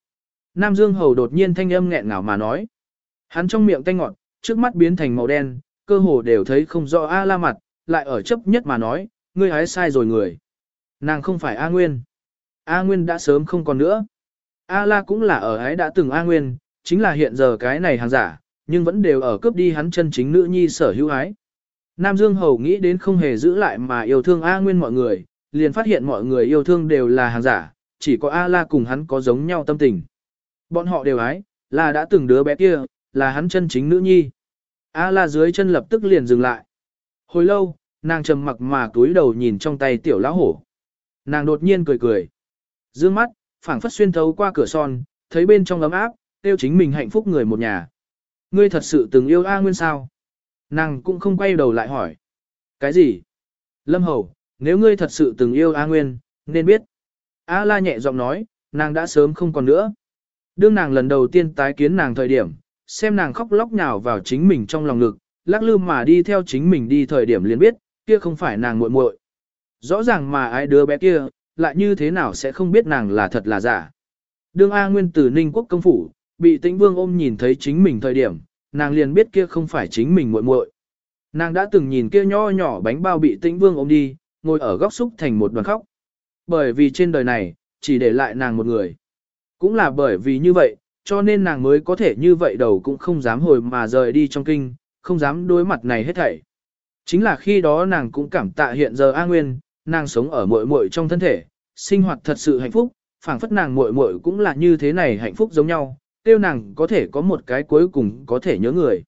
Nam Dương Hầu đột nhiên thanh âm nghẹn ngào mà nói. Hắn trong miệng tanh ngọt, trước mắt biến thành màu đen, cơ hồ đều thấy không rõ A la mặt, lại ở chấp nhất mà nói, ngươi hái sai rồi người. Nàng không phải A Nguyên. A Nguyên đã sớm không còn nữa. A la cũng là ở ấy đã từng A Nguyên, chính là hiện giờ cái này hàng giả, nhưng vẫn đều ở cướp đi hắn chân chính nữ nhi sở hữu ái. Nam Dương Hầu nghĩ đến không hề giữ lại mà yêu thương A Nguyên mọi người, liền phát hiện mọi người yêu thương đều là hàng giả, chỉ có A La cùng hắn có giống nhau tâm tình. Bọn họ đều ái, là đã từng đứa bé kia, là hắn chân chính nữ nhi. A la dưới chân lập tức liền dừng lại. Hồi lâu, nàng trầm mặc mà túi đầu nhìn trong tay tiểu lão hổ. Nàng đột nhiên cười cười. Dương mắt, phảng phất xuyên thấu qua cửa son, thấy bên trong ấm áp, tiêu chính mình hạnh phúc người một nhà. Ngươi thật sự từng yêu A Nguyên sao? Nàng cũng không quay đầu lại hỏi. Cái gì? Lâm Hầu, nếu ngươi thật sự từng yêu A Nguyên, nên biết. A la nhẹ giọng nói, nàng đã sớm không còn nữa. Đương nàng lần đầu tiên tái kiến nàng thời điểm, xem nàng khóc lóc nhào vào chính mình trong lòng ngực, lắc lư mà đi theo chính mình đi thời điểm liền biết, kia không phải nàng muội muội. Rõ ràng mà ai đứa bé kia, lại như thế nào sẽ không biết nàng là thật là giả. Đương A Nguyên từ Ninh Quốc công phủ, bị Tĩnh Vương ôm nhìn thấy chính mình thời điểm, nàng liền biết kia không phải chính mình muội muội. Nàng đã từng nhìn kia nho nhỏ bánh bao bị Tĩnh Vương ôm đi, ngồi ở góc xúc thành một đoàn khóc. Bởi vì trên đời này, chỉ để lại nàng một người. Cũng là bởi vì như vậy, cho nên nàng mới có thể như vậy đầu cũng không dám hồi mà rời đi trong kinh, không dám đối mặt này hết thảy. Chính là khi đó nàng cũng cảm tạ hiện giờ A Nguyên, nàng sống ở muội muội trong thân thể, sinh hoạt thật sự hạnh phúc, phảng phất nàng muội muội cũng là như thế này hạnh phúc giống nhau, tiêu nàng có thể có một cái cuối cùng có thể nhớ người.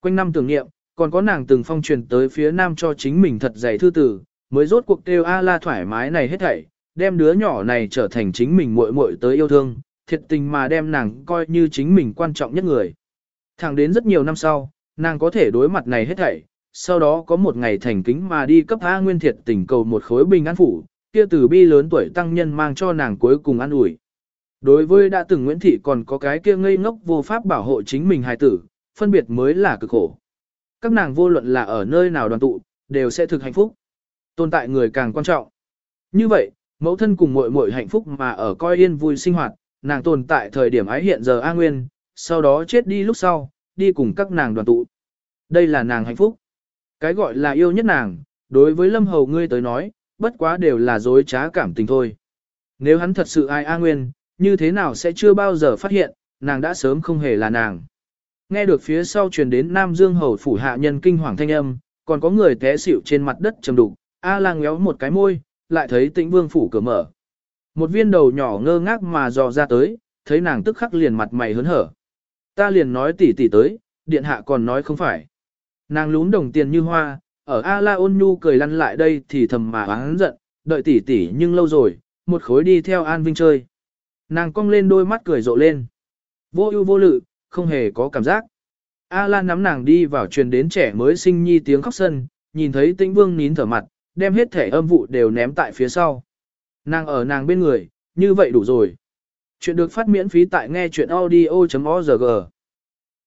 Quanh năm tưởng niệm, còn có nàng từng phong truyền tới phía nam cho chính mình thật dày thư tử, mới rốt cuộc tiêu A la thoải mái này hết thảy, đem đứa nhỏ này trở thành chính mình muội muội tới yêu thương, thiệt tình mà đem nàng coi như chính mình quan trọng nhất người. Thẳng đến rất nhiều năm sau, nàng có thể đối mặt này hết thảy, sau đó có một ngày thành kính mà đi cấp A Nguyên thiệt tình cầu một khối bình an phủ, kia từ bi lớn tuổi tăng nhân mang cho nàng cuối cùng an ủi. Đối với đã từng Nguyễn Thị còn có cái kia ngây ngốc vô pháp bảo hộ chính mình hài tử, phân biệt mới là cực khổ. Các nàng vô luận là ở nơi nào đoàn tụ, đều sẽ thực hạnh phúc. Tồn tại người càng quan trọng. Như vậy, mẫu thân cùng muội muội hạnh phúc mà ở coi yên vui sinh hoạt, nàng tồn tại thời điểm ái hiện giờ A Nguyên, sau đó chết đi lúc sau, đi cùng các nàng đoàn tụ. Đây là nàng hạnh phúc. Cái gọi là yêu nhất nàng, đối với Lâm Hầu ngươi tới nói, bất quá đều là dối trá cảm tình thôi. Nếu hắn thật sự ai A Nguyên, như thế nào sẽ chưa bao giờ phát hiện, nàng đã sớm không hề là nàng. Nghe được phía sau truyền đến Nam Dương Hầu phủ hạ nhân kinh hoàng thanh âm, còn có người té xỉu trên mặt đất trầm đục, A lang ngéo một cái môi, lại thấy tĩnh vương phủ cửa mở. Một viên đầu nhỏ ngơ ngác mà dò ra tới, thấy nàng tức khắc liền mặt mày hớn hở. Ta liền nói tỷ tỷ tới, điện hạ còn nói không phải. Nàng lún đồng tiền như hoa, ở A la ôn nhu cười lăn lại đây thì thầm mà oán giận, đợi tỷ tỷ nhưng lâu rồi, một khối đi theo An Vinh chơi. Nàng cong lên đôi mắt cười rộ lên. Vô ưu vô lự, không hề có cảm giác. A Lan nắm nàng đi vào truyền đến trẻ mới sinh nhi tiếng khóc sân, nhìn thấy tĩnh vương nín thở mặt, đem hết thể âm vụ đều ném tại phía sau. Nàng ở nàng bên người, như vậy đủ rồi. Chuyện được phát miễn phí tại nghe chuyện audio.org.